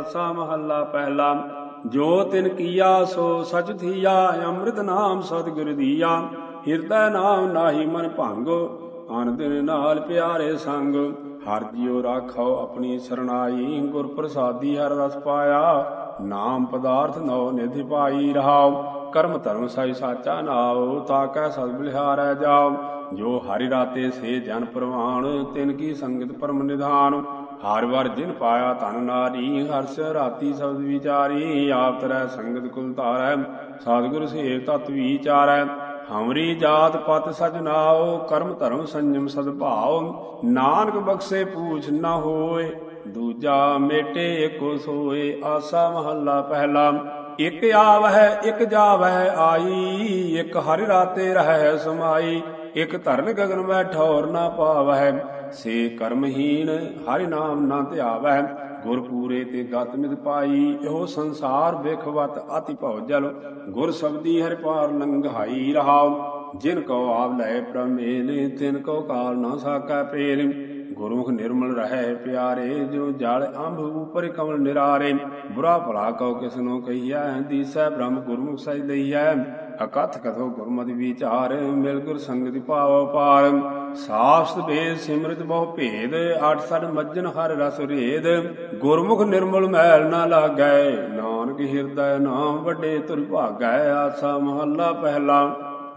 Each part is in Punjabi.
ਆਸਾ ਮਹੱਲਾ ਪਹਿਲਾ, ਜੋ ਤਿਨ ਕੀਆ ਸੋ ਸਚ ਥੀਆ, ਅੰਮ੍ਰਿਤ ਨਾਮ ਸਤਿਗੁਰ ਦੀਆ। ਹਿਰਦੈ ਨਾਮ ਨਾਹੀ ਮਨ ਭੰਗੋ, ਅਨ ਦਿਨ ਨਾਲ ਪਿਆਰੇ ਸੰਗ। ਹਰ ਜਿਉ ਰਾਖੋ ਆਪਣੀ ਸਰਣਾਈ, ਗੁਰ ਪ੍ਰਸਾਦੀ ਹਰ ਰਸ ਪਾਇਆ। ਨਾਮ ਪਦਾਰਥ ਨਉ ਨਿਧਿ ਪਾਈ ਰਹਾਉ। ਕਰਮ ਧਰਮ ਸਈ ਸਾਚਾ ਨਾਉ ਤਾਕੈ ਸਦ ਬਲਿਹਾਰੈ ਜਾਉ। ਜੋ ਹਰਿ ਰਾਤੇ ਸੇ ਜਨ ਪ੍ਰਵਾਣ ਤਿਨ ਕੀ ਸੰਗਤ ਪਰਮ ਨਿਧਾਨ। ਹਰ ਵਰ ਜਿਨ ਪਾਇਆ ਧਨ ਨਾਰੀ ਹਰਸ ਰਾਤੀ ਸਬਦ ਵਿਚਾਰੀ, ਆਪ ਤਰੈ ਸੰਗਤ ਕੁਲ ਧਾਰੈ, ਸਤਿਗੁਰ ਸੇਵ ਤਤ ਵਿਚਾਰੈ। ਹਮਰੀ ਜਾਤ ਪਤ ਸਜਨਾਓ ਕਰਮ ਧਰਮ ਸੰਜਮ ਸਦਭਾਓ ਨਾਨਕ ਬਖਸ਼ੇ ਪੂਛ ਨਾ ਹੋਏ, ਦੂਜਾ ਮੇਟੇ ਏਕੋ ਸੋਏ। ਆਸਾ ਮਹੱਲਾ ਪਹਿਲਾ, ਇਕ ਆਵਹਿ, ਇਕ ਜਾਵਹਿ ਆਈ। ਇਕ ਹਰਿ ਰਾਤੇ ਰਹਿ ਸਮਾਈ, ਇਕ ਧਰਨ ਗਗਨ ਮੈਂ ਠੌਰ ਨਾ ਪਾਵਹਿ। ਸੇ ਕਰਮਹੀਨ ਹਰਿ ਨਾਮ ਨਾ ਧਿਆਵਹਿ ਗੁਰ ਪੂਰੇ ਤੇ ਗਤ ਮਿਤ ਪਾਈ, ਇਹੋ ਸੰਸਾਰ ਵੇਖਵਤ ਅਤਿ ਭਉ ਜਲ, ਗੁਰ ਸਬਦੀ ਹਰਿ ਪਾਰ ਲੰਘਾਈ ਰਹਾਉ, ਜਿਨ ਕੋ ਆਪ ਲੈ ਪ੍ਰਮੇਲ ਤਿਨ ਕੋ ਕਾਲ ਨਾ ਸਾਕੈ ਪੇਲ, ਗੁਰਮੁਖ ਨਿਰਮਲ ਰਹੈ ਪਿਆਰੇ ਜੋ ਜਲ ਅੰਭ ਉਪਰ ਕਮਲ ਨਿਰਾਰੇ, ਬੁਰਾ ਭਲਾ ਕਉ ਕਿਸਨੋ ਕਹੀਐ, ਦੀਸੈ ਬ੍ਰਹਮ ਗੁਰਮੁਖ ਸਜ ਦਈਐ। ਅਕਥ ਕਥੋ ਗੁਰਮਤਿ ਵਿਚਾਰ, ਮਿਲ ਗੁਰ ਸੰਗਤਿ ਪਾਵ ਪਾਰ ਸਾਫ਼ ਸਬੇਦ ਸਿਮਰਤ ਬਹੁ ਭੇਦ, ਅਠ ਸੜ ਮੱਜਨ ਹਰ ਰਸ ਰੇਦ। ਗੁਰਮੁਖ ਨਿਰਮਲ ਮੈਲ ਨਾ ਲਾਗੈ, ਨਾਨਕ ਹਿਰਦੈ ਨਾਮ ਵੱਡੇ ਤੁਰ ਭਾਗੈ, ਆਸਾ ਮਹੱਲਾ ਪਹਿਲਾ।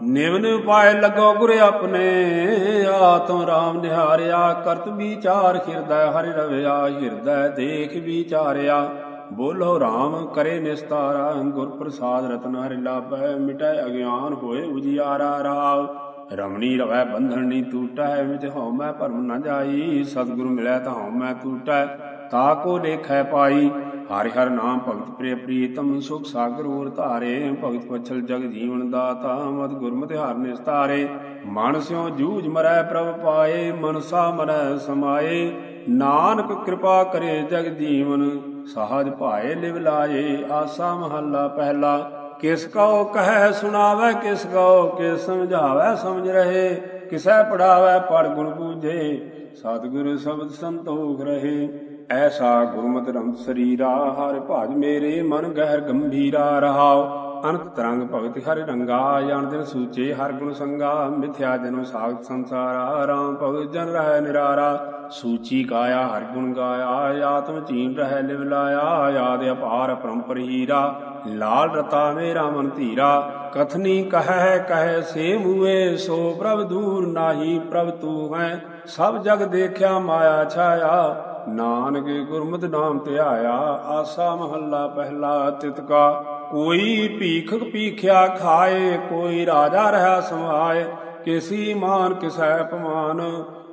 ਨਿਵਨ ਪਾਏ ਲੱਗੋ ਗੁਰ ਆਪਣੇ, ਆਤਮ ਰਾਮ ਨਿਹਾਰਿਆ। ਕਰਤ ਵਿਚਾਰ ਹਿਰਦੈ ਹਰਿ ਰਵਿਆ, ਹਿਰਦੈ ਦੇਖ ਵਿਚਾਰਿਆ। ਬੋਲੋ RAM ਕਰੇ ਨਿਸਤਾਰਾ ਗੁਰ ਪ੍ਰਸਾਦ ਰਤਨ ਹਰਿ ਲਾਭੈ, ਮਿਟੈ ਅਗਿਆਨ ਹੋਏ ਉਜਿਆਰਾ ਰਾਵ। ਰਮਣੀ ਰਵੈ, ਬੰਧਨ ਨੀ ਟੂਟੈ ਵਿੱਚ ਹਉ ਮੈਂ ਭਰਮ ਨਾ ਜਾਈ। ਸਤਿਗੁਰੂ ਮਿਲੈ ਤਾਂ ਹਉ ਮੈਂ ਟੂਟੈ, ਤਾ ਕੋ ਦੇਖੈ ਪਾਈ। ਹਰਿ ਹਰ ਨਾਮ ਭਗਤ ਪ੍ਰਿਯ ਪ੍ਰੀਤਮ, ਸੁਖ ਸਾਗਰ ਹੋਰ ਧਾਰੇ। ਭਗਤ ਪਛਲ ਜਗ ਜੀਵਨ ਦਾਤਾ ਮਤ ਗੁਰਮਤਿ ਹਰਿ ਨਿਸਤਾਰੇ। ਮਨ ਸਿਓ ਜੂਝ ਮਰੈ ਪ੍ਰਭ ਪਾਏ, ਮਨਸਾ ਮਰੈ ਸਮਾਏ। ਨਾਨਕ ਕਿਰਪਾ ਕਰੇ ਜਗ ਜੀਵਨ। ਸਹਜ ਭਾਏ ਲਿਵ ਲਾਏ, ਆਸਾ ਮਹੱਲਾ ਪਹਿਲਾ। ਕਿਸ ਕਉ ਕਹੈ ਸੁਣਾਵੇ, ਕਿਸ ਕਉ ਕਿ ਸਮਝਾਵੇ, ਸਮਝ ਰਹੇ। ਕਿਸੈ ਪੜਾਵੇ, ਪੜ ਗੁਣ ਬੂਝੇ ਸਤਿਗੁਰ ਸ਼ਬਦ ਸੰਤੋਖ ਰਹੇ। ਐਸਾ ਗੁਰਮਤਿ ਰੰਗ ਸਰੀਰਾ, ਹਰ ਭਾਜ ਮੇਰੇ ਮਨ ਗਹਿਰ ਗੰਭੀਰਾ ਰਹਾਉ। ਅਨੰਤ ਤਰੰਗ ਭਗਤ ਹਰਿ ਰੰਗਾ, ਜਾਣ ਦਿਨ ਸੂਚੇ ਹਰ ਗੁਣ ਸੰਗਾ, ਮਿਥਿਆ ਜਨਮ ਸਾਗਤ ਸੰਸਾਰਾ, ਰਾਮ ਭਗਤ ਜਨ ਰਹਿ ਨਿਰਾਰਾ, ਸੂਚੀ ਕਾਇਆ ਹਰ ਗੁਣ ਗਾਇਆ, ਆਤਮ ਚੀਨ ਰਹਿ ਲਿਵ ਯਾਦ ਅਪਾਰ ਪਰੰਪਰ ਹੀਰਾ, ਲਾਲ ਰਤਾ ਮੇਰਾ ਮਨ ਧੀਰਾ, ਕਥਨੀ ਕਹੈ ਕਹੈ ਸੇ ਮੂਏ, ਸੋ ਪ੍ਰਭ ਦੂਰ ਨਾਹੀ ਪ੍ਰਭ ਤੂੰ ਹੈ, ਸਭ ਜਗ ਦੇਖਿਆ ਮਾਇਆ ਛਾਇਆ, ਨਾਨਕ ਗੁਰਮਤਿ ਨਾਮ ਧਿਆਇਆ, ਆਸਾ ਮਹੱਲਾ ਪਹਿਲਾ ਤਿਤਕਾ ਕੋਈ ਭੀਖਕ ਭੀਖਿਆ ਖਾਏ, ਕੋਈ ਰਾਜਾ ਰਹਾ ਸਮਾਏ, ਕਿਸੀ ਮਾਨ ਕਿਸੈ ਅਪਮਾਨ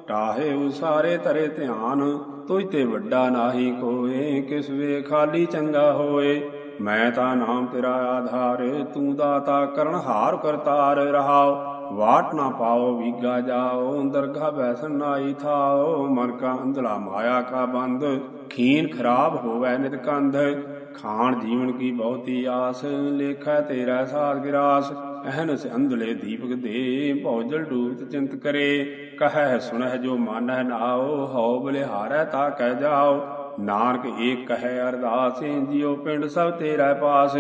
ਟਾਹੇ ਉਸਾਰੇ ਧਰੇ ਧਿਆਨ ਤੁਝ ਤੇ ਵੱਡਾ ਨਾਹੀ ਕੋਏ, ਕਿਸ ਵੇ ਖਾਲੀ ਚੰਗਾ ਹੋਏ। ਮੈਂ ਤਾਂ ਨਾਮ ਤੇਰਾ ਆਧਾਰ, ਤੂੰ ਦਾਤਾ ਕਰਨ ਹਾਰ ਕਰਤਾਰ ਰਹਾਓ। ਵਾਟ ਨਾ ਪਾਓ, ਵੀਗਾ ਜਾਓ ਦਰਗਾ ਬੈਸਨ ਨਾਈ ਥਾਓ। ਮਨ ਕਾ ਅੰਧਲਾ ਮਾਇਆ ਕਾ ਬੰਦ, ਖੀਨ ਖਰਾਬ ਹੋਵੇ ਨਿਤ ਕੰਧ। ਖਾਣ ਜੀਵਨ ਕੀ ਬਹੁਤੀ ਆਸ, ਲੇਖਾ ਤੇਰਾ ਸਾਧ ਗਿਰਾਸ ਅਹਨਸ ਅੰਧਲੇ ਦੀਪਕ ਦੇ ਭੌਜਲ ਡੂਬਤ ਚਿੰਤ ਕਰੇ। ਕਹੈ, ਸੁਣਹਿ ਜੋ ਮਾਨਹਿ ਨਾਓ ਹਉ ਬਲਿਹਾਰੈ ਤਾ ਕਹਿ ਜਾਓ ਨਾਨਕ ਏਕ ਕਹੈ, ਅਰਦਾਸ ਜਿਉ ਪਿੰਡ ਸਭ ਤੇਰਾ ਪਾਸ।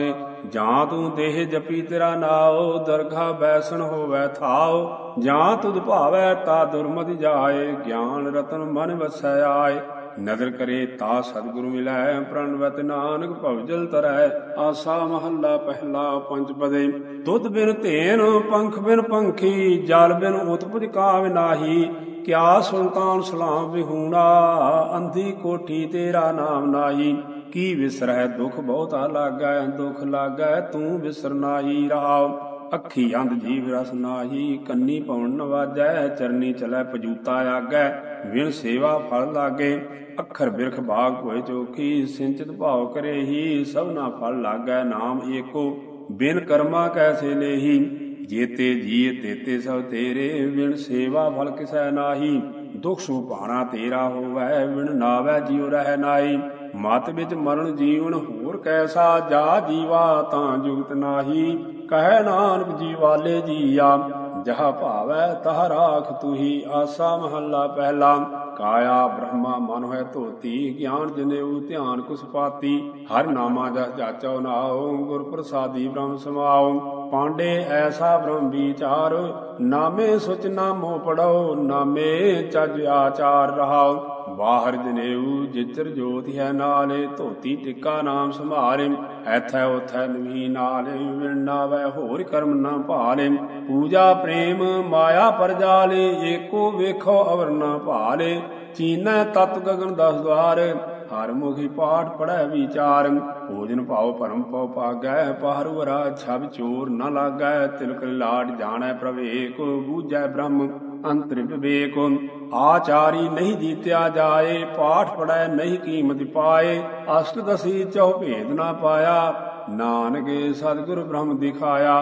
ਜਾਂ ਤੂੰ ਦੇਹ ਜਪੀ ਤੇਰਾ ਨਾਉ ਦਰਗਾ ਬੈਸਣ ਹੋਵੇ ਥਾਉ। ਜਾਂ ਤੁਧ ਭਾਵੈ ਤਾ ਦੁਰਮਤਿ ਜਾਏ, ਗਿਆਨ ਰਤਨ ਮਨ ਵਸੈ ਆਏ। ਨਦਰ ਕਰੇ ਤਾ ਸਤਿਗੁਰੂ ਮਿਲੈ, ਪ੍ਰਣਵਤ ਨਾਨਕ ਭਵਜਲ ਤਰੈ। ਆਸਾ ਮਹੱਲਾ ਪਹਿਲਾ ਪੰਜ ਪਦੇ। ਦੁੱਧ ਬਿਨ ਧੇਨ, ਪੰਖ ਬਿਨ ਪੰਖੀ, ਜਲ ਬਿਨ ਉਤਪਜ ਕਾਵ ਨਾਹੀ। ਕਿਆ ਸੁਲਤਾਨ ਸਲਾਮ ਵਿਹੂਣਾ, ਅੰਧੀ ਕੋਠੀ ਤੇਰਾ ਨਾਮ ਨਾਹੀ। ਕੀ ਵਿਸਰਹਿ ਦੁਖ ਬਹੁਤਾ ਲਾਗੈ, ਦੁਖ ਲਾਗੈ ਤੂੰ ਵਿਸਰਨਾਹੀ ਰਾਵ। ਅੱਖੀ ਅੰਧ ਜੀਵ ਰਸ ਨਾਹੀ, ਕੰਨੀ ਪਉਣ ਨਵਾਜੈ, ਚਰਨੀ ਚਲੈ ਪਜੂਤਾ ਆਗੈ, ਵਿਣ ਸੇਵਾ ਫਲ ਲਾਗੇ, ਅੱਖਰ ਬਿਰਖ ਬਾਗ ਹੋਏ ਚੋਖੀ, ਸਿੰਚਿਤ ਭਾਵ ਕਰੇ ਹੀ ਸਭਨਾ ਫਲ ਲਾਗੈ ਨਾਮ ਏਕੋ, ਬਿਨ ਕਰਮਾ ਕੈਸੇ ਲੇਹੀ, ਜੇਤੇ ਜੀਏ ਤੇਤੇ ਸਭ ਤੇਰੇ, ਵਿਣ ਸੇਵਾ ਫਲ ਕਿਸੈ ਨਾਹੀ, ਦੁਖ ਸੁ ਤੇਰਾ ਹੋਵੈ, ਵਿਣ ਨਾਵੈ ਜਿਉ ਰਹਿ ਨਾਈ ਮਤ ਵਿੱਚ ਮਰਨ ਜੀਵਨ ਹੋਰ ਕੈਸਾ, ਜਾ ਜੀਵਾ ਤਾਂ ਜੁਗਤ ਨਾਹੀ। ਕਹਿ ਨਾਨਕ ਜੀਵਾਲੇ ਜੀਆ, ਜਹ ਭਾਵੈ ਤਹ ਰਾਖ ਤੁਹੀ। ਆਸਾ ਮਹੱਲਾ ਪਹਿਲਾ, ਕਾਇਆ ਬ੍ਰਹਮਾ ਮਨ ਹੈ ਧੋਤੀ। ਗਿਆਨ ਜਨੇਊ ਧਿਆਨ ਕੁਸ ਪਾਤੀ। ਹਰ ਨਾਮਾ ਜਸ ਜਾਚੋ ਨਾਉ, ਗੁਰ ਪ੍ਰਸਾਦੀ ਬ੍ਰਹਮ ਸਮਾਉ। ਪਾਂਡੇ ਐਸਾ ਬ੍ਰਹਮ ਵਿਚਾਰ, ਨਾਮੇ ਸੁਚ ਨਾਮੋ ਪੜੋ, ਨਾਮੇ ਚੱਜ ਆਚਾਰ ਰਹਾਉ। ਬਾਹਰ ਜਨੇਊ ਜਿਤਰ ਜੋਤ ਹੈ ਨਾਲੇ, ਧੋਤੀ ਟਿੱਕਾ ਨਾਮ ਸੰਭਾਲੇ, ਐਥੈ ਉਥੈ ਨਵੀ ਨਾਲੇ ਵਿਣਨਾ ਵੈ ਹੋਰ ਕਰਮ ਨਾ ਭਾਲੇ, ਪੂਜਾ ਪ੍ਰੇਮ ਮਾਇਆ ਪਰਜਾਲੇ, ਏਕੋ ਵੇਖੋ ਅਵਰ ਨਾ ਭਾਲੇ, ਚੀਨੈ ਤਤ ਗਗਨ ਦਸ ਦਵਾਰ, ਹਰ ਮੁਖੀ ਪਾਠ ਪੜੈ ਵਿਚਾਰ, ਭੋਜਨ ਭਾਉ ਪਰਮ ਪਉ ਪਾਗੈ ਪਹਰੁ ਵਰਾ ਛਬ ਚੋਰ ਨ ਲਾਗੈ, ਤਿਲਕ ਲਾਟ ਜਾਣੈ ਪ੍ਰਵੇਕ, ਬੂਝੈ ਬ੍ਰਹਮ ਅੰਤਰ ਵਿਵੇਕ ਆਚਾਰੀ ਨਹੀਂ ਜੀਤਿਆ ਜਾਏ, ਪਾਠ ਪੜੈ ਨਹੀਂ ਕੀਮਤ ਪਾਏ। ਅਸ਼ਟ ਦਸੀ ਚਉ ਭੇਦ ਨਾ ਪਾਇਆ, ਨਾਨਕੇ ਸਤਿਗੁਰ ਬ੍ਰਹਮ ਦਿਖਾਇਆ।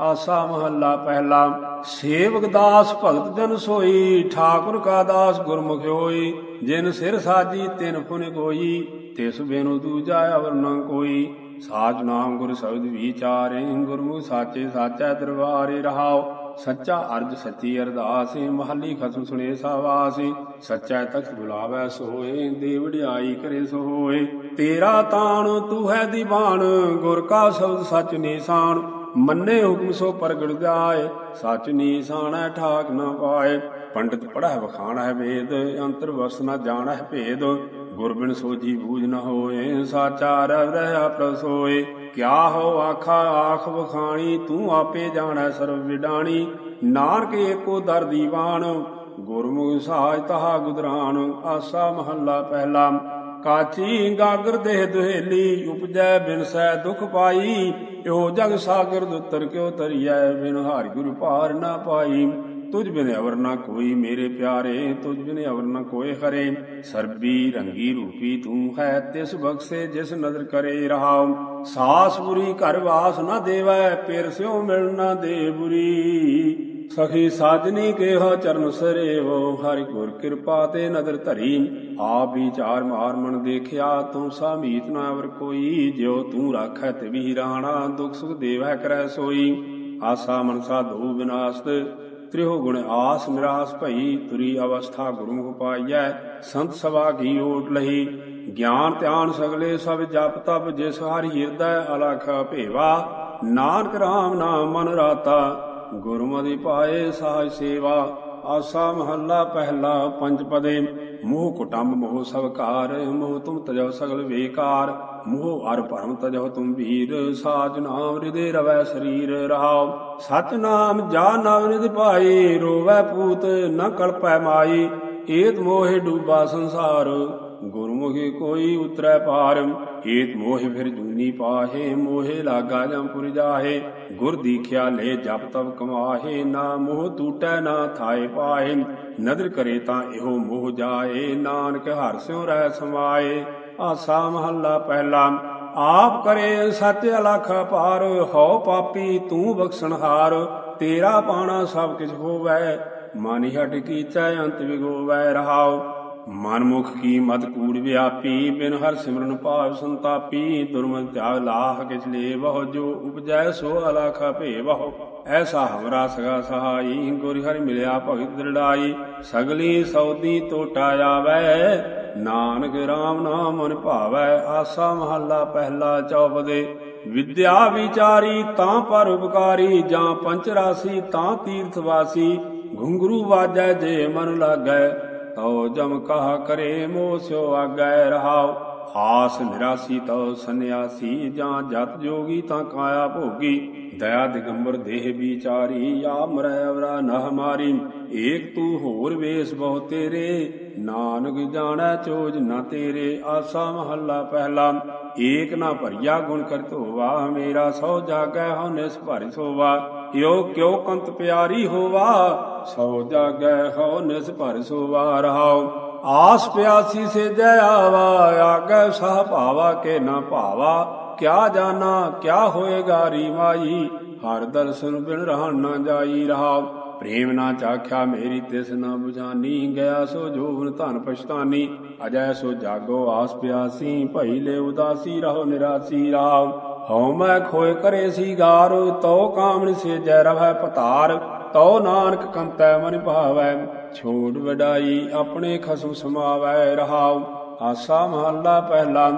ਆਸਾ ਮਹੱਲਾ ਪਹਿਲਾ, ਸੇਵਕ ਦਾਸ ਭਗਤ ਜਨ ਸੋਈ, ਠਾਕੁਰ ਕਾ ਦਾਸ ਗੁਰਮੁਖ ਹੋਈ। ਜਿਨ ਸਿਰ ਸਾਜੀ, ਤਿਨ ਫੁਨ ਗੋਈ, ਤਿਸ ਬਿਨੁ ਦੂਜਾ ਅਵਰ ਨ ਕੋਈ। ਸਾਜ ਨਾਮ ਗੁਰ ਸ਼ਬਦ ਵਿਚਾਰੇ, ਗੁਰਮੁਖ ਸਾਚੇ ਸਾਚੈ ਦਰਬਾਰੇ ਰਹਾਓ। ਸੱਚਾ ਅਰਜ ਸੱਚੀ ਅਰਦਾਸੀ, ਮਹੱਲੀ ਖਸਮ ਸੁਣੇ ਸਾਵਾਸੀ। ਸੱਚਾ ਤਖਤ ਬੁਲਾਵੇ ਸੋਏ ਦੇ ਵਡਿਆਈ ਕਰੇ ਸੋਏ। ਤੇਰਾ ਤਾਣ, ਤੂੰ ਹੈ ਦੀਵਾਨ, ਗੁਰ ਕਾ ਸ਼ਬਦ ਸੱਚ ਨਿਸ਼ਾਨ। ਮੰਨੇ ਹੁਕਮ ਸੋ ਪ੍ਰਗਟ ਜਾਏ, ਸੱਚ ਨੀਸਾਣੈ ਠਾਕ ਨਾ ਪਾਏ। ਪੰਡਿਤ ਪੜ੍ਹੈ ਹੈ ਵੇਦ, ਅੰਤਰ ਵਸ ਨਾ ਜਾਣੈ ਭੇਦ। ਗੁਰਬਿਨ ਸੋਜੀ ਬੂਝ ਨ ਹੋਏ, ਸਾਚਾ ਰਵ ਰਹਾ ਪ੍ਰਸੋਏ ਕਿਆ ਹੋ ਆਖਾ, ਆਖ ਵਖਾਣੀ, ਤੂੰ ਆਪੇ ਜਾਣੈ ਸਰਵ ਵਿਡਾਣੀ। ਨਾਨਕ ਏਕੋ ਦਰ ਦੀਵਾਨ, ਗੁਰਮੁਖ ਸਾਜ ਤਹਾ ਗੁਦਰਾਨ, ਆਸਾ ਮਹੱਲਾ ਪਹਿਲਾ। ਕਾਚੀ ਗਾਗਰ ਦੇਹ ਦੁਹੇਲੀ, ਉਪਜੈ ਬਿਨਸੈ ਦੁਖ ਪਾਈ। ਇਹੋ ਜਗ ਸਾਗਰ ਦੁੱਤਰ ਕਿਉ ਤਰੀਐ ਬਿਨ ਹਾਰਿ ਗੁਰੂ ਪਾਰ ਨਾ ਪਾਈ। ਤੁਝ ਬਿਨ ਅਵਰ ਨਾ ਕੋਈ ਮੇਰੇ ਪਿਆਰੇ, ਤੁਝ ਬਿਨ ਅਵਰ ਨਾ ਕੋਏ ਹਰੇ। ਸਰਬੀ ਰੰਗੀ ਰੂਪੀ ਤੂੰ ਹੈ, ਤਿਸ ਬਖਸ਼ੇ ਜਿਸ ਨਦਰ ਕਰੇ ਰਹਾਉ। ਸਾਸ ਬੁਰੀ, ਘਰ ਵਾਸ ਨਾ ਦੇਵੈ, ਪਿਰ ਸਿਓ ਮਿਲ ਨਾ ਦੇ ਬੁਰੀ। ਸਖੀ ਸਾਜਨੀ ਕੇਹਾ ਚਰਨ ਸਰੇਵੋ, ਹਰਿ ਗੁਰ ਕਿਰਪਾ ਤੇ ਨਦਰ ਧਰੀ। ਆਪ ਵਿਚਾਰ ਮਾਰ ਮਨ ਦੇਖਿਆ, ਤੂੰ ਸਾਮੀਤ ਨਾ ਅਵਰ ਕੋਈ। ਜਿਉ ਤੂੰ ਰਾਖੈ ਤੇ ਵੀ ਰਾਣਾ, ਦੁਖ ਸੁਖ ਦੇਵੈ ਕਰੈ ਸੋਈ। ਆਸਾ ਮਨਸਾ ਧੂ ਵਿਨਾਸ਼ਤ ਤ੍ਰਿਹੁ ਗੁਣ ਆਸ ਨਿਰਾਸ ਭਈ ਤੁਰੀ ਅਵਸਥਾ ਗੁਰਮੁਖ ਪਾਈਐ, ਸੰਤ ਸਭਾ ਕੀ ਓਟ ਲਹੀ। ਗਿਆਨ ਧਿਆਨ ਸਗਲੇ ਸਭ ਜਪ ਤਪ ਜਿਸ ਹਰਿ ਹਿਰਦੈ ਅਲਖ ਭੇਵਾ। ਨਾਨਕ ਰਾਮ ਨਾਮ ਮਨ ਰਾਤਾ, ਗੁਰਮਤਿ ਪਾਏ ਸਾਜ ਸੇਵਾ। ਆਸਾ ਮਹੱਲਾ ਪਹਿਲਾ ਪੰਜ ਪਦੇ। ਮੋਹ ਕੁਟੰਬ ਮੋਹ ਸਵਕਾਰ, ਮੋਹ ਤੁਮ ਤਜੋ ਸਗਲ ਵੇਕਾਰ, ਮੋਹ ਅਰ ਭਰਮ ਤਜੋ ਤੁਮ ਵੀਰ ਸਾਜ ਨਾਮ ਹਿਰਦੇ ਰਵੈ ਸਰੀਰ ਰਹਾਉ। ਸਚ ਨਾਮ ਜਾ ਨਵ ਨਿਧ ਪਾਈ ਰੋਵੈ ਪੂਤ ਨ ਕਲਪੈ ਮਾਈ ਏਤ ਮੋਹਿ ਡੂਬਾ ਸੰਸਾਰ। ਗੁਰਮੁਖੀ ਕੋਈ ਉਤਰੈ ਪਾਰ ਏਤ ਮੋਹਿ ਫਿਰ ਜੂਨੀ ਪਾਹੇ, ਮੋਹਿ ਲਾਗਾ ਜੰਪੁਰ ਜਾਹੇ, ਗੁਰ ਦੀਖਿਆ ਲੈ ਜਪ ਤਬ ਕਮਾਹੇ, ਨਾ ਮੋਹ ਟੂਟੈ, ਨਾ ਥਾਏ ਪਾਹੇ, ਨਦਰ ਕਰੇ ਤਾਂ ਇਹੋ ਮੋਹ ਜਾਏ, ਨਾਨਕ ਹਰ ਸਿਉ ਰਹਿ ਸਮਾਏ। ਆਸਾ ਮਹੱਲਾ ਪਹਿਲਾ, ਆਪ ਕਰੇ ਸੱਚ ਅਲਖ ਪਾਰ, ਹਉ ਪਾਪੀ ਤੂੰ ਬਖਸ਼ਣਹਾਰ ਤੇਰਾ ਪਾਣਾ ਸਭ ਕਿਛ ਹੋਵੈ, ਮਨ ਹਟ ਕੀਚੈ ਅੰਤ ਵਿਗੋਵੈ ਰਹਾਓ ਮਨਮੁਖ ਕੀ ਮਤ ਕੂੜ ਵਿਆਪੀ, ਬਿਨ ਹਰ ਸਿਮਰਨ ਭਾਵ ਸੰਤਾਪੀ ਦੁਰਮਤ ਤਿਆਗ ਲਾਹ ਕਿਛ ਲੇ ਬਹੁ ਜੋ ਉਪਜੈ ਸੋ ਅਲਖ ਭੇ ਬਹੁ ਐਸਾ ਹਮਰਾ ਸਗਾ ਸਹਾਈ, ਗੁਰ ਹਰਿ ਮਿਲਿਆ ਭਗਤ ਦ੍ਰਿੜਾਈ, ਸਗਲੀ ਸੌਦੀ ਟੋਟਾ ਆਵੈ। ਨਾਨਕ RAM ਨਾਮ ਮਨ ਭਾਵੈ, ਆਸਾ ਮਹੱਲਾ ਪਹਿਲਾ ਚੌਪਦੇ। ਵਿਦਿਆ ਵਿਚਾਰੀ ਤਾਂ ਪਰ ਉਪਕਾਰੀ, ਜਾਂ ਪੰਚ ਰਾਸੀ ਤਾਂ ਤੀਰਥ ਵਾਸੀ। ਘੁੰਗਰੂ ਵਾਜੈ ਜੇ ਮਨ ਲਾਗੈ ਤਉ ਜਮ ਕਹਾ ਕਰੇ ਮੋਹ ਸਿਓ ਆਗੈ ਰਹਾਉ। ਆਸ ਨਿਰਾਸੀ ਤਉ ਸੰਨਿਆਸੀ, ਜਾਂ ਜਤ ਜੋਗੀ ਤਾਂ ਕਾਇਆ ਭੋਗੀ। ਦਇਆ ਦਿਗੰਬਰ ਦੇਹ ਵਿਚਾਰੀ, ਆ ਮਰੈ ਅਵਰਾ ਨਹ ਮਾਰੀ। ਏਕ ਤੂੰ ਹੋਰ ਵੇਸ ਬਹੁ ਤੇਰੇ, ਨਾਨਕ ਜਾਣੈ ਚੋਜ ਨਾ ਤੇਰੇ। ਆਸਾ ਮਹੱਲਾ ਪਹਿਲਾ, ਏਕ ਨਾ ਭਰੀਆ ਗੁਣ ਕਰ ਧੋਵਾ, ਮੇਰਾ ਸੋ ਜਾਗੈ ਹਉ ਨਿਸ ਭਰਿ ਸੋਵਾ। ਇਓ ਕਿਉ ਕੰਤ ਪਿਆਰੀ ਹੋਵਾ, ਸੋ ਜਾਗੈ ਹਉ ਨਿਸ ਭਰਿ ਸੋਵਾ ਰਹਾਉ। ਆਸ ਪਿਆਸੀ ਸੇ ਜੈ ਆਵਾ, ਆਗੈ ਸਹ ਭਾਵਾ ਕੇ ਨਾ ਭਾਵਾ। ਕਿਆ ਜਾਣਾ, ਕਿਆ ਹੋਏਗਾ ਰੀ ਹਰ ਦਰਸ਼ਨ ਬਿਨ ਰਹਿਣ ਨਾ ਜਾਈ ਰਹਾ ਪ੍ਰੇਮ ਨਾ ਚਾਖਿਆ ਮੇਰੀ ਤਿਸ ਨਾ 부ਝਾਨੀ ਗਿਆ ਸੋ ਜੋਵਨ ਧਨ ਪਛਤਾਨੀ। ਅਜੈ ਸੋ ਜਾਗੋ ਆਸ ਪਿਆਸੀ, ਭਈ ਲੈ ਉਦਾਸੀ, ਰਹੋ ਨਿਰਾਸੀ ਰਾਵ ਹਉ ਮੈਂ ਖੋਏ ਕਰੇ ਸੀ ਗਾਰ ਤਉ ਕਾਮਣ ਸੇ ਜੈ ਰਵੈ ਪਤਾਰ, ਤਉ ਨਾਨਕ ਕੰਤੈ ਮਨ ਭਾਵੈ, ਛੋੜ ਵਡਾਈ ਆਪਣੇ ਖਸਮ ਸਮਾਵੈ ਰਹਾਉ। ਆਸਾ ਮਹੱਲਾ ਪਹਿਲਾ,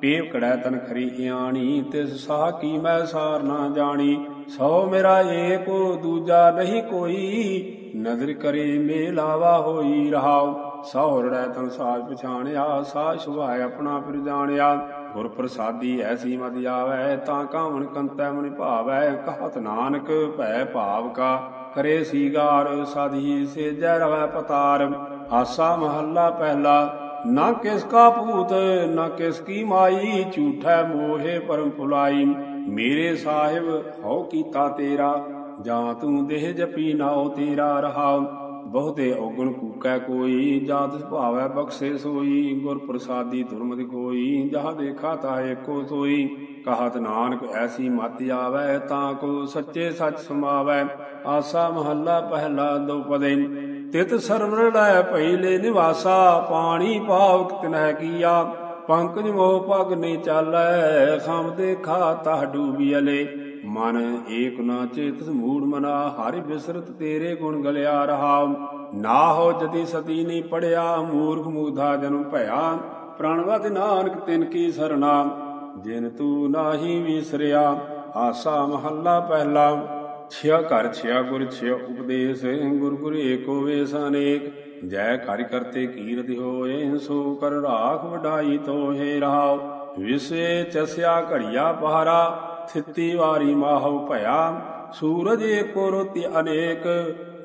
ਪੇਵ ਕੜੈ ਤਨ ਖਰੀ ਇਆਣੀ, ਤਿਸ ਸਾਹ ਕੀ ਮੈਂ ਸਾਰ ਨਾ ਜਾਣੀ। ਸੋ ਮੇਰਾ ਏਕੋ, ਦੂਜਾ ਨਹੀਂ ਕੋਈ ਨਜ਼ਰ ਕਰੇ ਮੇਲਾਵਾ ਹੋਈ ਰਹਾਉ। ਸਹੁਰੜੈ ਤਨ ਸਾਜ ਪਛਾਣਿਆ, ਸਾਜ ਸੁਭਾਇ ਆਪਣਾ ਫਿਰ ਜਾਣਿਆ। ਗੁਰ ਪ੍ਰਸਾਦੀ ਐਸੀ ਮਤ ਆਵੈ ਤਾਂ ਕਾਵਣ ਕੰਤੈ ਮਨ ਭਾਵੈ, ਕਹਤ ਨਾਨਕ ਭੈ ਭਾਵ ਕਾ। ਕਰੇ ਸੀਗਾਰ ਸਾਧੀ ਸੇ ਰਵੈ ਪਤਾਰ, ਆਸਾ ਮਹੱਲਾ ਪਹਿਲਾ। ਨਾ ਕਿਸ ਕਾ ਭੂਤ, ਨਾ ਕਿਸ ਕੀ ਮਾਈ, ਝੂਠੈ ਮੋਹੇ ਪਰਮ ਭੁਲਾਈ। ਮੇਰੇ ਸਾਹਿਬ ਹਉ ਕੀਤਾ ਤੇਰਾ, ਜਾਂ ਤੂੰ ਦੇਹ ਜਪੀ ਨਾਉ ਤੇਰਾ ਰਹਾ ਬਹੁਤੇ ਔਗਣ ਕੂਕੈ ਕੋਈ, ਜਾਤ ਸੁਭਾਵੈ ਬਖਸ਼ੇ ਸੋਈ ਗੁਰ ਪ੍ਰਸਾਦੀ ਦੁਰਮਤਿ ਕੋਈ ਜਹ ਦੇਖਾ ਤਾ ਏਕੋ ਸੋਈ। ਕਹਤ ਨਾਨਕ ਐਸੀ ਮਤ ਆਵੈ, ਤਾਂ ਕੋ ਸੱਚੇ ਸੱਚ ਸਮਾਵੈ। ਆਸਾ ਮਹੱਲਾ ਪਹਿਲਾ ਦੋਪਦੇ ਤਿਤ ਸਰਵਰ ਲੈ ਪਹਿਲੇ ਨਿਵਾਸਾ, ਪਾਣੀ ਪਾਵਕ ਤਿਨਹਿ ਕੀਆ। ਪੰਕਜ ਮੋਹ ਪਗ ਨਹੀਂ ਚਾਲੈ, ਖਮ ਦੇਖਾ ਤਹ ਡੂਬੀਲੇ ਮਨ ਏਕ ਨਾ ਚੇਤਸ ਮੂੜ ਮਨਾ, ਹਰਿ ਬਿਸਰਤ ਤੇਰੇ ਗੁਣ ਗਲਿਆ ਰਹਾ। ਨਾ ਹੋ ਜਦੀ ਸਤੀ ਨਹੀਂ ਪੜਿਆ, ਮੂਰਖ ਮੂਧਾ ਜਨਮ ਭਇਆ। ਪ੍ਰਣਵਤ ਨਾਨਕ ਤਿਨ ਕੀ ਸਰਣਾ, ਜਿਨ ਤੂੰ ਨਾਹੀ ਵਿਸਰਿਆ। ਆਸਾ ਮਹੱਲਾ ਪਹਿਲਾ, ਛਿਆ ਘਰ ਛਿਆ ਗੁਰ ਛਿਆ ਉਪਦੇਸ਼, ਗੁਰ ਗੁਰ ਏਕੋ ਵੇਸ ਅਨੇਕ। ਜੈ ਕਾਰਿ ਕਰਤੇ ਕੀਰਤ ਹੋਏ, ਸੋ ਕਰ ਰਾਖ ਵਡਾਈ ਤੋਹੇ ਰਹਾਉ ਵਿਸੇ ਚਸਿਆ ਘੜੀਆ ਪਹਾਰਾ, ਥਿੱਤੀ ਵਾਰੀ ਮਾਹਉ ਭਇਆ। ਸੂਰਜ ਏਕੋ ਰੋਤੀ ਅਨੇਕ,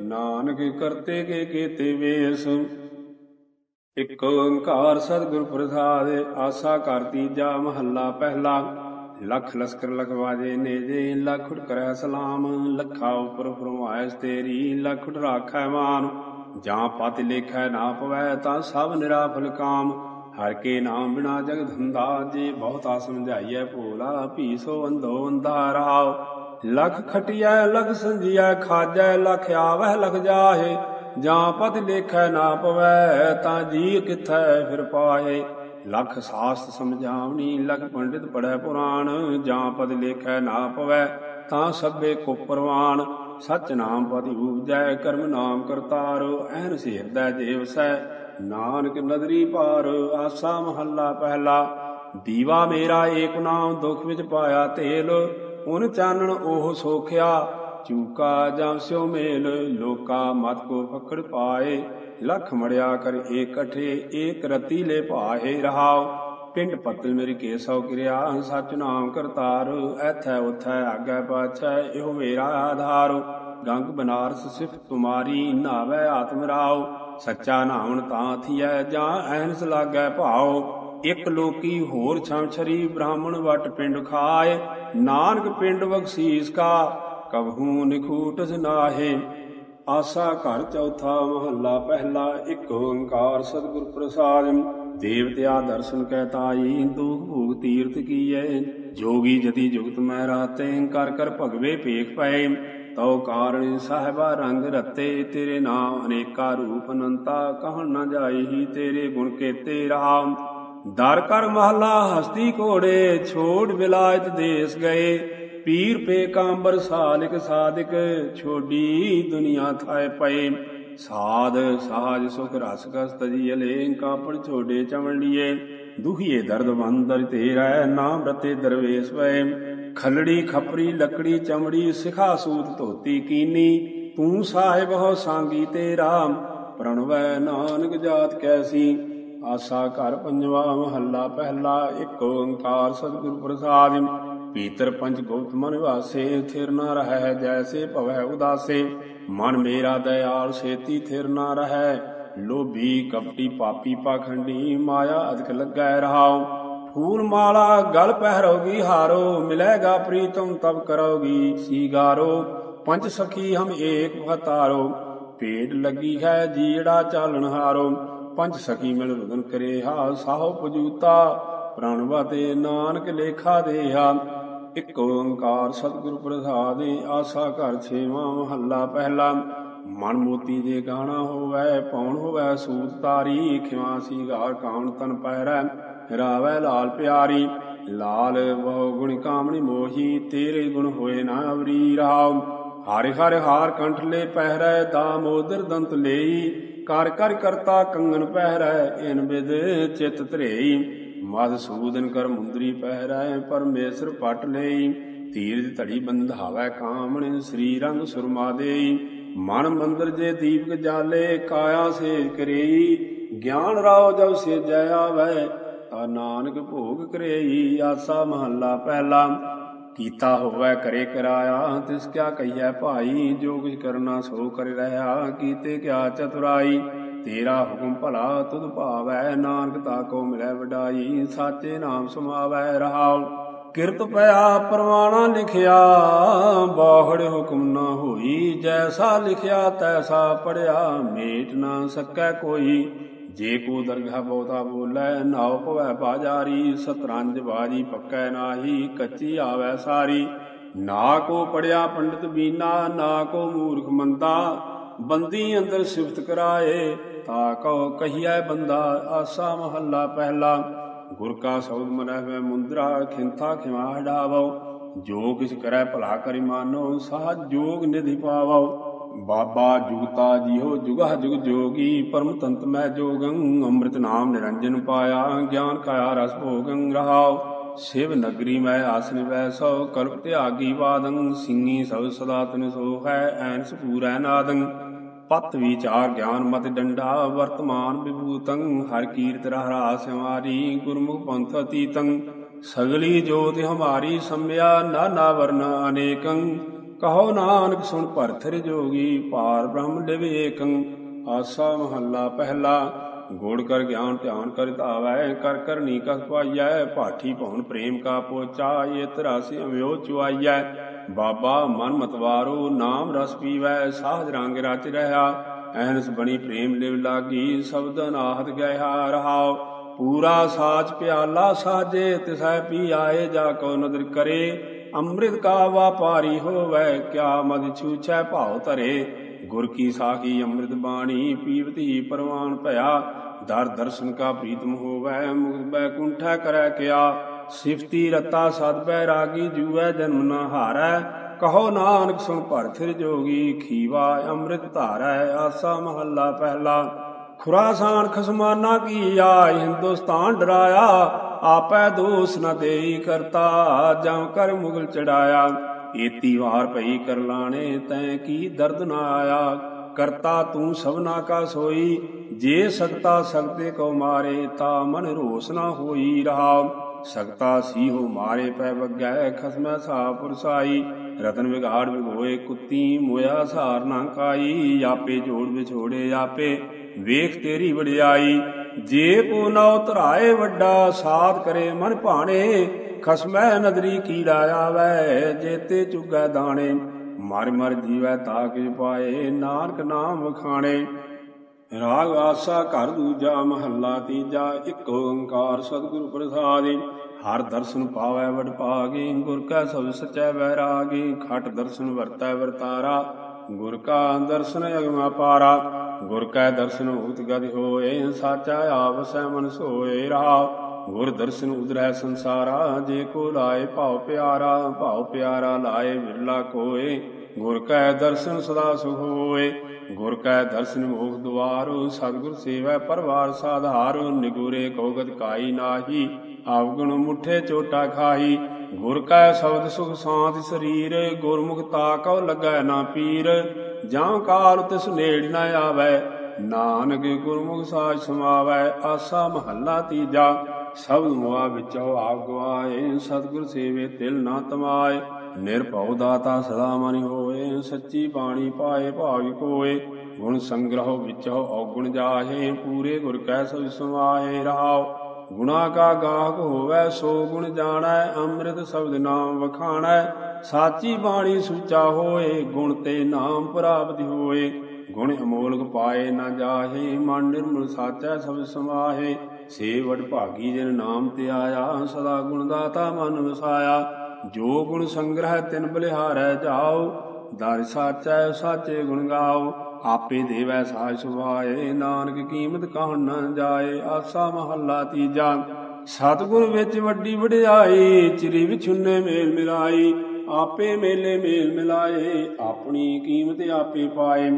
ਨਾਨਕ ਕਰਤੇ ਕੇ ਕੀਤੇ ਵੇਸ। ਇਕ ਓੰਕਾਰ ਸਤਿਗੁਰ ਪ੍ਰਸਾਦ, ਆਸਾ ਕਰ ਤੀਜਾ ਮਹੱਲਾ ਪਹਿਲਾ। ਲਖ ਲਸਕਰ ਲਖਵਾਜੇ ਨੇਜੇ, ਲਖ ਉਠ ਕਰੈ ਸਲਾਮ। ਲੱਖਾ ਉਪਰ ਫਰਮਾਇਸ ਤੇਰੀ, ਲਖ ਉਠ ਰਾਖੈ ਮਾਨ। ਜਾਂ ਪਤ ਲੇਖੈ ਨਾ ਪਵੈ ਤਾਂ ਸਭ ਨਿਰਾਫਲ ਕਾਮ। ਹਰ ਕੇ ਨਾਮ ਬਿਨਾ ਜਗ ਧੰਦਾ ਜੇ ਬਹੁਤਾ ਸਮਝਾਈਐ ਭੋਲਾ, ਭੀਸੋ ਅੰਧੋ ਅੰਧਾ ਰਾਵ ਲਖ ਖਟਿਐ, ਲਖ ਸੰਜੀਐ, ਖਾਜੈ, ਲਖ ਆਵਹਿ, ਲਖ ਜਾਹੇ। ਜਾਂ ਪਤ ਲੇਖੈ ਨਾ ਪਵੈ ਤਾਂ ਜੀ ਕਿਥੈ ਫਿਰ ਪਾਹੇ। ਲਖ ਸਾਸਤ ਸਮਝਾਵਣੀ ਲਖ ਪੰਡਿਤ ਪੜੈ ਪੁਰਾਣ। ਜਾਂ ਪਦ ਲੇਖੈ ਨਾ ਪਵੈ ਤਾਂ ਸਭੇ ਕੋ ਪ੍ਰਵਾਨ ਸਚ ਨਾਮ ਪਤੀ ਉਪਜੈ ਕਰਮ ਨਾਮ ਕਰਤਾਰ, ਐਨ ਹਿਰਦੈ ਦੇਵਸੈ ਨਾਨਕ ਨਦਰੀ ਪਾਰ, ਆਸਾ ਮਹੱਲਾ ਪਹਿਲਾ। ਦੀਵਾ ਮੇਰਾ ਏਕ ਨਾਮ, ਦੁਖ ਵਿੱਚ ਪਾਇਆ ਤੇਲ। ਉਨ ਚਾਨਣ ਉਹ ਸੋਖਿਆ, ਚੂਕਾ ਜਾਂ ਸਿਓ ਮੇਲ। ਲੋਕਾ ਮਤ ਕੋ ਪਕੜ ਪਾਏ, ਲਖ ਮੜਿਆ ਕਰ ਏਕਠੇ ਏਕ ਰਤੀ ਲੈ ਭਾਏ ਰਹਾਉ। ਪਿੰਡ ਪਤਲ ਮੇਰੀ ਕੇਸੋ ਕਿਰਿਆ ਸਚ ਨਾਮ ਕਰਤਾਰ, ਐਥੈ ਉਥੈ ਆਗੇ ਪਾਛੈ, ਇਹੋ ਮੇਰਾ ਆਧਾਰ। ਗੰਗ ਬਨਾਰਸ ਸਿਫਤ ਤੁਮਾਰੀ, ਨਾਵੇ ਆਤਮ ਰਾਓ। ਸੱਚਾ ਨਾਵਣ ਤਾਂ ਥੀਐ, ਜਾਂ ਐਨਸ ਲਾਗੈ ਭਾਓ। ਇਕ ਲੋਕੀ ਹੋਰ ਛਮਛਰੀ ਬ੍ਰਾਹਮਣ ਵਟ ਪਿੰਡ ਖਾਏ। ਨਾਨਕ ਪਿੰਡ ਬਖਸ਼ੀਸ ਕਾ, ਕਬਹੂ ਨਿਖੂਟਸ ਨਾਹੇ। ਆਸਾ ਘਰ ਚੌਥਾ ਮਹੱਲਾ ਪਹਿਲਾ, ਇੱਕ ਓੰਕਾਰ ਸਤਿਗੁਰ ਪ੍ਰਸਾਦ। ਦੇਵਤਿਆ ਦਰਸ਼ਨ ਕੈ ਤਾਈ, ਦੁਖ ਭੂਗ ਤੀਰਥ ਕੀਐ ਜੋਗੀ ਜਤੀ ਜੁਗਤ ਮੈਂ ਰਾਤੇ, ਕਰ ਕਰ ਭਗਵੇ ਪੇਖ ਪਏ। ਤਉ ਕਾਰਣ ਸਾਹਿਬਾ ਰੰਗ ਰਤੇ, ਤੇਰੇ ਨਾਮ ਅਨੇਕਾ ਰੂਪ ਅਨੰਤਾ, ਕਹਣ ਨਾ ਜਾਈ ਤੇਰੇ ਗੁਣ ਕੇਤੇ ਰਹਾ ਦਰ ਕਰ ਮਹੱਲਾ ਹਸਤੀ ਘੋੜੇ, ਛੋੜ ਵਿਲਾਇਤ ਦੇਸ ਗਏ। ਪੀਰ ਪੇ ਕਾਂਬਰ ਸਾਲਿਕ ਸਾਧਿਕ, ਛੋਡੀ ਦੁਨੀਆ ਥਾਏ ਪਏ। ਸਾਧ, ਸਾਜ, ਸੁਖ, ਰਸ ਕਸ ਤਜੀਲੇ ਕਾਪੜ ਛੋਡੇ ਚਮੜੀਏ ਦੁਖੀਏ ਦਰਦ ਬੰਦਰ ਤੇਰਾ ਨਾਮ ਰਤੇ ਦਰਵੇਸ ਪਏ। ਖਲੜੀ ਖਪਰੀ, ਲੱਕੜੀ ਚਮੜੀ, ਸਿਖਾ ਸੂਤ ਧੋਤੀ ਕੀਨੀ। ਤੂੰ ਸਾਹਿਬ ਹੋ ਸਾਂਗੀ ਤੇਰਾ, ਪ੍ਰਣਵੈ ਨਾਨਕ ਜਾਤ ਕੈਸੀ। ਆਸਾ ਘਰ ਪੰਜਵਾ ਮਹੱਲਾ ਪਹਿਲਾ, ਇੱਕ ਓੰਕਾਰ ਸਤਿਗੁਰ ਪ੍ਰਸਾਦਿ। ਪੀਤਰ ਪੰਜ ਗੁਪਤ ਮਨ ਵਾਸੇ, ਥਿਰ ਨਾ ਰਹੈ ਜੈਸੇ ਭਵੈ ਉਦਾਸੇ। ਮਨ ਮੇਰਾ ਦਇਆਲ, ਛੇਤੀ ਥਿਰ ਨਾ ਰਹੈ। ਲੋਭੀ ਕਪਟੀ ਪਾਪੀ ਪਾਖੰਡੀ, ਮਾਇਆ ਅਧਿਕ ਲੱਗੈ ਰਹਾਉ। ਫੂਲ ਮਾਲਾ ਗਲ ਪਹਿਰੋਗੀ, ਹਾਰੋ, ਮਿਲੇਗਾ ਪ੍ਰੀਤਮ ਤਬ ਕਰੋਗੀ, ਸੀਗਾਰੋ। ਪੰਜ ਸਖੀ ਹਮ ਏਕ ਭਤਾਰੋ ਭੇਡ ਲੱਗੀ ਹੈ ਜੀੜਾ ਚਾਲਣ ਹਾਰੋ। ਪੰਜ ਸਖੀ ਮਿਲ ਰੁਦਨ ਕਰੇ ਹਾ, ਸਾਹੋ ਪਜੂਤਾ ਪ੍ਰਣਵਤੇ ਨਾਨਕ ਲੇਖਾ ਦੇਹਾ। ਇਕ ਓੰਕਾਰ ਸਤਿਗੁਰ ਪ੍ਰਸਾਦਿ ਆਸਾ ਘਰ ਛੇਵਾਂ ਮਹੱਲਾ ਪਹਿਲਾ। ਮਨ ਮੋਤੀ ਦੇ ਗਾਣਾ ਹੋਵੇ ਪੌਣ ਹੋਵੇ ਸੂਤ ਤਾਰੀ, ਖਿਵਾ ਸੀਗਾ ਕਾਉਣ ਤਨ ਪਹਿਰੈ ਰਾਵੈ ਲਾਲ ਪਿਆਰੀ। ਲਾਲ ਬਹੁ ਗੁਣ ਕਾਮਣੀ ਮੋਹੀ, ਤੇਰੇ ਗੁਣ ਹੋਏ ਨਾ ਅਵਰੀ ਰਾਮ ਹਰਿ ਹਰਿ ਹਾਰ ਕੰਠ ਲੈ ਪਹਿਰੈ ਦਾਮੋਦਰ ਦੰਤ ਲਈ। ਕਰ ਕਰ ਕਰਤਾ ਕੰਗਨ ਪਹਿਰੈ, ਇਨ ਬਿਦ ਚਿਤ ਧਰੇਈ। ਮਦ ਸੂਦਨ ਕਰ ਮੁੰਦਰੀ ਪਹਿਰੈ ਪਰਮੇਸ਼ਰ ਪਟ ਲਈ। ਤੀਰਜ ਧੜੀ ਬੰਧਾਵੈ ਕਾਮਣ, ਸ੍ਰੀ ਰੰਗ ਸੁਰਮਾ ਦੇਈ। ਮਨ ਮੰਦਰ ਜੇ ਦੀਪਕ ਜਾਲੇ, ਕਾਇਆ ਸੇਜ ਕਰੇਈ। ਗਿਆਨ ਰਾਉ ਜਬ ਸੇ ਜੈ ਆਵੈ, ਤਾ ਨਾਨਕ ਭੋਗ ਕਰੇਈ। ਆਸਾ ਮਹੱਲਾ ਪਹਿਲਾ, ਕੀਤਾ ਹੋਵੈ ਕਰੇ ਕਰਾਇਆ, ਤਿਸ ਕਿਆ ਕਹੀਐ ਭਾਈ। ਜੋ ਕੁਛ ਕਰਨਾ ਸੋ ਕਰ ਰਹਾ, ਕੀਤੇ ਕਿਆ ਚਤੁਰਾਈ। ਤੇਰਾ ਹੁਕਮ ਭਲਾ ਤੁਧ ਭਾਵੈ, ਨਾਨਕ ਤਾ ਕੋ ਮਿਲੈ ਵਡਾਈ, ਸਾਚੇ ਨਾਮ ਸਮਾਵੈ ਰਹਾਉ। ਕਿਰਤ ਪਿਆ ਪਰਵਾਣਾ ਲਿਖਿਆ, ਬਾਹੜ ਹੁਕਮ ਨਾ ਹੋਈ, ਜੈਸਾ ਲਿਖਿਆ ਤੈਸਾ ਪੜਿਆ ਮੇਟ ਨਾ ਸਕੈ ਕੋਈ। ਜੇ ਕੋ ਦਰਗਾਹ ਬਹੁਤਾ ਬੋਲੇ, ਨਾਉ ਭਵੈ ਬਾਜਾਰੀ, ਸਤਰੰਜ ਬਾਜੀ ਪੱਕੈ ਨਾਹੀ, ਕੱਚੀ ਆਵੈ ਸਾਰੀ। ਨਾ ਕੋ ਪੜਿਆ ਪੰਡਿਤ ਬੀਨਾ, ਨਾ ਕੋ ਮੂਰਖ ਮੰਦਾ, ਬੰਦੀ ਅੰਦਰ ਸਿਫਤ ਕਰਾਏ। ਤਾ ਕਉ ਕਹੀਐ ਬੰਦਾ, ਆਸਾ ਮਹੱਲਾ ਪਹਿਲਾ। ਗੁਰ ਕਾ ਸਬਦ ਮਨੈ ਮੈਂ ਮੁੰਦਰਾ, ਖਿੰਥਾ ਖਿਮਾ ਹਡਾਵੋ ਜੋ ਕਿਛ ਕਰੈ ਭਲਾ ਕਰਿ ਮਾਨੋ ਸਾਜ ਜੋਗ ਨਿਧਿ ਪਾਵੋ। ਬਾਬਾ ਜੁਗਤਾ ਜੀਓ ਜੁਗਾ ਜੁਗ ਜੋਗੀ, ਪਰਮ ਤੰਤ ਮੈਂ ਜੋਗੰ, ਅੰਮ੍ਰਿਤ ਨਾਮ ਨਿਰੰਜਨ ਪਾਇਆ, ਗਿਆਨ ਕਾਇਆ ਰਸ ਭੋਗੰ ਰਹਾਓ। ਸਿਵ ਨਗਰੀ ਮੈਂ ਆਸਨ ਵੈ ਸੋ ਕਲਪ ਤਿਆਗੀ ਵਾਦੰ ਸਿੰਘੀ ਸਭ ਸਦਾ ਤਨ ਸੋ ਹੈ ਐਨਸ ਪੂਰੈ ਨਾਦੰ। ਪਤ ਵਿਚਾਰ ਗਿਆਨ ਮਤ ਡੰਡਾ, ਵਰਤਮਾਨ ਵਿਭੂਤੰ, ਹਰ ਕੀਰਤ ਰਹਾ ਸਿਮਾਰੀ ਗੁਰਮੁਖ ਪੰਥ ਅਤੀਤੰ। ਸਗਲੀ ਜੋਤਿ ਹਮਾਰੀ ਸੰਮਿਆ ਨਾਨਾ ਵਰਨ ਅਨੇਕੰ। ਕਹੋ ਨਾਨਕ ਸੁਣ ਭਰਥਰ ਜੋਗੀ, ਪਾਰ ਬ੍ਰਹਮ ਲਿਵ ਆਸਾ ਮਹੱਲਾ ਪਹਿਲਾ, ਗੋੜ ਕਰ ਗਿਆਨ ਧਿਆਨ ਕਰ ਧਾਵੈ, ਕਰ ਕਰ ਨੀ ਕਸ ਪਾਈਐ। ਭਾਠੀ ਭਉਨ ਪ੍ਰੇਮ ਕਾ ਪੋਚਾ, ਇਹ ਤਰਾਸੀ ਅਮਿਓ ਚੁਆਈਐ ਬਾਬਾ ਮਨ ਮਤਵਾਰੋ, ਨਾਮ ਰਸ ਪੀਵੈ ਸਾਧ ਰੰਗ ਰਚ ਰਹਾ। ਐਨਸ ਬਣੀ ਪ੍ਰੇਮ ਲਿਵ ਲਾਗੀ ਸ਼ਬਦ ਨਾਹਤ ਗਿਆ ਰਹਾਉ ਪੂਰਾ ਸਾਚ ਪਿਆਲਾ ਸਾਜੇ, ਤਿਸੈ ਪੀ ਆਏ ਜਾ ਕੋ ਨਦਰ ਕਰੇ। ਅੰਮ੍ਰਿਤ ਕਾ ਵਾਪਾਰੀ ਹੋਵੇ, ਕਿਆ ਮਦ ਛੂਛੈ ਭਾਉ ਧਰੇ। ਗੁਰ ਕੀ ਸਾਖੀ ਅੰਮ੍ਰਿਤ ਬਾਣੀ, ਪੀਵਤੀ ਪਰਵਾਨ ਭਇਆ। ਦਰ ਦਰਸ਼ਨ ਕਾ ਪ੍ਰੀਤਮ ਹੋਵੇ, ਮੁਕਤ ਬੈਕੁੰਠਾ ਕਰੈ ਕਿਆ। ਸਿਫਤੀ ਰਤਾ ਸਦ ਬੈ ਰਾਗੀ ਜੂਐ ਜਨਮ ਨ ਹਾਰੈ, ਕਹੋ ਨਾਨਕ ਸੁਣ ਭਰਥਿਰ ਜੋਗੀ, ਖੀਵਾ ਅੰਮ੍ਰਿਤ ਧਾਰੈ, ਆਸਾ ਮਹੱਲਾ ਪਹਿਲਾ। ਖੁਰਾਸਾਨ ਖਸਮਾਨਾ ਕੀਆ ਹਿੰਦੁਸਤਾਨ ਡਰਾਇਆ, ਆਪੈ ਦੋਸ ਨ ਦੇਈ ਕਰਤਾ, ਜਮ ਕਰ ਮੁਗਲ ਚੜਾਇਆ। ਏਤੀ ਵਾਰ ਭਈ ਕਰਲਾਣੇ ਤੈ ਕੀ ਦਰਦ ਨਾ ਆਇਆ। ਕਰਤਾ ਤੂੰ ਸਭਨਾ ਕਾ ਸੋਈ, ਜੇ ਸਕਤਾ ਸਕਤੇ ਕੋ ਮਾਰੇ, ਤਾ ਮਨ ਰੋਸ ਨਾ ਹੋਈ ਰਹਾ। ਸਕਤਾ ਸੀ ਮਾਰੇ ਪੈ ਵਗੈ ਖਸਮੈ ਸਾ ਪੁਰਸਾਈ ਰਤਨ ਵਿਗਾੜ ਵਿਗੋਏ ਕੁੱਤੀ ਮੋਇਆ ਸਾਰ ਨਾ ਕਾਈ। ਆਪੇ ਜੋੜ ਵਿਛੋੜੇ ਆਪੇ ਵੇਖ ਤੇਰੀ ਵਡਿਆਈ। ਜੇ ਕੋ ਨਾ ਉਤਰਾਏ ਵੱਡਾ ਸਾਧ ਕਰੇ ਮਨ ਭਾਣੇ, ਖਸਮੈ ਨਦਰੀ ਕੀੜਾ ਆਵੈ, ਜੇਤੇ ਚੁਗੈ ਦਾਣੇ। ਮਰ ਮਰ ਜੀਵੈ ਤਾਕ ਪਾਏ, ਨਾਨਕ ਨਾਮ ਖਾਣੇ। ਰਾਗ ਆਸਾ ਘਰ ਦੂਜਾ ਮਹੱਲਾ ਤੀਜਾ, ਇੱਕ ਓੰਕਾਰ ਸਤਿਗੁਰੂ ਪ੍ਰਸਾਦਿ। ਹਰ ਦਰਸ਼ਨ ਪਾਵੈ ਵਡ ਭਾਗੀ, ਗੁਰ ਕਾ ਸਭ ਸਚੈ ਵੈਰਾਗੀ। ਖਟ ਦਰਸ਼ਨ ਵਰਤੈ ਵਰਤਾਰਾ, ਗੁਰ ਕਾ ਦਰਸ਼ਨ ਅਗਮਾ ਪਾਰਾ। ਗੁਰ ਕਾ ਦਰਸ਼ਨ ਉਤ ਗਦ ਹੋਏ, ਸਾਚਾ ਆਪਸੈ ਮਨ ਸੋਏ ਰਹਾ ਗੁਰ ਦਰਸ਼ਨ ਉਦਰੈ ਸੰਸਾਰਾ, ਜੇ ਕੋ ਲਾਏ ਭਾਉ ਪਿਆਰਾ ਭਾਉ ਪਿਆਰਾ ਲਾਏ ਵਿਰਲਾ ਕੋਏ। ਗੁਰ ਕੈ ਦਰਸ਼ਨ ਸਦਾ ਸੁਖ ਹੋਏ। ਗੁਰ ਕੈ ਦਰਸ਼ਨ ਮੋਖ ਦੁਆਰੋ, ਸਤਿਗੁਰ ਸੇਵੈ ਪਰਵਾਰ ਸਾਧਾਰ, ਨਿਗੁਰੇ ਕੋਗਤ ਕਾਈ ਨਾਹੀ ਆਵਗੁਣ ਮੁਠੇ ਚੋਟਾ ਖਾਹੀ। ਗੁਰ ਕੈ ਸ਼ਬਦ ਸੁਖ ਸਾਂਤ ਸਰੀਰ, ਗੁਰਮੁਖ ਤਾ ਤਾਕਉ ਲੱਗੈ ਨਾ ਪੀਰ। ਜਾਂ ਕਾਲ ਤਿਸ ਨੇੜ ਨ ਆਵੈ, ਨਾਨਕ ਗੁਰਮੁਖ ਸਾਜ ਸਮਾਵੈ, ਆਸਾ ਮਹੱਲਾ ਤੀਜਾ। ਸਬਦ ਮੁਆ ਵਿੱਚੋ ਆਪ ਗਵਾਏ, ਸਤਿਗੁਰ ਸੇਵੇ ਤਿਲ ਨਾ ਤਮਾਏ। ਨਿਰਭਉ ਦਾਤਾ ਸਦਾ ਮਨ ਹੋਏ ਸੱਚੀ ਬਾਣੀ ਪਾਏ ਭਾਗ ਕੋਏ। ਗੁਣ ਸੰਗ੍ਰਹ ਵਿੱਚੋ ਔਗੁਣ ਜਾਹੇ, ਪੂਰੇ ਗੁਰ ਕੈ ਸਭ ਸਮਾਏ ਰਹਾਉ ਗੁਣਾ ਕਾ ਗਾਹਕ ਹੋਵੇ, ਸੋ ਗੁਣ ਜਾਣੈ, ਅੰਮ੍ਰਿਤ ਸ਼ਬਦ ਨਾਮ ਵਖਾਣੈ। ਸਾਚੀ ਬਾਣੀ ਸੁਚਾ ਹੋਏ, ਗੁਣ ਤੇ ਨਾਮ ਪ੍ਰਾਪਤ ਹੋਏ। ਗੁਣ ਅਮੋਲਕ ਪਾਏ ਨਾ ਜਾਹੇ, ਮਨ ਨਿਰਮਲ ਸਾਚੈ ਸਭ ਸਮਾਹੇ। ਸੇ ਭਾਗੀ ਜਿਨ ਨਾਮ ਤੇ ਆਇਆ, ਸਦਾ ਗੁਣ ਦਾਤਾ ਮਨ ਵਸਾਇਆ। ਜੋ ਗੁਣ ਸੰਗ੍ਰਹਿ ਤਿਨ ਬਲਿਹਾਰੈ ਜਾਓ, ਦਰ ਸਾਚੈ ਸਾਚੇ ਗੁਣ ਗਾਓ, ਆਪੇ ਦੇਵੈ ਸਾਜ ਸੁਭਾਏ, ਨਾਨਕ ਕੀਮਤ ਕਹਣ ਨ ਜਾਏ, ਆਸਾ ਮਹੱਲਾ ਤੀਜਾ। ਸਤਿਗੁਰ ਵਿੱਚ ਵੱਡੀ ਵਡਿਆਈ, ਚਿਰੀ ਵਿਛੁੰਨੇ ਮੇਲ ਮਿਲਾਈ, ਆਪੇ ਮੇਲੇ ਮੇਲ ਮਿਲਾਏ, ਆਪਣੀ ਕੀਮਤ ਆਪੇ ਪਾਏ।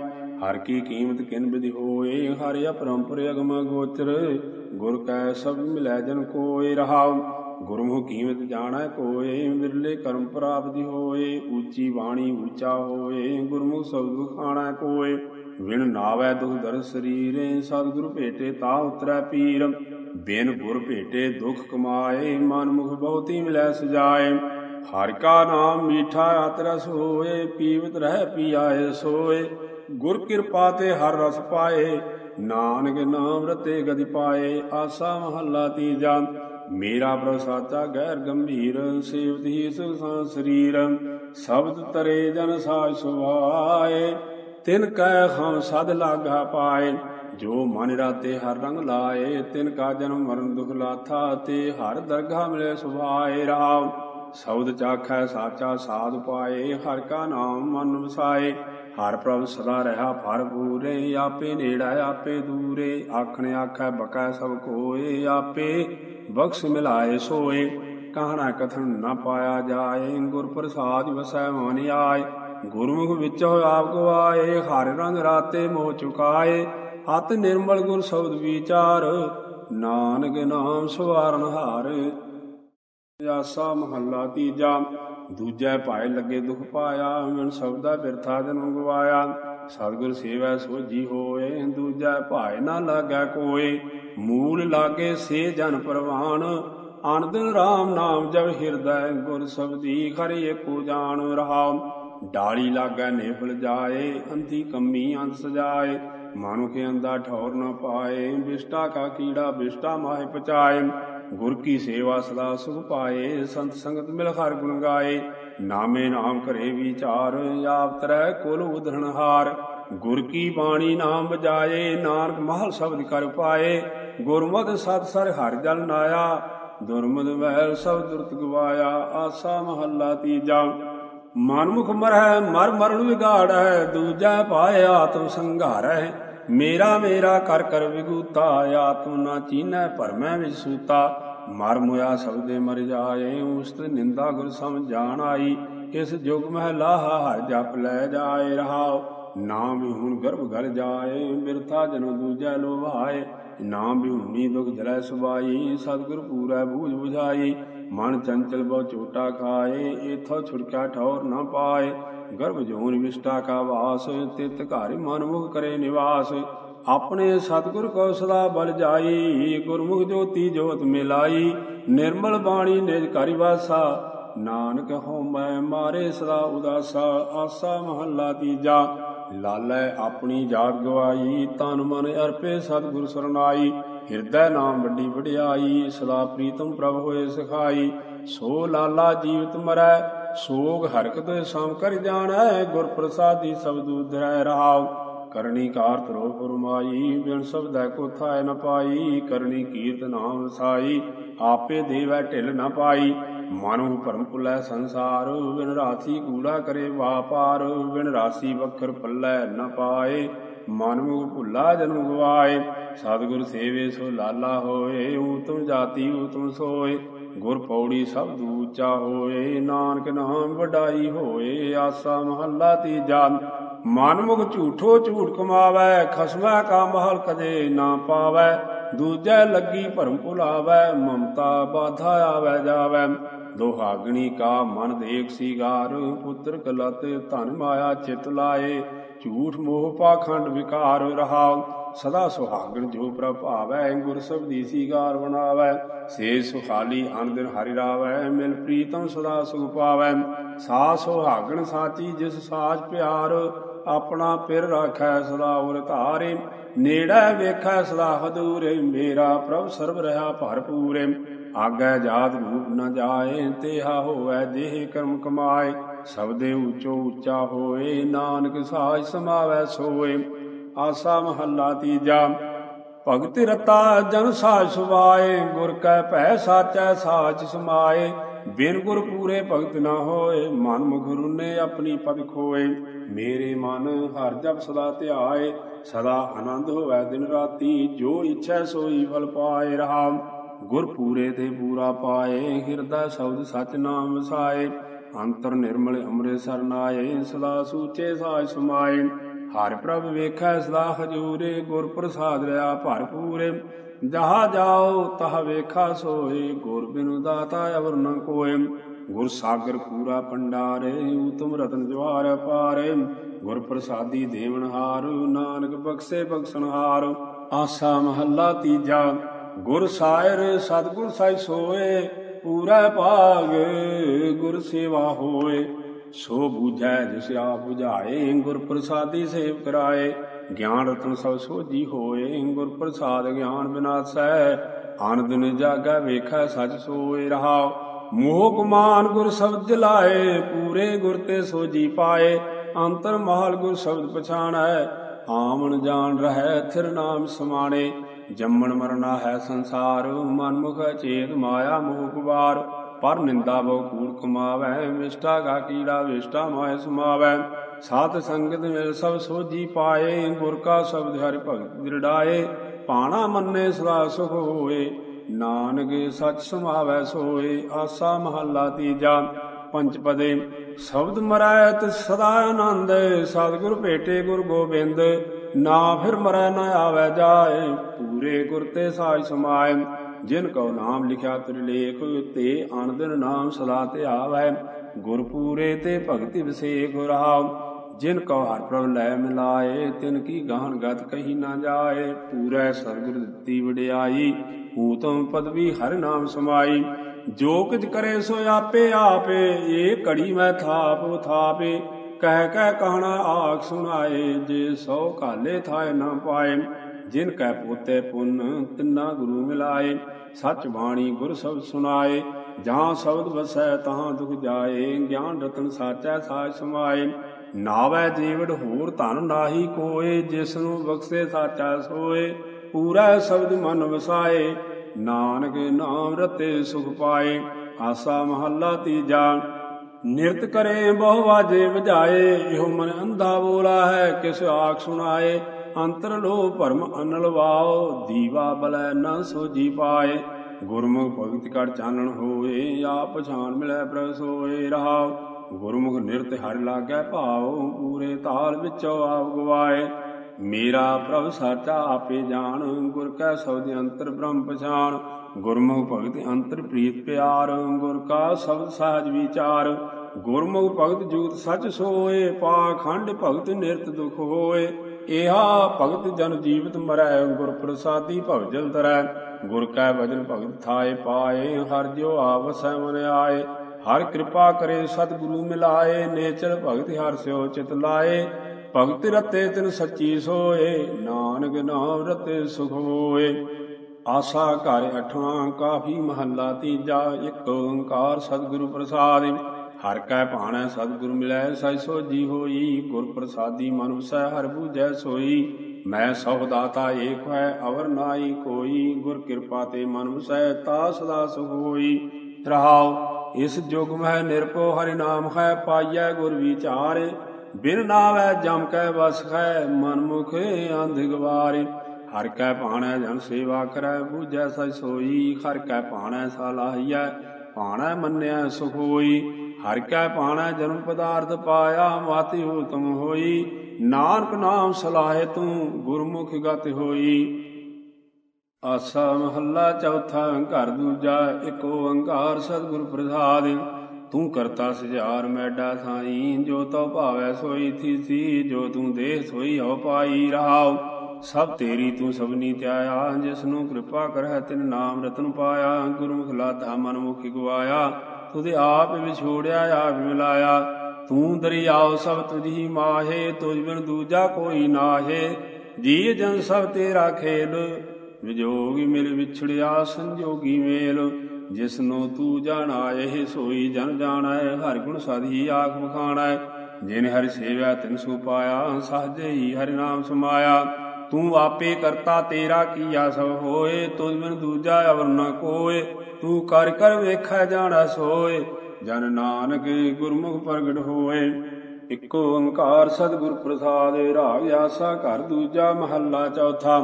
ਹਰ ਕੀ ਕੀਮਤ ਕਿਨ ਵਿਧਿ ਹੋਏ, ਹਰਿ ਅਪਰੰਪਰ ਅਗਮ ਗੋਚਰ, ਗੁਰ ਕੈ ਸਭ ਮਿਲੈ ਜਨ ਕੋਏ ਰਹਾਉ। ਗੁਰਮੁਖ ਕੀਮਤ ਜਾਣੈ ਕੋਏ ਮਿਰਲੇ ਕਰਮ ਪ੍ਰਾਪਤੀ ਹੋਏ, ਉੱਚੀ ਬਾਣੀ ਉੱਚਾ ਹੋਏ, ਗੁਰਮੁਖ ਸਬਦ ਖਾਣਾ ਕੋਏ। ਵਿਣ ਨਾਵੈ ਦੁਖ ਦਰ ਸਰੀਰੇ, ਸਤਿਗੁਰ ਭੇਟੇ ਤਾ ਉਤਰੈ ਪੀਰ। ਬਿਨ ਗੁਰ ਭੇਟੇ ਦੁਖ ਕਮਾਏ ਮਨ ਮੁਖ ਬਹੁਤੀ ਮਿਲੈ ਸਜਾਏ। ਹਰਿ ਕਾ ਨਾਮ ਮੀਠਾ ਆਤਰਸ ਹੋਏ, ਪੀਵਤ ਰਹਿ ਪੀਆਏ ਸੋਏ। ਗੁਰ ਕਿਰਪਾ ਤੇ ਹਰ ਰਸ ਪਾਏ, ਨਾਨਕ ਨਾਮ ਰਤੇ ਗതി ਪਾਏ, ਆਸਾ ਮਹੱਲਾ ਤੀਜਾ। ਮੇਰਾ ਪ੍ਰਭ ਗੈਰ ਗੰਭੀਰ, ਸੇਵਤ ਹੀ ਸੁਖਾਂ ਸਰੀਰ, ਸ਼ਬਦ ਤਰੇ ਜਨ ਸਾਜ ਸੁਭਾਏ, ਤਿਨ ਕੈ ਹਮ ਸਦ ਲਾਗਾ ਪਾਏ, ਜੋ ਮਨ ਰਾਤੇ ਹਰ ਰੰਗ ਲਾਏ, ਤਿਨ ਕਾ ਜਨਮ ਮਰਨ ਦੁਖ ਲਾਥਾ, ਤੇ ਹਰ ਦਰਗਾ ਮਿਲੇ ਸੁਭਾਏ ਰਾਮ। ਸ਼ਬਦ ਚਾਖੈ ਸਾਚਾ ਸਾਧ ਪਾਏ, ਹਰ ਕਾ ਨਾਮ ਮਨ ਵਸਾਏ ਹਰ ਪ੍ਰਭ ਸਦਾ ਰਹਾ, ਫਰ ਪੂਰੇ ਆਪੇ ਨੇੜਾ ਆਪੇ ਦੂਰੇ। ਆਖਣ ਆਖੈ ਬਕੈ ਸਭ ਕੋਏ ਆਪੇ, ਬਖਸ਼ ਮਿਲਾਏ ਸੋਏ। ਕਹਣਾ ਕਥਨ ਨ ਪਾਇਆ ਜਾਏ, ਗੁਰ ਪ੍ਰਸਾਦ ਵਸੈ ਮਨ ਆਏ। ਗੁਰਮੁਖ ਵਿੱਚ ਆਪ ਗਵਾਏ, ਹਰ ਰੰਗ ਰਾਤੇ ਮੋਹ ਚੁਕਾਏ। ਅਤ ਨਿਰਮਲ ਗੁਰ ਸ਼ਬਦ ਵਿਚਾਰ, ਨਾਨਕ ਨਾਮ ਸਵਾਰਨ ਹਾਰ। ਆਸਾ ਮਹੱਲਾ ਤੀਜਾ। ਦੂਜੈ ਭਾਏ ਲੱਗੇ ਦੁਖ ਪਾਇਆ ਮਨ ਸਬਦਾ ਬਿਰਥਾ ਜਨਮ ਗਵਾਇਆ ਸਤਿਗੁਰ ਸੇਵੈ ਸੋਜੀ ਹੋਏ, ਦੂਜੈ ਭਾਏ ਨਾ ਲਾਗੈ ਕੋਏ। ਮੂਲ ਲਾਗੇ ਸੇ ਜਨ ਪ੍ਰਵਾਨ ਅਨੰਦ ਰਾਮ ਨਾਮ ਜਬ ਹਿਰਦੈ ਗੁਰ ਸਬਦੀ ਖਰੇ ਏਕੋ ਜਾਣ ਰਹਾਉ। ਡਾਲੀ ਲਾਗੈ ਨੇਫਲ ਜਾਏ ਅੰਤੀ ਕੰਮੀ ਅੰਤ ਸਜਾਏ। ਮਨੁਖ ਅੰਦਾ ਠੌਰ ਨਾ ਪਾਏ, ਬਿਸ਼ਟਾ ਕਾ ਕੀੜਾ ਬਿਸ਼ਟਾ ਮਾਹਿ ਪਚਾਏ। ਗੁਰ ਕੀ ਸੇਵਾ ਸਦਾ ਸੁਖ ਪਾਏ, ਸੰਤ ਸੰਗਤ ਮਿਲ ਹਰ ਗੁਣ ਗਾਏ। ਨਾਮੇ ਨਾਮ ਕਰੇ ਵਿਚਾਰ, ਆਪ ਤਰੈ ਕੁਲ ਉਧਰਨ ਹਾਰ। ਗੁਰ ਕੀ ਬਾਣੀ ਨਾਮ ਬਜਾਏ, ਨਾਨਕ ਮਹਲ ਸ਼ਬਦ ਕਰ ਪਾਏ। ਗੁਰਮਤਿ ਸਤ ਸਰ ਹਰ ਜਲ ਨਾਇਆ ਦੁਰਮਦ ਵੈਲ ਸਭ ਦੁਰਤ ਗਵਾਇਆ, ਆਸਾ ਮਹੱਲਾ ਤੀਜਾ। ਮਨਮੁਖ ਮਰਹਿ, ਮਰ ਮਰਨ ਵਿਗਾੜੈ ਦੂਜੈ ਪਾਏ ਆਤਮ ਸੰਘਾਰੈ ਮੇਰਾ ਮੇਰਾ ਕਰ ਕਰ ਵਿਗੂਤਾ ਆਤਮ ਨਾ ਚੀਨੈ ਭਰਮੈ ਵਿੱਚ ਸੂਤਾ। ਮਰ ਮੁਆ ਸਬਦੇ ਮਰ ਜਾਏ ਉਸਤ ਨਿੰਦਾ ਗੁਰ ਸਮ ਜਾਣ ਆਈ। ਇਸ ਜੁਗ ਮਹਿ ਲਾਹਾ ਹਰ ਜਪ ਲੈ ਜਾਏ, ਰਹਾਉ। ਨਾਮ ਹੁਣ ਗਰਭ ਗਲ ਜਾਏ, ਬਿਰਥਾ ਜਨੋ ਦੂਜੈ ਲੋਭਾਏ। ਨਾਮ ਹੁਣੀ ਦੁਖ ਜਲੈ ਸੁਬਾਈ ਸਤਿਗੁਰ ਪੂਰੈ ਬੂਝ ਬੁਝਾਈ। ਮਨ ਚੰਚਲ ਬਹੁ ਝੋਟਾ ਖਾਏ ਇਥੋਂ ਛੁਟਕਾ ਠੌਰ ਨਾ ਪਾਏ। ਗਰਭ ਜੋਨ ਵਿਸ਼ਟਾ ਕਾ ਵਾਸ, ਤਿਤ ਘਰ ਮਨ ਮੁਖ ਕਰੇ ਨਿਵਾਸ। ਆਪਣੇ ਸਤਿਗੁਰ ਕੋ ਸਦਾ ਬਲ ਜਾਈ, ਗੁਰਮੁਖ ਜੋਤੀ ਜੋਤ ਮਿਲਾਈ। ਨਿਰਮਲ ਬਾਣੀ ਨਿਜ ਕਰਿ ਵਾਸਾ, ਨਾਨਕ ਹੋਮੈ ਮਾਰੇ ਸਦਾ ਉਦਾਸਾ, ਆਸਾ ਮਹੱਲਾ ਤੀਜਾ। ਲਾਲੈ ਆਪਣੀ ਜਾਤ ਗਵਾਈ, ਤਨ ਮਨ ਅਰਪੇ ਸਤਿਗੁਰ ਸਰਨਾਈ। ਹਿਰਦੈ ਨਾਮ ਵੱਡੀ ਵਡਿਆਈ, ਸਦਾ ਪ੍ਰੀਤਮ ਪ੍ਰਭ ਹੋਏ ਸਖਾਈ। ਸੋ ਲਾਲਾ ਜੀਵਤ ਮਰੈ, ਸੋਗ ਹਰਕਤ ਸਮ ਕਰ ਜਾਣੈ ਗੁਰ ਪ੍ਰਸਾਦੀ ਸਬਦ ਉਧਰੈ ਰਹਾਉ। ਕਰਨੀ ਕਾਰ ਤਰੋ ਫਰਮਾਈ, ਬਿਨ ਸਬਦੈ ਕੋ ਥਾਇ ਨ ਪਾਈ। ਕਰਨੀ ਕੀਰਤ ਨਾਮ ਸਾਈ ਆਪੇ ਦੇਵੈ ਢਿਲ ਨ ਪਾਈ। ਮਨੁ ਭਰਮ ਭੁਲੈ ਸੰਸਾਰ, ਬਿਨ ਰਾਸੀ ਕੂੜਾ ਕਰੇ ਵਾਪਾਰ। ਬਿਨ ਰਾਸੀ ਵਖਰ ਪੱਲੈ ਨ ਪਾਏ। ਮਨਮੁਖ ਭੁੱਲਾ ਜਨਮ ਗਵਾਏ। ਸਤਿਗੁਰ ਸੇਵੇ ਸੋ ਲਾਲਾ ਹੋਏ ਊਤਮ ਜਾਤੀ ਊਤਮ ਸੋਏ। ਗੁਰ ਪੌੜੀ ਸਭ ਦੂਚਾ ਹੋਏ, ਨਾਨਕ ਨਾਮ ਵਡਾਈ ਹੋਏ, ਆਸਾ ਮਹੱਲਾ ਤੀਜਾ। ਮਨ ਝੂਠੋ ਝੂਠ ਕਮਾਵੈ, ਖਸਮੈ ਕਾ ਮਹਲ ਕਦੇ ਨਾ ਪਾਵੈ। ਦੂਜੈ ਲੱਗੀ ਭਰਮ ਭੁਲਾਵੈ, ਮਮਤਾ ਬਾਧਾ ਆਵੈ ਜਾਵੈ। ਦੋਹਾਗਣੀ ਕਾ ਮਨ ਦੇਖ ਸੀਗਾਰ, ਪੁੱਤਰ ਕਲਤ ਧਨ ਮਾਇਆ ਚਿਤ ਲਾਏ। ਝੂਠ ਮੋਹ ਪਾਖੰਡ ਵਿਕਾਰ ਰਹਾਉ, ਸਦਾ ਸੁਹਾਗਣ ਜੋ ਪ੍ਰਭਾਵੈ ਗੁਰ ਸਬਦੀ ਸੀਗਾਰ ਬਣਾਵੈ, ਸੇ ਸੁਖਾਲੀ ਅਨ ਦਿਨ ਹਰਿ ਰਾਵੈ, ਮਿਲ ਪ੍ਰੀਤਮ ਸਦਾ ਸੁਖ ਪਾਵੈ। ਸਾ ਸੁਹਾਗਣ ਸਾਚੀ ਜਿਸ ਸਾਜ ਪਿਆਰ, ਆਪਣਾ ਪਿਰ ਰਾਖੈ ਸਦਾ ਉਰ ਧਾਰੇ। ਨੇੜੇ ਵੇਖੈ ਸਦਾ ਹਦੂਰੇ, ਮੇਰਾ ਪ੍ਰਭ ਸਰਬ ਰਹਾ ਭਰਪੂਰੇ। ਆਗੈ ਜਾਤ ਰੂਪ ਨ ਜਾਏ, ਤੇਹਾ ਹੋਵੈ ਦੇਹ ਕਰਮ ਕਮਾਏ। ਸਬਦੇ ਉੱਚੋ ਉੱਚਾ ਹੋਏ, ਨਾਨਕ ਸਾਜ ਸਮਾਵੈ ਸੋਏ, ਆਸਾ ਮਹੱਲਾ ਤੀਜਾ। ਭਗਤ ਰਤਾ ਜਨ ਸਾਜ ਸੁਭਾਏ, ਗੁਰ ਕੈ ਭੈ ਸਾਚੈ ਸਾਚ ਸਮਾਏ। ਬਿਨ ਗੁਰ ਪੂਰੇ ਭਗਤ ਨਾ ਹੋਏ, ਮਨ ਮੁਖ ਰੁਨੇ ਆਪਣੀ ਪਦ ਖੋਏ। ਮੇਰੇ ਮਨ ਹਰ ਜਪ ਸਦਾ ਧਿਆਏ, ਸਦਾ ਆਨੰਦ ਹੋਵੇ ਦਿਨ ਰਾਤੀ, ਜੋ ਇੱਛਾ ਸੋਈ ਫਲ ਪਾਏ ਰਹਾ। ਗੁਰ ਪੂਰੇ ਤੇ ਪੂਰਾ ਪਾਏ, ਹਿਰਦਾ ਸ਼ਬਦ ਸਚ ਨਾਮ ਵਸਾਏ। ਅੰਤਰ ਨਿਰਮਲ ਅੰਮ੍ਰਿਤਸਰ ਸਰਨਾਏ ਸਦਾ ਸੂਚੇ ਸਾਜ ਸਮਾਏ। ਹਰਿ ਪ੍ਰਭ ਵੇਖੈ ਸਦਾ ਹਜੂਰੇ, ਗੁਰ ਪ੍ਰਸਾਦ ਰਿਆ ਭਰਪੂਰੇ ਜਹਾ ਜਾਓ, ਤਹ ਵੇਖਾ ਸੋਏ ਗੁਰ ਬਿਨੁ ਦਾਤਾ ਅਵਰ ਨ ਕੋਏ। ਗੁਰ ਸਾਗਰ ਪੂਰਾ ਪੰਡਾਰੇ ਉਤਮ ਰਤਨ ਜਵਾਰ ਪਾਰੇ। ਗੁਰ ਪ੍ਰਸਾਦੀ ਦੇਵਨ ਹਾਰ, ਨਾਨਕ ਬਖਸ਼ੇ ਬਖਸ਼ਣ ਹਾਰ। ਆਸਾ ਮਹੱਲਾ ਤੀਜਾ, ਗੁਰ ਸਾਇਰ ਸਤਗੁਰ ਸਾਈ ਸੋਏ। ਪੂਰਾ ਭਾਗ ਗੁਰ ਸੇਵਾ ਹੋਏ। ਸੋ ਬੂਝੈ ਜਿਸ ਆਪ 부ਝਾਏ ਗੁਰ ਪ੍ਰਸਾਦੀ ਸੇਵ ਕਰਾਏ। ਗਿਆਨ ਰਤਨ ਸਭ ਸੋਜੀ ਹੋਏ ਗੁਰ ਪ੍ਰਸਾਦ ਗਿਆਨ ਬਿਨਾਸੈ ਆਨੰਦ ਜਾਗਾ ਵੇਖੈ ਸਚ ਸੋਏ ਰਹਾਉ। ਮੋਹ ਕੁਮਾਨ ਗੁਰ ਸ਼ਬਦ ਲਾਏ ਪੂਰੇ ਗੁਰ ਤੇ ਸੋਜੀ ਪਾਏ। ਅੰਤਰ ਮਹਲ ਗੁਰ ਸ਼ਬਦ ਪਛਾਣੈ ਆਮਣ ਜਾਣ ਰਹਿ, ਥਿਰ ਨਾਮ ਸਮਾਣੇ। ਜੰਮਣ ਮਰਨਾ ਹੈ ਸੰਸਾਰ, ਮਨਮੁਖ ਚੇਤ ਮਾਇਆ ਮੋਹ ਕੁਵਾਰ। ਪਰ ਨਿੰਦਾ ਬਹੁ ਕੂੜ ਕਮਾਵੈ ਵਿਸ਼ਟਾ ਗਾ ਕੀੜਾ ਵਿਸ਼ਟਾ ਮਾਇ ਸਮਾਵੈ। ਸਾਧ ਸੰਗਤ ਮਿਲ ਸਭ ਸੋਜੀ ਪਾਏ, ਗੁਰ ਕਾ ਸ਼ਬਦ ਹਰਿ ਭਗਤ ਦਿਰੜਾਏ ਪਾਣਾ ਮੰਨੇ ਸਦਾ ਸੁਖ ਹੋਏ, ਨਾਨਕ ਸਚ ਸਮਾਵੈ ਸੋਏ, ਆਸਾ ਮਹੱਲਾ ਤੀਜਾ। ਪੰਜ ਪਦੇ, ਸ਼ਬਦ ਮਰੈ ਸਦਾ ਆਨੰਦ, ਸਤਿਗੁਰ ਭੇਟੇ ਗੁਰ ਗੋਬਿੰਦ। ਨਾ ਫਿਰ ਮਰੈ ਨਾ ਆਵੈ ਜਾਏ, ਪੂਰੇ ਗੁਰ ਤੇ ਸਾਜ ਸਮਾਏ। ਜਿਨ ਕਉ ਨਾਮ ਲਿਖਿਆ ਤ੍ਰਿਲੇਖ ਤੇ ਆਨੰਦਨ ਨਾਮ ਸਦਾ ਤੇ ਆਵੈ। ਗੁਰ ਪੂਰੇ ਤੇ ਭਗਤੀ ਵਿਸੇਖ ਰਹਾਉ। ਜਿਨ ਕਉ ਹਰ ਪ੍ਰਭ ਲੈ ਮਿਲਾਏ, ਤਿਨ ਕੀ ਗਾਹਨ ਗਤ ਕਹੀ ਨਾ ਜਾਏ। ਪੂਰੇ ਸਰਗੁਰ ਦਿੱਤੀ ਵਡਿਆਈ ਊਤਮ ਪਦਵੀ ਹਰ ਨਾਮ ਸਮਾਈ। ਜੋ ਕਿਛ ਕਰੇ ਸੋ ਆਪੇ ਆਪੇ ਏ ਘੜੀ ਮੈਂ ਥਾਪ ਥਾਪੇ ਕਹਿ ਕਹਿ ਕਹਣਾ ਆਖ ਸੁਣਾਏ, ਜੇ ਸੋ ਕਾਲੇ ਥਾਏ ਨਾ ਪਾਏ, ਜਿਨ ਕੈ ਪੋਤੇ ਪੁੰਨ ਤਿੰਨਾ ਗੁਰੂ ਮਿਲਾਏ। ਸਚ ਬਾਣੀ ਗੁਰ ਸਬਦ ਸੁਣਾਏ, ਜਾਂ ਸ਼ਬਦ ਵਸੈ ਤਾਂ ਦੁਖ ਜਾਏ, ਗਿਆਨ ਰਤਨ ਸਾਚੈ ਸਾਚ ਸਮਾਏ। ਨਾਵੈ ਜੀਵੜ ਹੋਰ ਧਨ ਨਾਹੀ ਕੋਏ, ਜਿਸ ਨੂੰ ਬਖਸ਼ੇ ਸਾਚਾ ਸੋਏ। ਪੂਰਾ ਸ਼ਬਦ ਮਨ ਵਸਾਏ, ਨਾਨਕ ਨਾਮ ਰਤੇ ਸੁਖ ਪਾਏ। ਆਸਾ ਮਹੱਲਾ ਤੀਜਾ ਨਿਰਤ ਕਰੇ ਬਹੁ ਵਾਜੇ ਵਜਾਏ, ਇਹੋ ਮਨ ਅੰਧਾ ਬੋਲਾ ਹੈ, ਕਿਸ ਆਖ ਸੁਣਾਏ। ਅੰਤਰ ਲੋ ਭਰਮ ਅਨਲ ਵਾਓ, ਦੀਵਾ ਬਲੈ ਨਾ ਸੋਜੀ ਪਾਏ। ਗੁਰਮੁਖ ਭਗਤ ਕਰ ਚਾਨਣ ਹੋਏ ਆ ਪਛਾਨ ਮਿਲੈ ਪ੍ਰਭ ਸੋਏ ਰਹਾਉ। ਗੁਰਮੁਖ ਨਿਰਤ ਹਰਿ ਲਾਗੈ ਭਾਉ, ਪੂਰੇ ਤਾਲ ਵਿੱਚੋ ਆਪ ਗਵਾਏ। ਮੇਰਾ ਪ੍ਰਭ ਸਾਚਾ ਆਪੇ ਜਾਣ, ਗੁਰ ਕੈ ਸਬਦ ਅੰਤਰ ਬ੍ਰਹਮ ਪਛਾਨ ਗੁਰਮੁਖ ਭਗਤ ਅੰਤਰ ਪ੍ਰੀਤ ਪਿਆਰ, ਗੁਰ ਕਾ ਸਬਦ ਸਹਜ ਵਿਚਾਰ। ਗੁਰਮੁਖ ਭਗਤ ਜੁਗਤ ਸਚ ਸੋਏ, ਪਾਖੰਡ ਭਗਤ ਨਿਰਤ ਦੁਖ ਹੋਏ। ਇਹਾ ਭਗਤ ਜਨ ਜੀਵਤ ਮਰੈ, ਗੁਰ ਪ੍ਰਸਾਦੀ ਭਵਜਲ ਤਰੈ। ਗੁਰ ਕੈ ਭਜਨ ਭਗਤ ਥਾਏ ਪਾਏ, ਹਰ ਜੋ ਆਵਸੈ ਮਨ ਆਏ। ਹਰ ਕਿਰਪਾ ਕਰੇ ਸਤਿਗੁਰੂ ਮਿਲਾਏ, ਨੇਚਰ ਭਗਤ ਹਰ ਸਿਓ ਚਿਤ ਲਾਏ। ਭਗਤ ਰਤੇ ਤਿਨ ਸੱਚੀ ਸੋਏ, ਨਾਨਕ ਨਾਮ ਰਤੇ ਸੁਖ ਹੋਏ। ਆਸਾ ਘਰ ਅਠਵਾਂ, ਕਾਫੀ ਮਹੱਲਾ ਤੀਜਾ, ਇੱਕ ਓੰਕਾਰ ਸਤਿਗੁਰੂ ਪ੍ਰਸਾਦਿ। ਹਰ ਕੈ ਭਾਣੈ ਸਤਿਗੁਰ ਮਿਲੈ ਸੈ ਸੋਜੀ ਹੋਈ, ਗੁਰ ਪ੍ਰਸਾਦੀ ਮਨ ਵਸੈ ਹਰ ਬੂਝੈ ਸੋਈ। ਮੈਂ ਸਭ ਦਾਤਾ ਏਕ ਹੈ ਅਵਰ ਨਾਹੀ ਕੋਈ। ਗੁਰ ਕਿਰਪਾ ਤੇ ਮਨ ਵਸੈ ਤਾ ਸਦਾ ਸੁਖ ਹੋਈ। ਰਹਾਉ, ਇਸ ਜੁਗ ਮਹਿ ਨਿਰਭਉ, ਹਰਿ ਨਾਮ ਹੈ ਪਾਈਐ ਗੁਰ ਵਿਚਾਰ। ਬਿਨ ਨਾਵੈ ਜਮ ਕੈ ਵਸ ਹੈ ਮਨ ਮੁਖ ਅੰਧ ਗਵਾਰੇ। ਹਰ ਕੈ ਭਾਣੈ ਜਨ ਸੇਵਾ ਕਰੈ, ਬੂਝੈ ਸਚ ਸੋਈ, ਹਰ ਕੈ ਭਾਣੈ ਸਲਾਹੀਐ ਭਾਣੈ ਮੰਨਿਆ ਸੁਖ ਹੋਈ। ਹਰ ਕੈ ਭਾਣੈ ਜਨਮ ਪਦਾਰਥ ਪਾਇਆ, ਮਾਤੀ ਹੋ ਤੁਮ ਹੋਈ। ਨਾਨਕ ਨਾਮ ਸਲਾਹੇ ਤੂੰ, ਗੁਰਮੁਖ ਗਤ ਹੋਈ। ਆਸਾ ਮਹੱਲਾ ਚੌਥਾ ਘਰ ਦੂਜਾ, ਇੱਕ ਓੰਕਾਰ ਸਤਿਗੁਰ ਪ੍ਰਸਾਦ। ਤੂੰ ਕਰਤਾ ਸਜਾਰ ਮੈਡਾ ਥਾਈ, ਜੋ ਤਉ ਭਾਵੈ ਸੋਈ ਥੀਸੀ ਜੋ ਤੂੰ ਦੇਹ ਸੋਈ ਹੋ ਪਾਈ ਰਹਾਉ। ਸਭ ਤੇਰੀ ਤੂੰ ਸਭਨੀ ਧਿਆਇਆ ਜਿਸ ਨੂੰ ਕਿਰਪਾ ਕਰਹਿ ਤਿਨ ਨਾਮ ਰਤਨ ਪਾਇਆ, ਗੁਰਮੁਖ ਲਾਧਾ ਮਨ ਮੁਖੀ ਗਵਾਇਆ ਤੁਦੇ ਆਪ ਵਿਛੋੜਿਆ, ਆਪ ਮਿਲਾਇਆ। ਤੂੰ ਦਰਿਆਉ ਸਭ ਤੁਝੀ ਮਾਹੇ, ਤੁਝ ਬਿਨ ਦੂਜਾ ਕੋਈ ਨਾਹੇ। ਜੀ ਜਨ ਸਭ ਤੇਰਾ ਖੇਲ, ਵਿਜੋਗੀ ਮਿਲ ਵਿਛੜਿਆ, ਸੰਜੋਗੀ ਮੇਲ। ਜਿਸਨੂੰ ਤੂੰ ਜਾਣਾਏ ਇਹ ਸੋਈ ਜਨ ਜਾਣੈ, ਹਰ ਗੁਣ ਸਦੀ ਆਖ ਬਖਾਣੈ ਜਿਨ ਹਰਿ ਸੇਵਿਆ ਤਿਨ ਸੋ ਪਾਇਆ ਸਹਜੇ ਹੀ ਹਰਿ ਨਾਮ ਸਮਾਇਆ। ਤੂੰ ਆਪੇ ਕਰਤਾ, ਤੇਰਾ ਕੀਆ ਸਭ ਹੋਏ ਤੁਝ ਬਿਨ ਦੂਜਾ ਅਵਰ ਨ ਕੋਏ, ਤੂੰ ਕਰ ਕਰ ਵੇਖੈ ਜਾਣਾ ਸੋਏ, ਜਨ ਨਾਨਕ ਗੁਰਮੁਖ ਪ੍ਰਗਟ ਹੋਏ। ਇੱਕ ਓੰਕਾਰ ਸਤਿਗੁਰ ਪ੍ਰਸਾਦ, ਰਾਗ ਆਸਾ ਘਰ ਦੂਜਾ ਮਹੱਲਾ ਚੌਥਾ।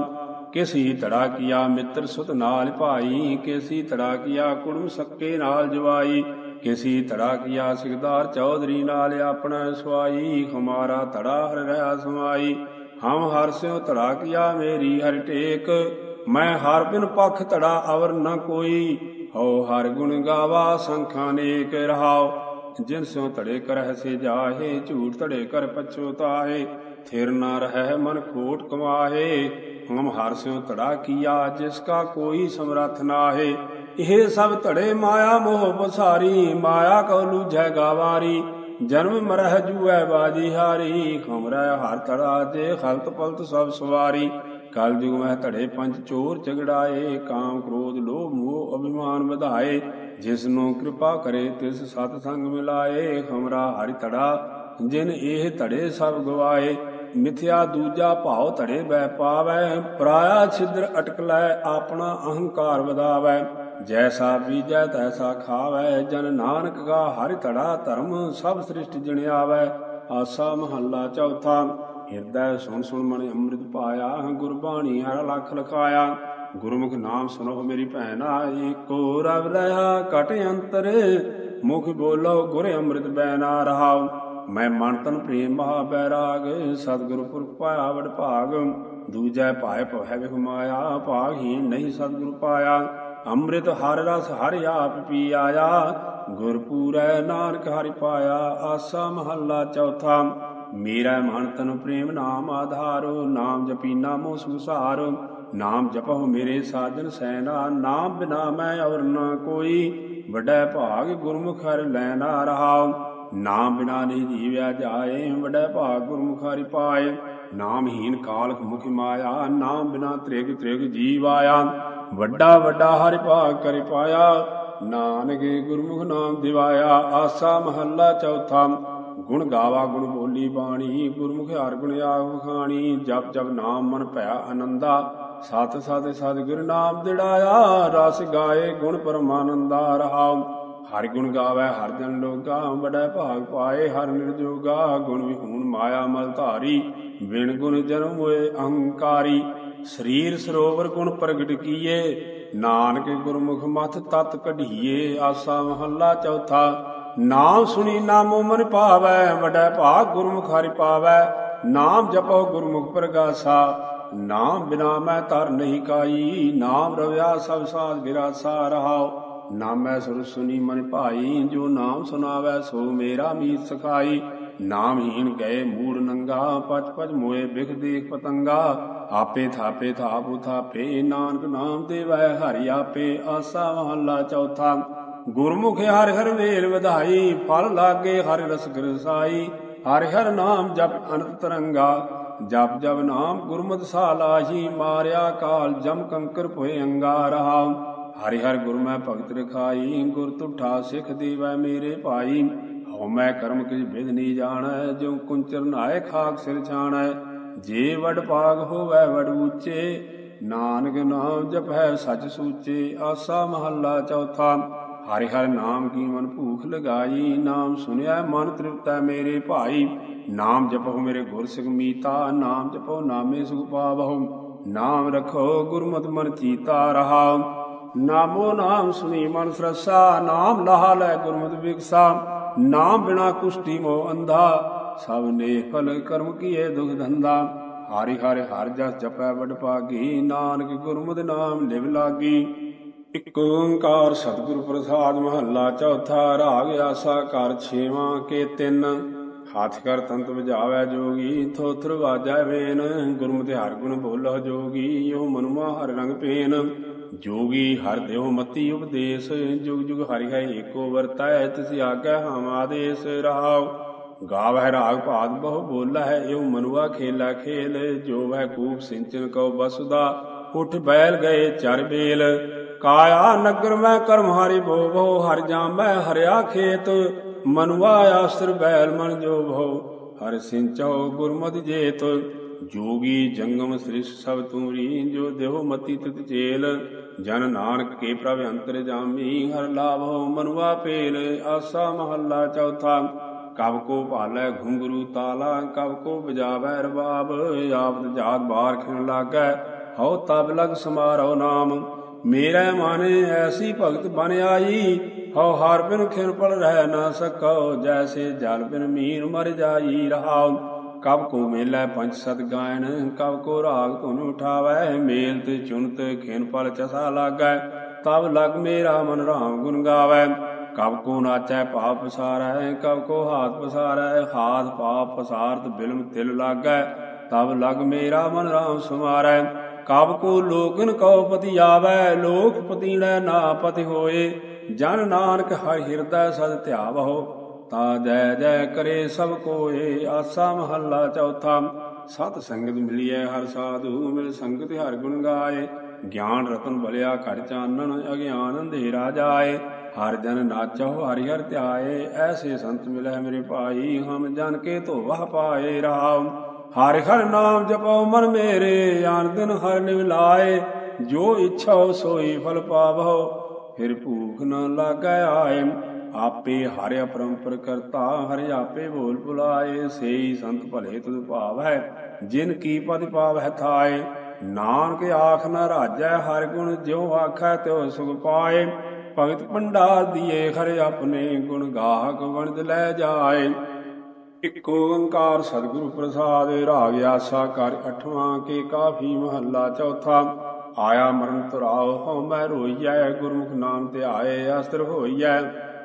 ਕਿਸੀ ਤੜਾ ਕੀਆ ਮਿੱਤਰ ਸੁਤ ਨਾਲ ਭਾਈ, ਕਿਸੀ ਤੜਾ ਕੀਆ ਕੁੜਮ ਸੱਕੇ ਨਾਲ ਜਵਾਈ, ਕਿਸੀ ਧੜਾ ਕੀਆ ਸਿਕਦਾਰ ਚੌਧਰੀ ਨਾਲ ਆਪਣਾ ਸਵਾਈ ਹਮਾਰਾ ਤੜਾ ਹਰ ਰਹਾ ਸਮਾਈ। ਹਮ ਹਰ ਸਿਓ ਧੜਾ ਕੀਆ ਮੇਰੀ ਹਰ ਟੇਕ। ਮੈਂ ਹਰ ਬਿਨ ਪਖ ਧੜਾ ਅਵਰ ਨ ਕੋਈ। ਹੋ ਹਰ ਗੁਣ ਗਾਵਾ ਸੰਖਾਂ ਨੇਕ ਰਹਾਓ ਜਿਨ ਸਿਓ ਧੜੇ ਕਰਹਿ ਸੇ ਜਾਹੇ, ਝੂਠ ਧੜੇ ਕਰ ਪਛੋਤਾਹੇ ਥਿਰ ਨਾ ਰਹਿ ਮਨ ਖੋਟ ਕਮਾਹੇ। ਹਮ ਹਰ ਸਿਓ ਧੜਾ ਕੀਆ ਜਿਸ ਕਾ ਕੋਈ ਸਮਰਥ ਨਾਹੇ। ਇਹ ਸਭ ਧੜੇ ਮਾਇਆ ਮੋਹ ਪਸਾਰੀ, ਮਾਇਆ ਕਉ ਲੂਝੈ ਗਾਵਾਰੀ। ਜਨਮ ਮਰਹਿ ਜੂਐ ਬਾਜੀ ਹਾਰੀ, ਖਮਰੈ ਹਰ ਧੜਾ ਤੇ ਖਲਤ ਪਲਤ ਸਭ ਸਵਾਰੀ। ਕਲ ਜੁਗ ਮਹਿ ਧੜੇ ਪੰਜ ਚੋਰ ਝਗੜਾਏ, ਕਾਮ ਕ੍ਰੋਧ ਲੋਭ ਮੋਹ ਅਭਿਮਾਨ ਵਧਾਏ। ਜਿਸ ਨੂੰ ਕਿਰਪਾ ਕਰੇ ਤਿਸ ਸਤ ਸੰਗ ਮਿਲਾਏ, ਖਮਰਾ ਹਰਿ ਧੜਾ, ਜਿਨ ਇਹ ਧੜੇ ਸਭ ਗਵਾਏ। ਮਿਥਿਆ ਦੂਜਾ ਭਾਉ ਧੜੇ ਬੈ ਪਾਵੈ, ਪਰਾਇਆ ਛਿਦਰ ਅਟਕ ਲੈ ਆਪਣਾ ਅਹੰਕਾਰ ਵਧਾਵੈ। ਜੈਸਾ ਬੀਜੈ ਤੈਸਾ ਖਾਵੈ, ਜਨ ਨਾਨਕ ਗਾ ਹਰਿ ਧੜਾ ਧਰਮ, ਸਭ ਸ੍ਰਿਸ਼ਟ ਜਿਣਿਆਵੈ ਆਸਾ ਮਹੱਲਾ ਚੌਥਾ, ਹਿਰਦੈ ਸੁਣ ਸੁਣ ਮਨ ਅੰਮ੍ਰਿਤ ਪਾਇਆ, ਗੁਰਬਾਣੀ ਹਰ ਲਖ ਲਖਾਇਆ। ਗੁਰਮੁਖ ਨਾਮ ਸੁਣੋ ਮੇਰੀ ਭੈਣਾ ਏਕੋ ਰਵ ਲਹਾ ਕਟ ਅੰਤਰ, ਮੁਖ ਬੋਲੋ ਗੁਰ ਅੰਮ੍ਰਿਤ ਬੈਨਾ ਰਹਾਉ ਮੈਂ ਮਨ ਤਨ ਪ੍ਰੇਮ ਮਹਾ ਬੈਰਾਗ, ਸਤਿਗੁਰ ਪੁਰਖ ਪਾਇਆ ਵਡ ਭਾਗ। ਦੂਜੈ ਭਾਇ ਭਵੈ ਵਿਖ ਮਾਇਆ ਭਾਗਹੀਨ ਨਹੀਂ ਸਤਿਗੁਰ ਪਾਇਆ। ਅੰਮ੍ਰਿਤ ਹਰ ਰਸ ਹਰਿ ਆਪ ਪੀ ਆਇਆ ਗੁਰ ਨਾਨਕ ਹਰਿ ਪਾਇਆ, ਆਸਾ ਮਹੱਲਾ ਚੌਥਾ। ਮੇਰਾ ਮਨ ਤਨ ਪ੍ਰੇਮ ਨਾਮ ਆਧਾਰੋ, ਨਾਮ ਜਪੀ ਨਾਮੋ ਸੰਸਾਰ। ਨਾਮ ਜਪਹੁ ਮੇਰੇ ਸਾਜਨ ਸੈਨਾ, ਨਾਮ ਬਿਨਾ ਮੈਂ ਔਰ ਨਾ ਕੋਈ। ਵਡੈ ਭਾਗ ਗੁਰਮੁਖ ਹਰਿ ਲੈਣਾ ਰਹਾਉ ਨਾਮ ਬਿਨਾ ਨਹੀਂ ਜੀਵਿਆ ਜਾਏ, ਵਡੈ ਭਾਗ ਗੁਰਮੁਖ ਹਰਿ ਪਾਏ। ਨਾਮਹੀਨ ਕਾਲਖ ਮੁਖ ਮਾਇਆ, ਨਾਮ ਬਿਨਾ ਤ੍ਰਿਗ ਤ੍ਰਿਗ ਜੀਵ ਆਇਆ। ਵੱਡਾ ਵੱਡਾ ਹਰਿ ਭਾਗ ਕਰਿ ਪਾਇਆ, ਨਾਨਕ ਗੁਰਮੁਖ ਨਾਮ ਦਿਵਾਇਆ, ਆਸਾ ਮਹੱਲਾ ਚੌਥਾ, ਗੁਣ ਗਾਵਾ ਗੁਣ ਬੋਲੀ ਬਾਣੀ, ਗੁਰਮੁਖ ਹਰ ਗੁਣ ਆਖ ਖਾਣੀ, ਜਪ ਜਪ ਨਾਮ ਮਨ ਭਇਆ ਆਨੰਦਾ, ਸਤ ਸਤ ਸਤ ਨਾਮ ਦਿੜਾਇਆ, ਰਸ ਗਾਏ ਗੁਣ ਪਰਮਾਨੰਦਾ ਰਹਾਉ ਹਰ ਗੁਣ ਗਾਵੇ ਹਰ ਜਨ ਲੋਗਾ ਬੜਾ ਭਾਗ ਪਾਏ ਹਰ ਨਿਰਜੋਗਾ, ਗੁਣ ਵਿਹੂਨ ਮਾਇਆ ਮਲ ਧਾਰੀ ਵਿਣ ਗੁਣ ਜਨਮ ਹੋਏ ਅਹੰਕਾਰੀ ਸਰੀਰ ਸਰੋਵਰ ਗੁਣ ਪ੍ਰਗਟ ਕੀਏ, ਨਾਨਕ ਗੁਰਮੁਖ ਮਥ ਤਤ ਕਢੀਏ, ਆਸਾ ਮਹੱਲਾ ਚੌਥਾ। ਨਾਮ ਸੁਣੀ ਨਾਮੋ ਮਨ ਭਾਵੈ ਵਡੈ ਭਾਗ ਗੁਰਮੁਖ ਹਰਿ ਪਾਵੈ, ਨਾਮ ਜਪੋ ਗੁਰਮੁਖ ਪ੍ਰਗਾਸਾ। ਨਾਮ ਬਿਨਾ ਮੈਂ ਤਰ ਨਹੀਂ ਕਾਈ, ਨਾਮ ਰਵਿਆ ਸਭ ਸਾਧ ਵਿਰਾਸਾ ਰਹਾਓ ਨਾਮੈ ਸੁਰ ਸੁਨੀ ਮਨ ਭਾਈ, ਜੋ ਨਾਮ ਸੁਨਾਵੈ ਸੋ ਮੇਰਾ ਮੀਤ ਸਖਾਈ। ਨਾਮਹੀਨ ਗਏ ਮੂੜ ਨੰਗਾ, ਪਚ ਪਚ ਮੋਏ ਬਿਖ ਦੇਖ ਪਤੰਗਾ। ਆਪੇ ਥਾਪੇ ਥਾਪੁ ਥਾਪੇ ਨਾਨਕ ਨਾਮ ਦੇਵੈ ਹਰਿ ਆਪੇ, ਆਸਾ ਮਹੱਲਾ ਚੌਥਾ। ਗੁਰਮੁਖ ਹਰਿ ਹਰਿ ਵੇਲ ਵਧਾਈ, ਫਲ ਲਾਗੇ ਹਰਿ ਰਸ ਗਰਸਾਈ। ਹਰਿ ਹਰਿ ਨਾਮ ਜਪ ਅਨੰਤ ਤਰੰਗਾ, ਜਪ ਜਪ ਨਾਮ ਗੁਰਮਤਿ ਸਾਲਾਹੀ, ਮਾਰਿਆ ਕਾਲ ਜਮ ਕੰਕਰ ਭੋਏ ਅੰਗਾ ਰਹਾ ਹਰਿ ਹਰਿ ਗੁਰ ਮੈਂ ਭਗਤ ਰਖਾਈ, ਗੁਰ ਤੁਠਾ ਸਿਖ ਦੇਵੈ ਮੇਰੇ ਭਾਈ। ਹਉ ਮੈਂ ਕਰਮ ਕਿਛ ਬਿਦ ਨਹੀਂ ਜਾਣੈ, ਜਿਉ ਕੁੰਚਰ ਨਾਏ ਖਾਕ ਸਿਰ ਛਾਣੈ। ਜੇ ਵਡ ਪਾਗ ਹੋਵੈ ਵਡ ਉੱਚੇ, ਨਾਨਕ ਨਾਮ ਜਪੈ ਸਚ ਸੂਚੇ, ਆਸਾ ਮਹੱਲਾ ਚੌਥਾ। ਹਰਿ ਹਰਿ ਨਾਮ ਕੀ ਮਨ ਭੂਖ ਲਗਾਈ, ਨਾਮ ਸੁਨਿਆ ਮਨ ਤ੍ਰਿਪਤੈ ਮੇਰੇ ਭਾਈ। ਨਾਮ ਜਪੋ ਮੇਰੇ ਗੁਰ ਸਿਖ ਮੀਤਾ, ਨਾਮ ਜਪੋ ਨਾਮੇ ਸੁਖ ਪਾਵਹੁ। ਨਾਮ ਰਖੋ ਗੁਰਮਤਿ ਮਨ ਚੀਤਾ ਰਹਾ। ਨਾਮੋ ਨਾਮ ਸੁਨੀ ਮਨ ਸਰਸਾ, ਨਾਮ ਲਹਾ ਲੈ ਗੁਰਮਤਿ ਵਿਕਸਾ ਨਾਮ ਬਿਨਾ ਕੁਸ਼ਟੀ ਮੋ ਅੰਧਾ। ਸਭ ਨੇ ਫਲ ਕਰਮ ਕੀਏ ਦੁਖ ਧੰਦਾ, ਹਰਿ ਹਰਿ ਹਰ ਜਸ ਜਪੈ ਵਡ ਭਾਗੀ, ਨਾਨਕ ਗੁਰਮਤਿ ਨਾਮ ਲਿਵ ਲਾਗੀ। ਇਕ ਓੰਕਾਰ ਸਤਿਗੁਰ ਪ੍ਰਸਾਦ ਮਹੱਲਾ ਚੌਥਾ, ਰਾਗ ਆਸਾ ਕਰ ਛੇਵਾਂ ਕੇ ਤਿੰਨ। ਹੱਥ ਕਰ ਤੰਤ ਵਜਾਵੈ ਜੋਗੀ, ਥੋਥਰ ਵਾਜੈ ਵੇਨ। ਗੁਰਮਤਿ ਹਰ ਗੁਣ ਬੋਲਹੁ ਜੋਗੀ ਯੋ ਮਨੁਆ ਹਰ ਰੰਗ ਪੇਨ। ਜੋਗੀ ਹਰ ਦੇਵ ਮਤੀ ਉਪਦੇਸ਼, ਜੁਗ ਜੁਗ ਹਰਿ ਹੈ ਏਕੋ ਵਰਤੈ, ਤਿਸ ਆਗੈ ਹਮ ਆਦੇਸ। ਰਹਾਉ ਗਾਵਹਿ ਰਾਗ ਭਾਗ ਬਹੁ ਬੋਲਾ ਹੈ ਇਹੋ ਮਨੁਆ ਖੇਲਾ ਖੇਲ, ਜੋ ਵਹਿ ਕੂਪ ਸਿੰਚਨ ਕਉ ਬਸੁਦਾ, ਉਠ ਬੈਲ ਗਏ ਚਰ ਬੇਲ। ਕਾਇਆ ਨਗਰ ਮੈਂ ਕਰਮ ਹਾਰੀ ਭੋ ਭੋ ਹਰ ਜਾਮੈ ਹਰਿਆ ਖੇਤ। ਮਨੁਆ ਆਸਰ ਬੈਲ ਮਨ ਜੋ ਭੋ ਹਰ ਸਿੰਚੋ ਗੁਰਮਤਿ ਜੇਤ। ਜੋਗੀ ਜੰਗਮ ਸ੍ਰਿਸ਼ ਸਭ ਤੂਰੀ, ਜੋ ਦੇਹੋ ਮਤੀ ਤਿਤ ਚੇਲ। ਜਨ ਨਾਨਕ ਕੇ ਪ੍ਰਭ ਅੰਤਰ ਜਾਮੀ, ਹਰ ਲਾਭੋ ਮਨੁਆ ਪੇਲ। ਆਸਾ ਮਹੱਲਾ ਚੌਥਾ ਕਬ ਕੋ ਭਾਲੈ ਘੁੰਗਰੂ ਤਾਲਾ, ਕਬ ਕੋ ਬਜਾਵੈ ਰਬਾਬ ਆਪਤ ਜਾਤ ਬਾਰ ਖਿਨ ਲਾਗੈ। ਹਉ ਤਬ ਲਗ ਸਮਾਰੋ ਨਾਮ, ਮੇਰਾ ਮਨ ਐਸੀ ਭਗਤ ਬਨ ਆਈ। ਹਉ ਹਰ ਬਿਨ ਖਿਨ ਪਲ ਰਹਿ ਨਾ ਸਕੋ ਜੈਸੇ ਜਲ ਬਿਨ ਮੀਨ ਮਰ ਜਾਈ ਰਹਾਉ। ਕਬ ਕੋ ਮੇਲੇ ਪੰਜ ਸਤ ਗਾਇਨ ਕਬ ਕੋ ਰਾਗ ਧੁਨ ਉਠਾਵੈ, ਮੇਲ ਤੇ ਚੁਨਤ ਖਿਨ ਪਲ ਚਸਾ ਲਾਗੈ। ਤਬ ਲਗ ਮੇਰਾ ਮਨ ਰਾਮ ਗੁਣ ਗਾਵੈ। ਕਬ ਕੋ ਨਾਚੈ ਪਾਪ ਪਸਾਰੈ, ਕਬ ਕੋ ਹਾਥ ਪਸਾਰੈ, ਹਾਥ ਪਾਪ ਪਸਾਰਤ ਬਿਲਮ ਤਿਲ ਲਾਗੈ, ਤਬ ਲਗ ਮੇਰਾ ਮਨ ਰਾਮ ਸੁਮਾਰੈ। ਕਬ ਕੋ ਲੋਕਨ ਕਉ ਪਤੀ ਆਵੈ, ਲੋਕ ਪਤੀਣੈ ਨਾ ਪਤਿ ਹੋਏ। ਜਨ ਨਾਨਕ ਹਰਿ ਹਿਰਦੈ ਸਦ ਧਿਆਵਹੁ, ਤਾ ਜੈ ਜੈ ਕਰੇ ਸਭ ਕੋਏ। ਆਸਾ ਮਹੱਲਾ ਚੌਥਾ, ਸਤ ਸੰਗਤ ਮਿਲਿਐ, ਹਰ ਸਾਧੂ ਮਿਲ ਸੰਗਤ ਹਰ ਗੁਣ ਗਾਏ। ਗਿਆਨ ਰਤਨ ਬਲਿਆ ਘਰ ਚਾਨਣ, ਅਗਿਆਨ ਅੰਧੇਰਾ ਜਾਏ। ਹਰ ਜਨ ਨਾਚੋ ਹਰਿ ਹਰਿ ਧਿਆਏ। ਐਸੇ ਸੰਤ ਮਿਲੈ ਮੇਰੇ ਭਾਈ, ਹਮ ਜਨ ਕੇ ਧੋਵਾ ਪਾਏ ਰਾਮ। ਹਰਿ ਹਰਿ ਨਾਮ ਜਪੋ ਮਨ ਮੇਰੇ, ਆਨ ਦਿਨ ਹਰਿ ਨਿਵਲਾਏ ਜੋ ਇੱਛਾ ਸੋਈ ਫਲ ਪਾਵੋ ਫਿਰ ਭੂਖ ਨ ਲਾਗੈ ਆਏ। ਆਪੇ ਹਰਿ ਅਪਰੰਪਰ ਕਰਤਾ, ਹਰਿ ਆਪੇ ਬੋਲ ਬੁਲਾਏ ਸੇਈ ਸੰਤ ਭਲੇ ਤੁਧ ਭਾਵ ਹੈ ਜਿਨ ਕੀ ਪਦ ਪਾਵੈ ਥਾਏ। ਨਾਨਕ ਆਖ ਨ ਰਾਜੈ ਹਰ ਗੁਣ ਜਿਉ ਆਖੈ ਤਿਉ ਸੁਖ ਪਾਏ। ਭਗਤ ਭੰਡਾਰ ਦੀਏ ਹਰਿ ਆਪਣੇ ਗੁਣ ਗਾਹਕ ਵਣਜ ਲੈ ਜਾਏ। ਇਕ ਓੰਕਾਰ ਸਤਿਗੁਰੂ ਪ੍ਰਸਾਦ ਰਾਗ ਆਸਾ ਕਰ ਅਠਵਾਂ ਕੇ ਕਾਫੀ ਮਹੱਲਾ ਚੌਥਾ। ਆਇਆ ਮਰਨ ਤੁਰਾਉ ਹਉ ਮੈਂ ਰੋਈਐ, ਗੁਰਮੁਖ ਨਾਮ ਧਿਆਏ ਅਸਤਰ ਹੋਈਐ।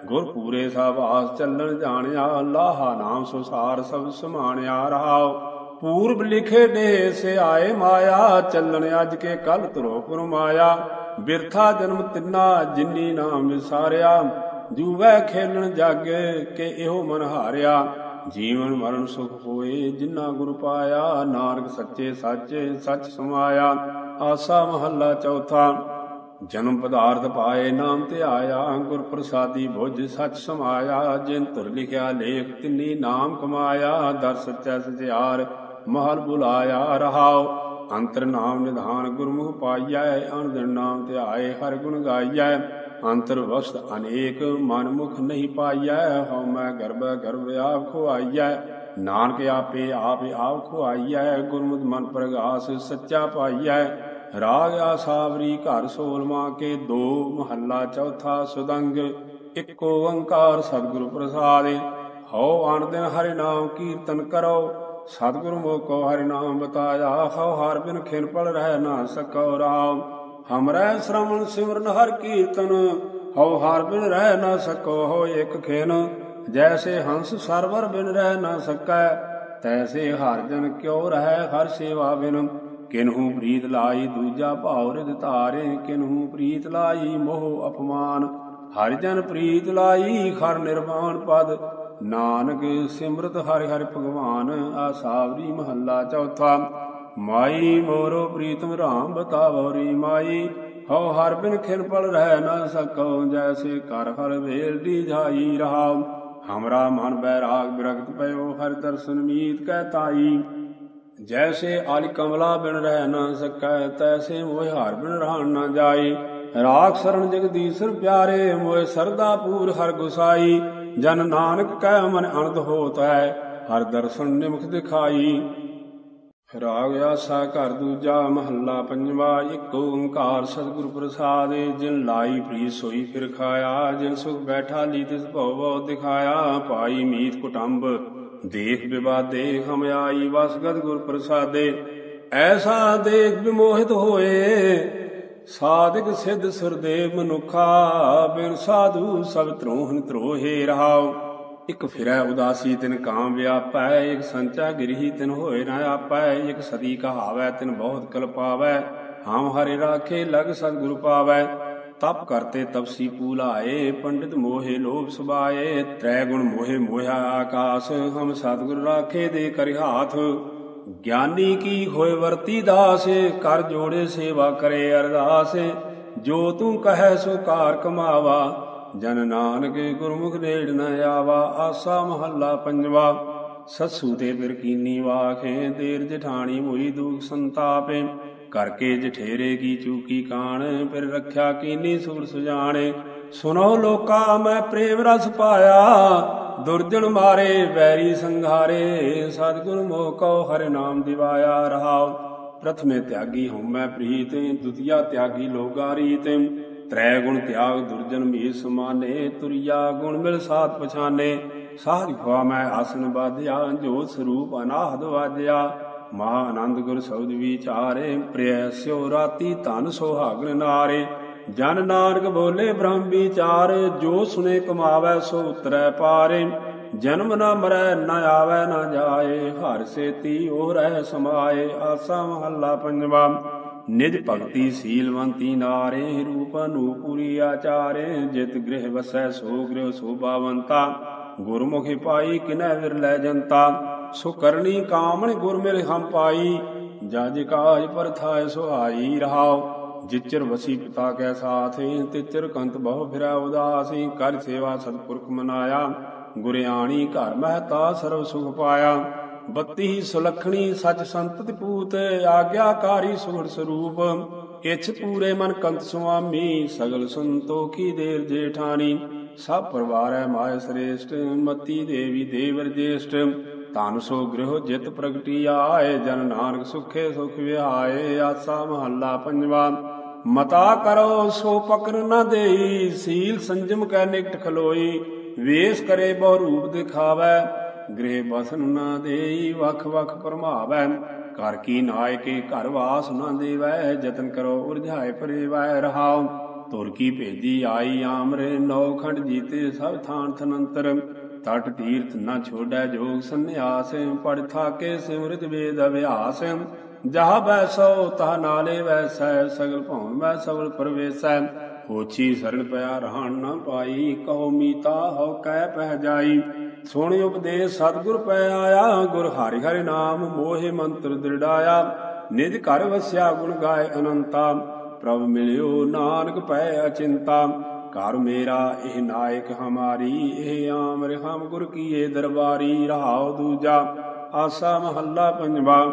ਗੁਰ ਪੂਰੇ ਆਸ ਚੱਲਣ ਜਾਣਿਆ, ਲਾਹਾ ਨਾਮ ਸੁਸਾਰ ਸਭ ਸਮਾਣਿਆ ਰਹਾਉ ਪੂਰਬ ਲਿਖੇ ਦੇ ਸੇ ਆਏ ਮਾਇਆ, ਚੱਲਣ ਅੱਜ ਕੇ ਕੱਲ ਤੁਰੋ ਫਰਮਾਇਆ ਬਿਰਥਾ ਜਨਮ ਤਿੰਨਾ, ਜਿਨੀ ਨਾਮ ਵਿਸਾਰਿਆ। ਜੂਵੈ ਖੇਲਣ ਜਗ ਕੇ ਇਹੋ ਮਨ ਹਾਰਿਆ। ਜੀਵਨ ਮਰਨ ਸੁਖ ਹੋਏ ਜਿਨਾ ਗੁਰ ਪਾਇਆ। ਨਾਨਕ ਸੱਚੇ ਸਾਚੇ ਸੱਚ ਸਮਾਇਆ। ਆਸਾ ਮਹੱਲਾ ਚੌਥਾ। ਜਨਮ ਪਦਾਰਥ ਪਾਏ, ਨਾਮ ਤੇ ਆਇਆ ਗੁਰ ਪ੍ਰਸਾਦੀ ਬੁੱਝ ਸੱਚ ਸਮਾਇਆ। ਜਿਨ ਤੁਰ ਲਿਖਿਆ ਲੇਖ ਤਿੰਨੀ ਨਾਮ ਕਮਾਇਆ। ਦਰ ਸੱਚਾ ਸਚਿਆਰ ਮਹਲ ਬੁਲਾਇਆ ਰਹਾਉ ਅੰਤਰ ਨਾਮ ਨਿਧਾਨ ਗੁਰਮੁਖ ਪਾਈਐ ਅਨੰਦ ਨਾਮ ਧਿਆਏ, ਹਰ ਗੁਣ ਗਾਈਐ। ਅੰਤਰ ਵਸਤ ਅਨੇਕ ਮਨ ਮੁਖ ਨਹੀਂ ਪਾਈਐ, ਹਉ ਮੈਂ ਗਰਭ ਗਰਭ ਆਪ ਖੁਆਈਐ। ਨਾਨਕ ਆਪੇ ਆਪ ਆਪ ਖੁਆਈਐ, ਗੁਰਮੁਖ ਮਨ ਪ੍ਰਗਾਸ ਸੱਚਾ ਪਾਈਐ। ਰਾਗ ਆਸਾਵਰੀ ਘਰ ਸੋਲਮਾ ਕੇ ਦੋ ਮਹੱਲਾ ਚੌਥਾ ਸੁਦੰਗ। ਇੱਕ ਓੰਕਾਰ ਸਤਿਗੁਰੂ ਪ੍ਰਸਾਦਿ। ਹਉ ਆਣ ਦਿਨ ਹਰਿ ਨਾਮ ਕੀਰਤਨ ਕਰੋ। ਸਤਿਗੁਰੂ ਮੋਕੋ ਹਰਿ ਨਾਮ ਬਤਾਇਆ ਹਉ ਹਰ ਬਿਨ ਖਿਨ ਪੜ ਰਹਿ ਨਾ ਸਕੋ ਰਾਮ। ਹਮਰੈ ਸ਼ਰਵਣ ਸਿਮਰਨ ਹਰ ਕੀਰਤਨ, ਹਉ ਹਰ ਬਿਨ ਰਹਿ ਨਾ ਸਕੋ ਹੋ ਇਕ ਖਿਨ। ਜੈਸੇ ਹੰਸ ਸਰਵਰ ਬਿਨ ਰਹਿ ਨਾ ਸਕੈ, ਤੈਸੇ ਹਰ ਜਨ ਕਿਉ ਰਹਿ ਹਰ ਸੇਵਾ ਬਿਨ। ਕਿਨਹੂ ਪ੍ਰੀਤ ਲਾਈ ਦੂਜਾ ਭਾਉ ਰਿਦ ਧਾਰੇ, ਕਿਨਹੂ ਪ੍ਰੀਤ ਲਾਈ ਮੋਹ ਅਪਮਾਨ। ਹਰਿ ਜਨ ਪ੍ਰੀਤ ਲਾਈ ਖਰ ਨਿਰਵਾਣ ਪਦ ਨਾਨਕ ਸਿਮਰਤ ਹਰਿ ਹਰਿ ਭਗਵਾਨ ਆਸਾਵਰੀ ਮਹੱਲਾ ਚੌਥਾ। ਮਾਈ ਮੋਰੋ ਪ੍ਰੀਤਮ ਰਾਮ ਬਤਾਵਰੀ ਮਾਈ, ਹਉ ਹਰ ਬਿਨ ਖਿਨ ਪਲ ਰਹਿ ਨਾ ਸਕਉ ਜੈਸੇ ਕਰ ਹਰ ਵੇਲ ਦੀ ਜਾਈ ਰਹਾ। ਹਮਰਾ ਮਨ ਬੈਰਾਗ ਬਿਰਗਤ ਪਇਓ, ਹਰ ਦਰਸ਼ਨ ਮੀਤ ਕਹਿ ਤਾਈ। ਜੈਸੇ ਆਲ ਕਮਲਾ ਬਿਨ ਰਹਿ ਨਾ ਸਕੈ, ਤੈਸੇ ਮੋਹਿ ਹਾਰ ਬਿਨ ਰਹਿਣ ਨਾ ਜਾਈ। ਰਾਖ ਸਰਣ ਜਗਦੀਸ਼ਰ ਪਿਆਰੇ, ਮੋਹਿ ਸਰਦਾ ਪੂਰ ਹਰ ਗੁਸਾਈ। ਜਨ ਨਾਨਕ ਕਹਿ ਮਨ ਅਨੰਦ ਹੋਤ ਹੈ ਹਰ ਦਰਸ਼ਨ ਨਿਮਖ ਦਿਖਾਈ। ਰਾਗ ਆਸਾ ਘਰ ਦੂਜਾ ਮਹੱਲਾ ਪੰਜਵਾ, ਇੱਕ ਓੰਕਾਰ ਸਤਿਗੁਰ ਪ੍ਰਸਾਦਿ, ਜਿਨ ਲਾਈ ਪ੍ਰੀਤ ਸੋਈ ਫਿਰ ਖਾਇਆ, ਜਿਨ ਸੁਖ ਬੈਠਾ ਲੀ ਤਿਸ ਭਉ ਭਉ ਦਿਖਾਇਆ, ਪਾਈ ਮੀਤ ਕੁਟੰਬ, ਦੇਖ ਵਿਵਾਦੇ ਹਮ ਆਈ ਵਸਗਤ ਗੁਰ ਪ੍ਰਸਾਦੇ। ਐਸਾ ਦੇਖ ਵਿਮੋਹਿਤ ਹੋਏ ਸਾਧਕ ਸਿੱਧ ਸੁਰਦੇਵ ਮਨੁਖਾ ਬਿਨ ਸਾਧੂ ਸਭ ਤਰੋਹਨ ਤਰੋਹੇ ਰਹਾਉ। ਇਕ ਫਿਰੈ ਉਦਾਸੀ ਤਿਨ ਕਾਮ ਵਿਆਪੈ, ਇਕ ਸੰਚਾ ਗਿਰਹੀ ਤਿਨ ਹੋਏ ਨਾ ਆਪੈ, ਇਕ ਸਦੀ ਕਹਾਵੈ ਤਿਨ ਬਹੁਤ ਕਲ ਪਾਵੈ। ਹਮ ਹਰਿ ਰਾਖੇ ਲਗ ਸਤਿਗੁਰ ਪਾਵੈ। ਤਪ ਕਰਤੇ ਤਪਸੀ ਪੂਲਾਏ ਪੰਡਿਤ ਮੋਹੇ ਲੋਭ ਸੁਬਾਏ ਤ੍ਰੈ ਗੁਣ ਮੋਹੇ ਮੋਹਿਆ ਆਕਾਸ, ਹਮ ਸਤਿਗੁਰ ਰਾਖੇ ਦੇ ਕਰਿ ਹਾਥ। ਗਿਆਨੀ ਕੀ ਹੋਏ ਵਰਤੀ ਦਾਸ ਕਰ ਜੋੜੇ ਸੇਵਾ ਕਰੇ ਅਰਦਾਸ। ਜੋ ਤੂੰ ਕਹੈ ਸੋ ਕਾਰ ਕਮਾਵਾ, ਜਨ ਨਾਨਕ ਗੁਰਮੁਖ ਨੇੜ ਨ ਆਵਾ, ਆਸਾ ਮਹੱਲਾ ਪੰਜਵਾ। ਸਸੂ ਤੇ ਬਿਰ ਕੀਨੀ ਵਾਖੇ, ਦੇਰ ਜਠਾਣੀ ਹੋਈ ਦੁਖ ਸੰਤਾਪੇ। ਕਰਕੇ ਜਠੇਰੇ ਕੀ ਚੂਕੀ ਕਾਣ, ਫਿਰ ਰੱਖਿਆ ਕੀਨੀ ਸੂਰ ਸੁਜਾਣੇ। ਸੁਨੋ ਲੋਕਾ, ਮੈਂ ਪ੍ਰੇਮ ਰਸ ਪਾਇਆ। ਦੁਰਜਨ ਮਾਰੇ, ਵੈਰੀ ਸੰਘਾਰੇ। ਸਤਿਗੁਰ ਮੋਹ ਕਉ ਹਰਿ ਨਾਮ ਦਿਵਾਇਆ ਰਹਾਉ। ਪ੍ਰਥਮੇ ਤਿਆਗੀ ਹਉਮੈ ਪ੍ਰੀਤ, ਦੁਤੀਆ ਤਿਆਗੀ ਲੋਗਾਰੀ ਤੇ। ਤ੍ਰੈ ਗੁਣ ਤਿਆਗ, ਦੁਰਜਨ ਮੀ ਸਮਾਨੇ। ਤੁਰਿਆ ਗੁਣ ਮਿਲ ਸਾਥ ਪਛਾਨੇ। ਸਾਧ ਖਵਾ ਮੈਂ ਆਸਨ ਬਾਧਿਆ ਜੋਤ ਸਰੂਪ ਅਨਾਹਦ ਵਾਜਿਆ। ਮਾ ਆਨੰਦ ਗੁਰ ਸਬਦ ਵਿਚਾਰੇ, ਪ੍ਰਿਯ ਸਿਓ ਰਾਤੀ ਧਨ ਸੁਹਾਗਣ ਨਾਰੇ। ਜਨ ਨਾਨਕ ਬੋਲੇ ਬ੍ਰਹਮ ਵਿਚਾਰ, ਜੋ ਸੁਨੇ ਕਮਾਵੇ ਸੋ ਉਤਰੈ ਪਾਰੇ। ਜਨਮ ਨਾ ਮਰੈ, ਨਾ ਆਵੈ, ਨਾ ਜਾਏ, ਹਰ ਸੇਤੀ ਉਹ ਰਹਿ ਸਮਾਏ, ਆਸਾ ਮਹੱਲਾ ਪੰਜਵਾ। ਨਿਜ ਭਗਤੀ ਸੀਲਵੰਤੀ ਨਾਰੇ, ਰੂਪ ਅਨੂਪੁਰੀ ਆਚਾਰੇ, ਜਿਤ ਗ੍ਰਹਿ ਵਸੈ ਸੋ ਗ੍ਰਹਿ ਸੋਭਾਵੰਤਾ। ਗੁਰਮੁਖੀ ਪਾਈ ਕਿਨੈ ਵਿਰਲੇ ਜਨਤਾ, ਸੋ ਕਰਨੀ ਕਾਮਣ ਗੁਰ ਮਿਲ ਹਮ ਪਾਈ। ਜਜ ਕਾਜ ਪਰਥਾਇ ਸੁਹਾਈ ਰਹਾਉ। ਜਿਚਰ ਵਸੀ ਪਿਤਾ ਕੈ ਸਾਥੇ ਤਿਚਰ ਕੰਤ ਬਹੁ ਫਿਰੈ ਉਦਾਸੀ ਕਰ ਸੇਵਾ ਸਤਪੁਰਖ ਮਨਾਇਆ। ਗੁਰਿਆਣੀ ਘਰ ਮਹਤਾ ਸਰਬ ਸੁਖ ਪਾਇਆ। ਬੱਤੀ ਸੁਲਖਣੀ ਸਚ ਸੰਤਤਿ ਪੂਤ ਆਗਿਆਕਾਰੀ ਸੁਖ ਸਰੂਪ। ਇਛ ਪੂਰੇ ਮਨ ਕੰਤ ਸੁਆਮੀ, ਸਗਲ ਸੰਤੋਖੀ ਦੇਵ ਜੇਠਾਨੀ ਸਭ ਪਰਵਾਰੈ ਮਾਇ ਸ੍ਰੇਸ਼ਟ, ਮਤੀ ਦੇਵੀ ਦੇਵਰ ਜੇਸ਼ਟ। ਤਨ ਸੋ ਗ੍ਰਹ ਜਿਤ ਪ੍ਰਗਟੀ ਆਏ, ਜਨ ਨਾਨਕ ਸੁਖੇ ਸੁਖ ਵਿਹਾਏ, ਆਸਾ ਮਹੱਲਾ ਪੰਜਵਾ। ਮਤਾ ਕਰੋ ਸੋ ਪਕਰ ਨ ਦੇਈ, ਸੀਲ ਸੰਜਮ ਕੈ ਨਿਕਟ ਖਲੋਈ, ਵੇਸ ਕਰੇ ਬਹੁ ਰੂਪ ਦਿਖਾਵੈ। ਗ੍ਰਹਿ ਬਸਨ ਨ ਦੇਈ, ਵਖ ਵਖ ਪਰਮਾਵੈ। ਘਰ ਕੀ ਨਾਇਕੇ, ਘਰ ਵਾਸ ਨ ਦੇਵੈ ਜਤਨ ਕਰੋ ਉਰਝਾਏ ਪਰੇਵੈ ਰਹਾਉ। ਤੁਰ ਕੀ ਭੇਜੀ ਆਈ ਆਮਰੇ, ਨੌ ਖੰਡ ਜੀਤੇ ਸਭ ਥਾਨ ਥਨੰਤਰ। ਤਟ ਤੀਰਥ ਨਾ ਛੋੜੈ ਜੋਗ ਸੰਨਿਆਸ, ਪੜ ਥਾਕੇ ਸਿਮਰਿਤ ਵੇਦ ਅਭਿਆਸ। ਜਹ ਬੈਸੋ ਤਹ ਨਾਲੇ ਵੈਸੈ ਸਗਲ ਭਉਨ ਮੈਂ ਸਗਲ ਪਰਵੇਸੈ। ਹੋਛੀ ਸਰਣ ਪਿਆ ਰਹਿਣ ਨ ਪਾਈ, ਕਹੋ ਮੀਤਾ ਹੋ ਕਹਿ ਪਹਿ ਜਾਈ। ਸੁਣ ਉਪਦੇਸ਼ ਸਤਿਗੁਰ ਪੈ ਆਇਆ, ਗੁਰ ਹਰਿ ਹਰਿ ਨਾਮ ਮੋਹਿ ਮੰਤਰ ਦ੍ਰਿੜਾਇਆ। ਨਿਜ ਘਰ ਵਸਿਆ ਗੁਣ ਗਾਏ ਅਨੰਤਾ, ਪ੍ਰਭ ਮਿਲਿਓ ਨਾਨਕ ਪੈ ਅਚਿੰਤਾ। ਘਰ ਮੇਰਾ ਇਹ ਨਾਇਕ ਹਮਾਰੀ, ਇਹ ਆਮਰ ਹਮ ਗੁਰ ਕੀਏ ਦਰਬਾਰੀ, ਰਹਾਉ ਦੂਜਾ ਆਸਾ ਮਹੱਲਾ ਪੰਜਵਾ।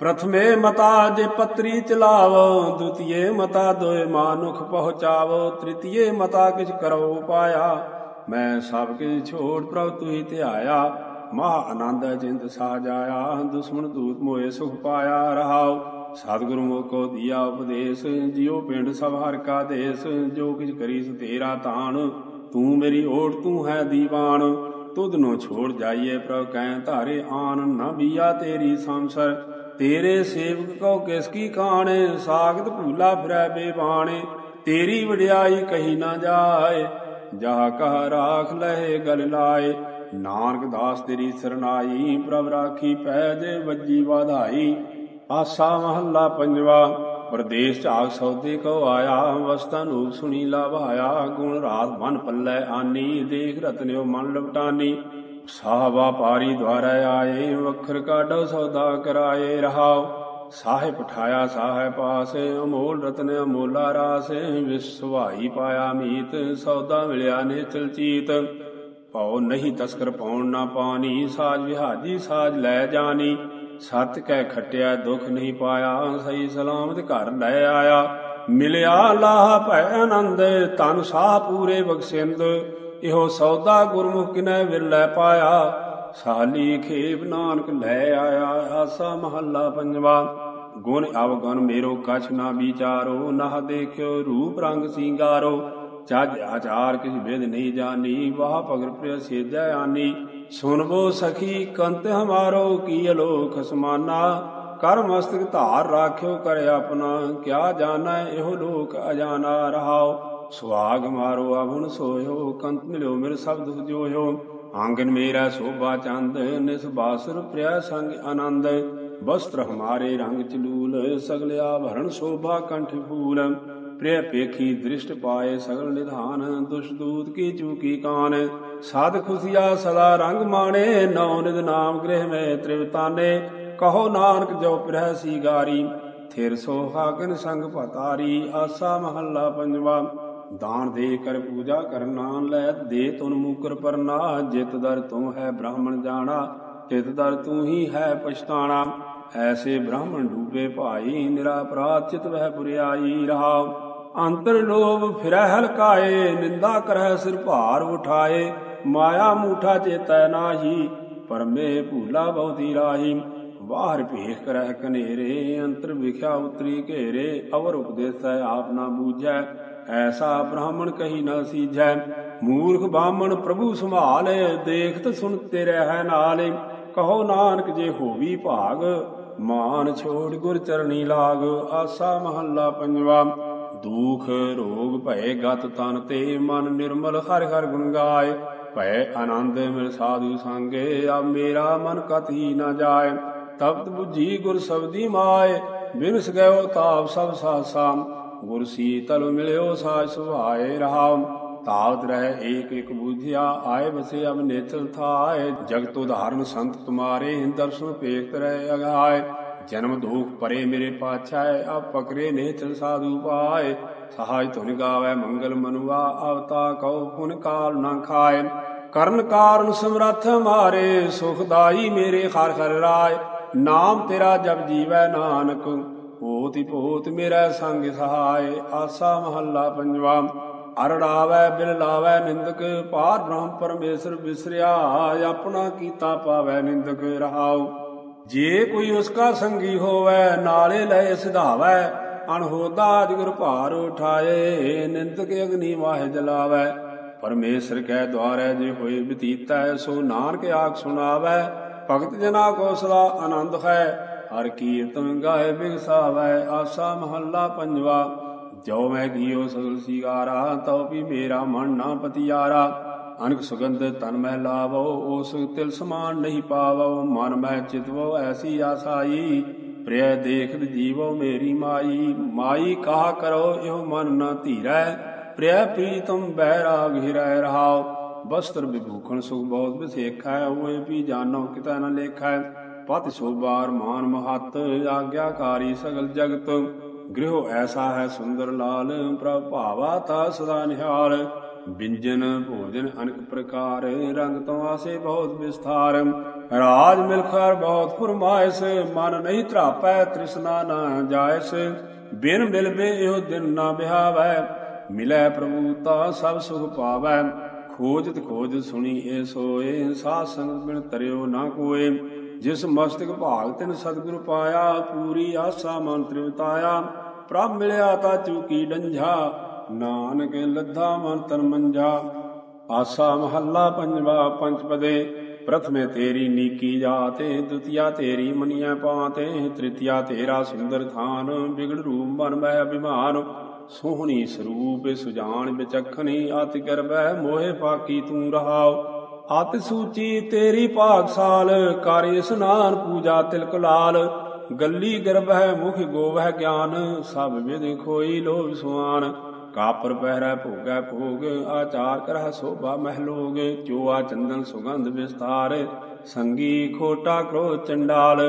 ਪ੍ਰਥਮੇ ਮਤਾ ਜੇ ਪਤਰੀ ਚਲਾਵੋ, ਦੁਤੀਏ ਮਤਾ ਦੋਇ ਮਾਨੁਖ ਪਹੁੰਚਾਵੋ, ਤ੍ਰਿਤੀਏ ਮਤਾ ਕਿਛ ਕਰੋ ਪਾਇਆ ਮੈਂ ਸਭ ਕਿਛ ਛੋੜ ਪ੍ਰਭ ਤੁਹੀ ਧਿਆਇਆ, ਮਹਾ ਆਨੰਦ ਜਿੰਦ ਸਾਜਾਇਆ, ਦੁਸ਼ਮਣ ਦੂਤ ਮੋਏ ਸੁਖ ਪਾਇਆ ਰਹਾਓ ਸਤਿਗੁਰੂ ਮੋਕੋ ਦੀਆ ਉਪਦੇਸ਼, ਜਿਉ ਪਿੰਡ ਸਭ ਹਰ ਕਾ ਦੇਸ, ਜੋ ਕਿਛ ਕਰੀ ਸ ਤੇਰਾ ਤਾਣ। ਤੂੰ ਮੇਰੀ ਓਟ, ਤੂੰ ਹੈ ਦੀਵਾਨ। ਤੁਧ ਨੂੰ ਛੋੜ ਜਾਈਏ ਪ੍ਰਭ ਕਹਿ ਧਾਰੇ ਆਨ। ਨਾ ਬੀਆ ਤੇਰੀ ਸੰਸਰ, ਤੇਰੇ ਸੇਵਕ ਕੋ ਕਿਸ ਕੀ ਕਾਣੇ ਸਾਖਤ ਭੂਲਾ ਫਿਰੈ ਬੇਬਾਣੇ। ਤੇਰੀ ਵਡਿਆਈ ਕਹੀ ਨਾ ਜਾਏ ਜਾ ਕਹ ਰਾਖ ਲਹਿ ਗਲ ਲਾਏ। ਨਾਨਕ ਦਾਸ ਤੇਰੀ ਸਰਨਾਈ, ਪ੍ਰਭ ਰਾਖੀ ਪੈ ਜੇ ਵੱਜੀ ਵਧਾਈ। ਆਸਾ ਮਹੱਲਾ ਪੰਜਵਾ, ਪ੍ਰਦੇਸ਼ ਝਾਗ ਸੌਦੇ ਕੋ ਆਇਆ ਵਸਤਾ ਨੂੰ ਸੁਣੀ ਲਾਭਾਇਆ, ਗੁਣ ਰਾਤ ਮਨ ਪੱਲੇ ਆਨੀ, ਦੇਖ ਰਤਨਿਓ ਮਨ ਲਪਟਾਨੀ। ਸਾਹਬਾ ਪਾਰੀ ਦੁਆਰਾ ਆਏ, ਵਖਰ ਕਾਢੋ ਸੌਦਾ ਕਰਾਏ ਰਹਾਉ। ਸਾਹਿਬ ਪਠਾਇਆ ਸਾਹਿਬ ਪਾਸੇ, ਅਮੋਲ ਰਤਨ ਅਮੋਲਾ ਰਾਸੇ ਵਿਸਵਾਈ ਪਾਇਆ ਮੀਤ, ਸੌਦਾ ਮਿਲਿਆ ਨੇ ਚਲਚੀਤ ਪਾਉ ਨਹੀਂ ਤਸਕਰ ਪਾਉਣ ਨਾ ਪਾਣੀ, ਸਾਜ ਵਿਹਾਜੀ ਸਾਜ ਲੈ ਜਾਣੀ। ਸਤ ਕਹਿ ਖਟਿਆ, ਦੁਖ ਨਹੀਂ ਪਾਇਆ, ਸਹੀ ਸਲਾਮਤ ਘਰ ਲੈ ਆਇਆ। ਮਿਲਿਆ ਲਾਹ ਭੈ ਆਨੰਦ ਤਨ ਸਾਹ ਪੂਰੇ ਬਖਸ਼ਿੰਦ। ਇਹੋ ਸੌਦਾ ਗੁਰਮੁਖ ਕਿਨੈ ਵਿਰਲੇ ਪਾਇਆ। ਸਾਲੀ ਖੇਬ ਨਾਨਕ ਲੈ ਆਇਆ ਆਸਾ ਮਹੱਲਾ ਪੰਜਵਾ। ਗੁਣ ਅਵਗੁਣ ਮੇਰੋ ਕਛ ਨਾ ਵਿਚਾਰੋ ਨਾ ਦੇਖਿਓ ਰੂਪ ਰੰਗ ਸਿੰਗਾਰੋ। ਚੱਜ ਆਚਾਰ ਕਿਸ ਵਿਦ ਨਹੀਂ ਜਾਣੀ, ਵਾਹ ਭਗਤ ਪ੍ਰਿਯ ਸੇਜੈ ਆਨੀ। ਸੁਨਬੋ ਸਖੀ ਕੰਤ ਹਮਾਰੋ, ਕੀ ਅਲੋਕ ਸਮਾਨਾ। ਕਰ ਮਸਤਕ ਧਾਰ ਰਾਖਿਓ, ਕਰ ਆਪਣਾ, ਕਿਆ ਜਾਣੈ, ਇਹੋ ਲੋਕ ਅਜਾਨਾ ਰਹਾਓ। ਸੁਆਗ ਮਾਰੋ ਆਵਣ ਸੋਇਓ, ਕੰਤ ਮਿਲਿਓ ਮੇਰੇ ਸਬਦ ਜੋਇਓ। ਆਂਗਨ ਮੇਰਾ ਸੋਭਾ ਚੰਦ, ਨਿਸ ਬਾਸਰ ਪ੍ਰਿਆ ਸੰਗ ਆਨੰਦ। ਵਸਤਰ ਹਮਾਰੇ ਰੰਗ ਚਲੂਲ ਸਗਲਿਆ ਭਰਨ ਸ਼ੋਭਾ ਕੰਠ ਫੂਲ। ਪ੍ਰਿਯ ਪੇਖੀ ਦ੍ਰਿਸ਼ਟ ਪਾਏ ਸਗਲ ਨਿਧਾਨ ਦੁਸ਼ ਕੀ ਚੂਕੀ ਕਾਨ। ਸਾਧ ਖੁਸ਼ੀਆ ਸਦਾ ਰੰਗ ਮਾਣੇ, ਨੌ ਨਿਦ ਨਾਮ ਗ੍ਰਹਿ ਮੈਂ ਤ੍ਰਿਵਤਾਨੇ ਕਹੋ ਨਾਨਕ ਜੋ ਪ੍ਰਹਿ ਸੀ ਗਾਰੀ, ਥਿਰ ਸੋਹਾਗਨ ਸੰਗ ਪਤਾਰੀ ਆਸਾ ਮਹੱਲਾ ਪੰਜਵਾ, ਦਾਨ ਦੇ ਕਰ ਪੂਜਾ ਕਰਨਾ ਲੈ, ਦੇ ਤੁਨ ਮੂਕਰ ਪਰਨਾ। ਜਿਤ ਦਰ ਤੂੰ ਹੈ ਬ੍ਰਾਹਮਣ ਜਾਣਾ, ਤਿਤ ਦਰ ਤੂੰ ਹੀ ਹੈ ਪਛਤਾਣਾ। ਐਸੇ ਬ੍ਰਾਹਮਣ ਡੂਬੇ ਭਾਈ ਨਿਰਾਪਰਾਧ ਚਿਤ ਵਹਿ ਪੁਰਿਆਈ ਰਹਾ ਅੰਤਰ ਲੋਭ ਫਿਰੈ ਹਲਕਾਏ, ਨਿੰਦਾ ਕਰੈ ਸਿਰ ਭਾਰ ਉਠਾਏ। ਮਾਇਆ ਮੂਠਾ ਚੇਤੈ ਨਾਹੀ, ਪਰਮੇ ਭੂਲਾ ਬਹੁਤੀ ਰਾਹੀ। ਬਾਹਰ ਭੇਖ ਕਰਹਿ ਕਨੇਰੇ, ਅੰਤਰ ਵਿਖਿਆ ਉਤਰੀ ਘੇਰੇ। ਅਵਰ ਉਪਦੇਸੈ ਆਪ ਨਾ ਬੂਝੈ, ਐਸਾ ਬ੍ਰਾਹਮਣ ਕਹੀ ਨਾ ਸੀਜੈ ਮੂਰਖ ਬਾਹਮਣ ਪ੍ਰਭੂ ਸੰਭਾਲੇ, ਦੇਖਤ ਸੁਣ ਤੇਰੇ ਹੈ ਨਾਲੇ। ਕਹੋ ਨਾਨਕ ਜੇ ਹੋਵੀ ਭਾਗ, ਮਾਨ ਛੋੜ ਗੁਰ ਚਰਣੀ ਲਾਗ, ਆਸਾ ਮਹੱਲਾ ਪੰਜਵਾ। ਦੁਖ ਰੋਗ ਭਏ ਗਤ ਤਨ ਤੇ ਮਨ ਨਿਰਮਲ ਹਰਿ ਹਰਿ ਗੁਣ ਗਾਏ। ਭੈ ਆਨੰਦ ਮਿਲ ਸਾਧੂ ਸੰਗੇ, ਆ ਮੇਰਾ ਮਨ ਕਤਹੀ ਨਾ ਜਾਏ। ਤਬਤ 부ਜੀ ਗੁਰ ਸਬਦੀ ਮਾਏ ਬਿਨਸ ਗਇਓ ਤਾਪ ਸਭ ਸਾਸਾ। ਗੁਰ ਸੀਤਲ ਮਿਲਿਓ ਸਾਜ ਸੁਭਾਏ ਰਹਾ ਤਾਵਤ ਰਹਿ ਏਕ ਇਕ ਬੁਝਿਆ ਆਏ ਬਸੇ ਅਬ ਨੇਤਰ ਥਾਏ। ਜਗਤ ਉਧਾਰਨ ਸੰਤ ਤੁਮਾਰੇ ਦਰਸ਼ਨ ਪੇਖਤ ਰਹਿ ਅਗਾਏ। ਜਨਮ ਦੁਖ ਪਰੇ ਮੇਰੇ ਪਾਛਾਏ, ਅਬ ਪਕਰੇ ਨੇਤਲ ਸਾਧੂ ਪਾਏ। ਸਹਾਇ ਧੁਨ ਗਾਵੇ, ਮੰਗਲ ਮਨੁਆ ਅਵਤਾ ਕਉ ਪੁਨ ਕਾਲ ਨਾ ਖਾਏ। ਕਰਨ ਕਾਰਨ ਸਮਰੱਥ ਮਾਰੇ ਸੁਖਦਾਈ ਮੇਰੇ ਹਰ ਹਰ ਰਾਏ। ਨਾਮ ਤੇਰਾ ਜਪ ਜੀਵੈ ਨਾਨਕ ਹੋਤੀ ਭੂਤ ਮੇਰਾ ਸੰਗ ਸਹਾਇ ਆਸਾ ਮਹੱਲਾ ਪੰਜਵਾ। ਅਰੜਾਵੇ ਬਿਲ ਲਾਵੇ, ਨਿੰਦਕ ਪਾਰ ਬ੍ਰਹਮ ਪਰਮੇਸ਼ਰ ਵਿਸਰਿਆ ਆਪਣਾ ਕੀਤਾ ਪਾਵੇ ਨਿੰਦਕ ਰਹਾਉ। ਜੇ ਕੋਈ ਉਸ ਸੰਗੀ ਹੋਵੇ, ਨਾਲੇ ਲੈ ਸਿਧਾਵੈ, ਅਣਹੋਦਾ ਜਿਗਰ ਭਾਰ ਉਠਾਏ, ਨਿੰਦਕ ਅਗਨੀ ਮਾਹ ਜਲਾਵੈ। ਪਰਮੇਸ਼ਰ ਕੈ ਦੁਆਰੈ, ਜੇ ਹੋਏ ਬਤੀਤੈ, ਸੋ ਨਾਨਕ ਆਖ ਸੁਣਾਵੈ। ਭਗਤ ਜਨਾ ਕੋ ਸਦਾ ਆਨੰਦ ਹੈ, ਹਰ ਕੀਰਤਨ ਗਾਏ ਬਿਗਸਾਵੇ, ਆਸਾ ਮਹੱਲਾ ਪੰਜਵਾ। ਜੋ ਮੈਂ ਕੀਓ ਸਗਲ ਸਿਗਾਰਾ, ਤਉ ਵੀ ਮੇਰਾ ਮਨ ਨਾ ਪਤਿਆਰਾ। ਅਨਕ ਸੁਗੰਧ ਤਨ ਮਹਿ ਲਾਵੋ, ਉਸ ਤਿਲ ਸਮਾਨ ਨਹੀਂ ਪਾਵੋ। ਮਨ ਮਹਿ ਚਿਤਵੋ, ਐਸੀ ਆਸਾਈ, ਪ੍ਰਿਯ ਦੇਖਤ ਜੀਵੋ ਮੇਰੀ ਮਾਈ। ਮਾਈ ਕਹਾ ਕਰੋ, ਇਹੋ ਮਨ ਨਾ ਧੀਰੈ, ਪ੍ਰਿਯ ਪ੍ਰੀਤਮ ਬੈਰਾਗ ਹਿਰੈ ਰਹਾਓ ਬਸਤਰ ਵਿਭੂਖਣ ਸੁਖ ਬਹੁਤ ਵਿਸੇਖੈ ਹੋਏ ਪੀ ਜਾਨੋ ਕਿਤਾ ਨ ਲੇਖੈ। ਪਤ ਸੋਬਾਰ ਮਾਨ ਮਹਤ, ਆਗਿਆਕਾਰੀ ਸਗਲ ਜਗਤ। ਗ੍ਰਹਿ ਐਸਾ ਹੈ ਸੁੰਦਰ ਲਾਲ, ਪ੍ਰਭ ਤਾ ਸਦਾ ਨਿਹਾਲ। ਬਿੰਜਨ, ਭੋਜਨ ਅਨਕ ਪ੍ਰਕਾਰ, ਰੰਗ ਤੋਂ ਆਸੇ ਬਹੁਤ ਵਿਸਥਾਰ। ਰਾਜ ਮਿਲਖਰ ਬਹੁਤ ਫਰਮਾਇਸ, ਮਨ ਨਹੀਂ ਧਰਾਪੈ ਤ੍ਰਿਸ਼ਨਾ ਨਾ ਜਾਇਸ। ਬਿਨ ਮਿਲਵੇ ਇਹੋ ਦਿਨ ਨਾ ਬਿਹਾਵੈ ਮਿਲੈ ਪ੍ਰਭੂ ਤਾ ਸਭ ਸੁਖ ਪਾਵੈ। ਖੋਜਤ ਖੋਜ ਸੁਣੀ ਏ ਸੋਏ, ਸਾਧ ਸੰਗ ਬਿਨ ਤਰਿਓ ਨਾ ਕੋਏ। ਜਿਸ ਮਸਤਕ ਭਾਗ ਤਿਨ ਸਤਿਗੁਰ ਪਾਇਆ, ਪੂਰੀ ਆਸਾ ਮਨ ਤ੍ਰਿਵਤਾਇਆ ਪ੍ਰਭ ਮਿਲਿਆ ਤਾ ਚੂਕੀ ਡੰਝਾ, ਨਾਨਕ ਲੱਧਾ ਮਨ ਤਨ ਮੰਝਾ ਆਸਾ ਮਹੱਲਾ ਪੰਜਵਾ ਪੰਚਪਦੇ ਪ੍ਰਥਮੇ ਤੇਰੀ ਨੀਕੀ ਜਾਤੇ, ਦੁਤੀਆ ਤੇਰੀ ਮਨੀਐ ਪਾਤੇ, ਤ੍ਰਿਤੀਆ ਤੇਰਾ ਸੁੰਦਰ ਥਾਨ ਬਿਗੜ ਰੂਪ ਮਨ ਮਹਿ ਅਭਿਮਾਨ। ਸੋਹਣੀ ਸਰੂਪ ਸੁਜਾਨ ਵਿਚਖਣੀ ਅਤਿ ਗਰਬੈ ਮੋਹਿ ਪਾਕੀ ਤੂੰ ਰਹਾਓ ਅਤਿ ਸੂਚੀ ਤੇਰੀ ਭਾਗਸਾਲ, ਕਰ ਇਸਨਾਨ ਪੂਜਾ ਤਿਲਕ ਲਾਲ। ਗੱਲੀ ਗਰਭੈ ਮੁਖ ਗੋਵਹਿ ਗਿਆਨ, ਸਭ ਵਿਦ ਖੋਈ ਲੋਭ ਸੁਆਨ। ਕਾਪਰ ਪਹਿਰੈ ਭੋਗੈ ਭੋਗ, ਆਚਾਰ ਕਰਹਿ ਸੋਭਾ ਮਹਿਲੋਗ ਚੋਆ ਚੰਦਨ ਸੁਗੰਧ ਵਿਸਤਾਰ, ਸੰਗੀ ਖੋਟਾ ਕ੍ਰੋ ਚੰਡਾਲ।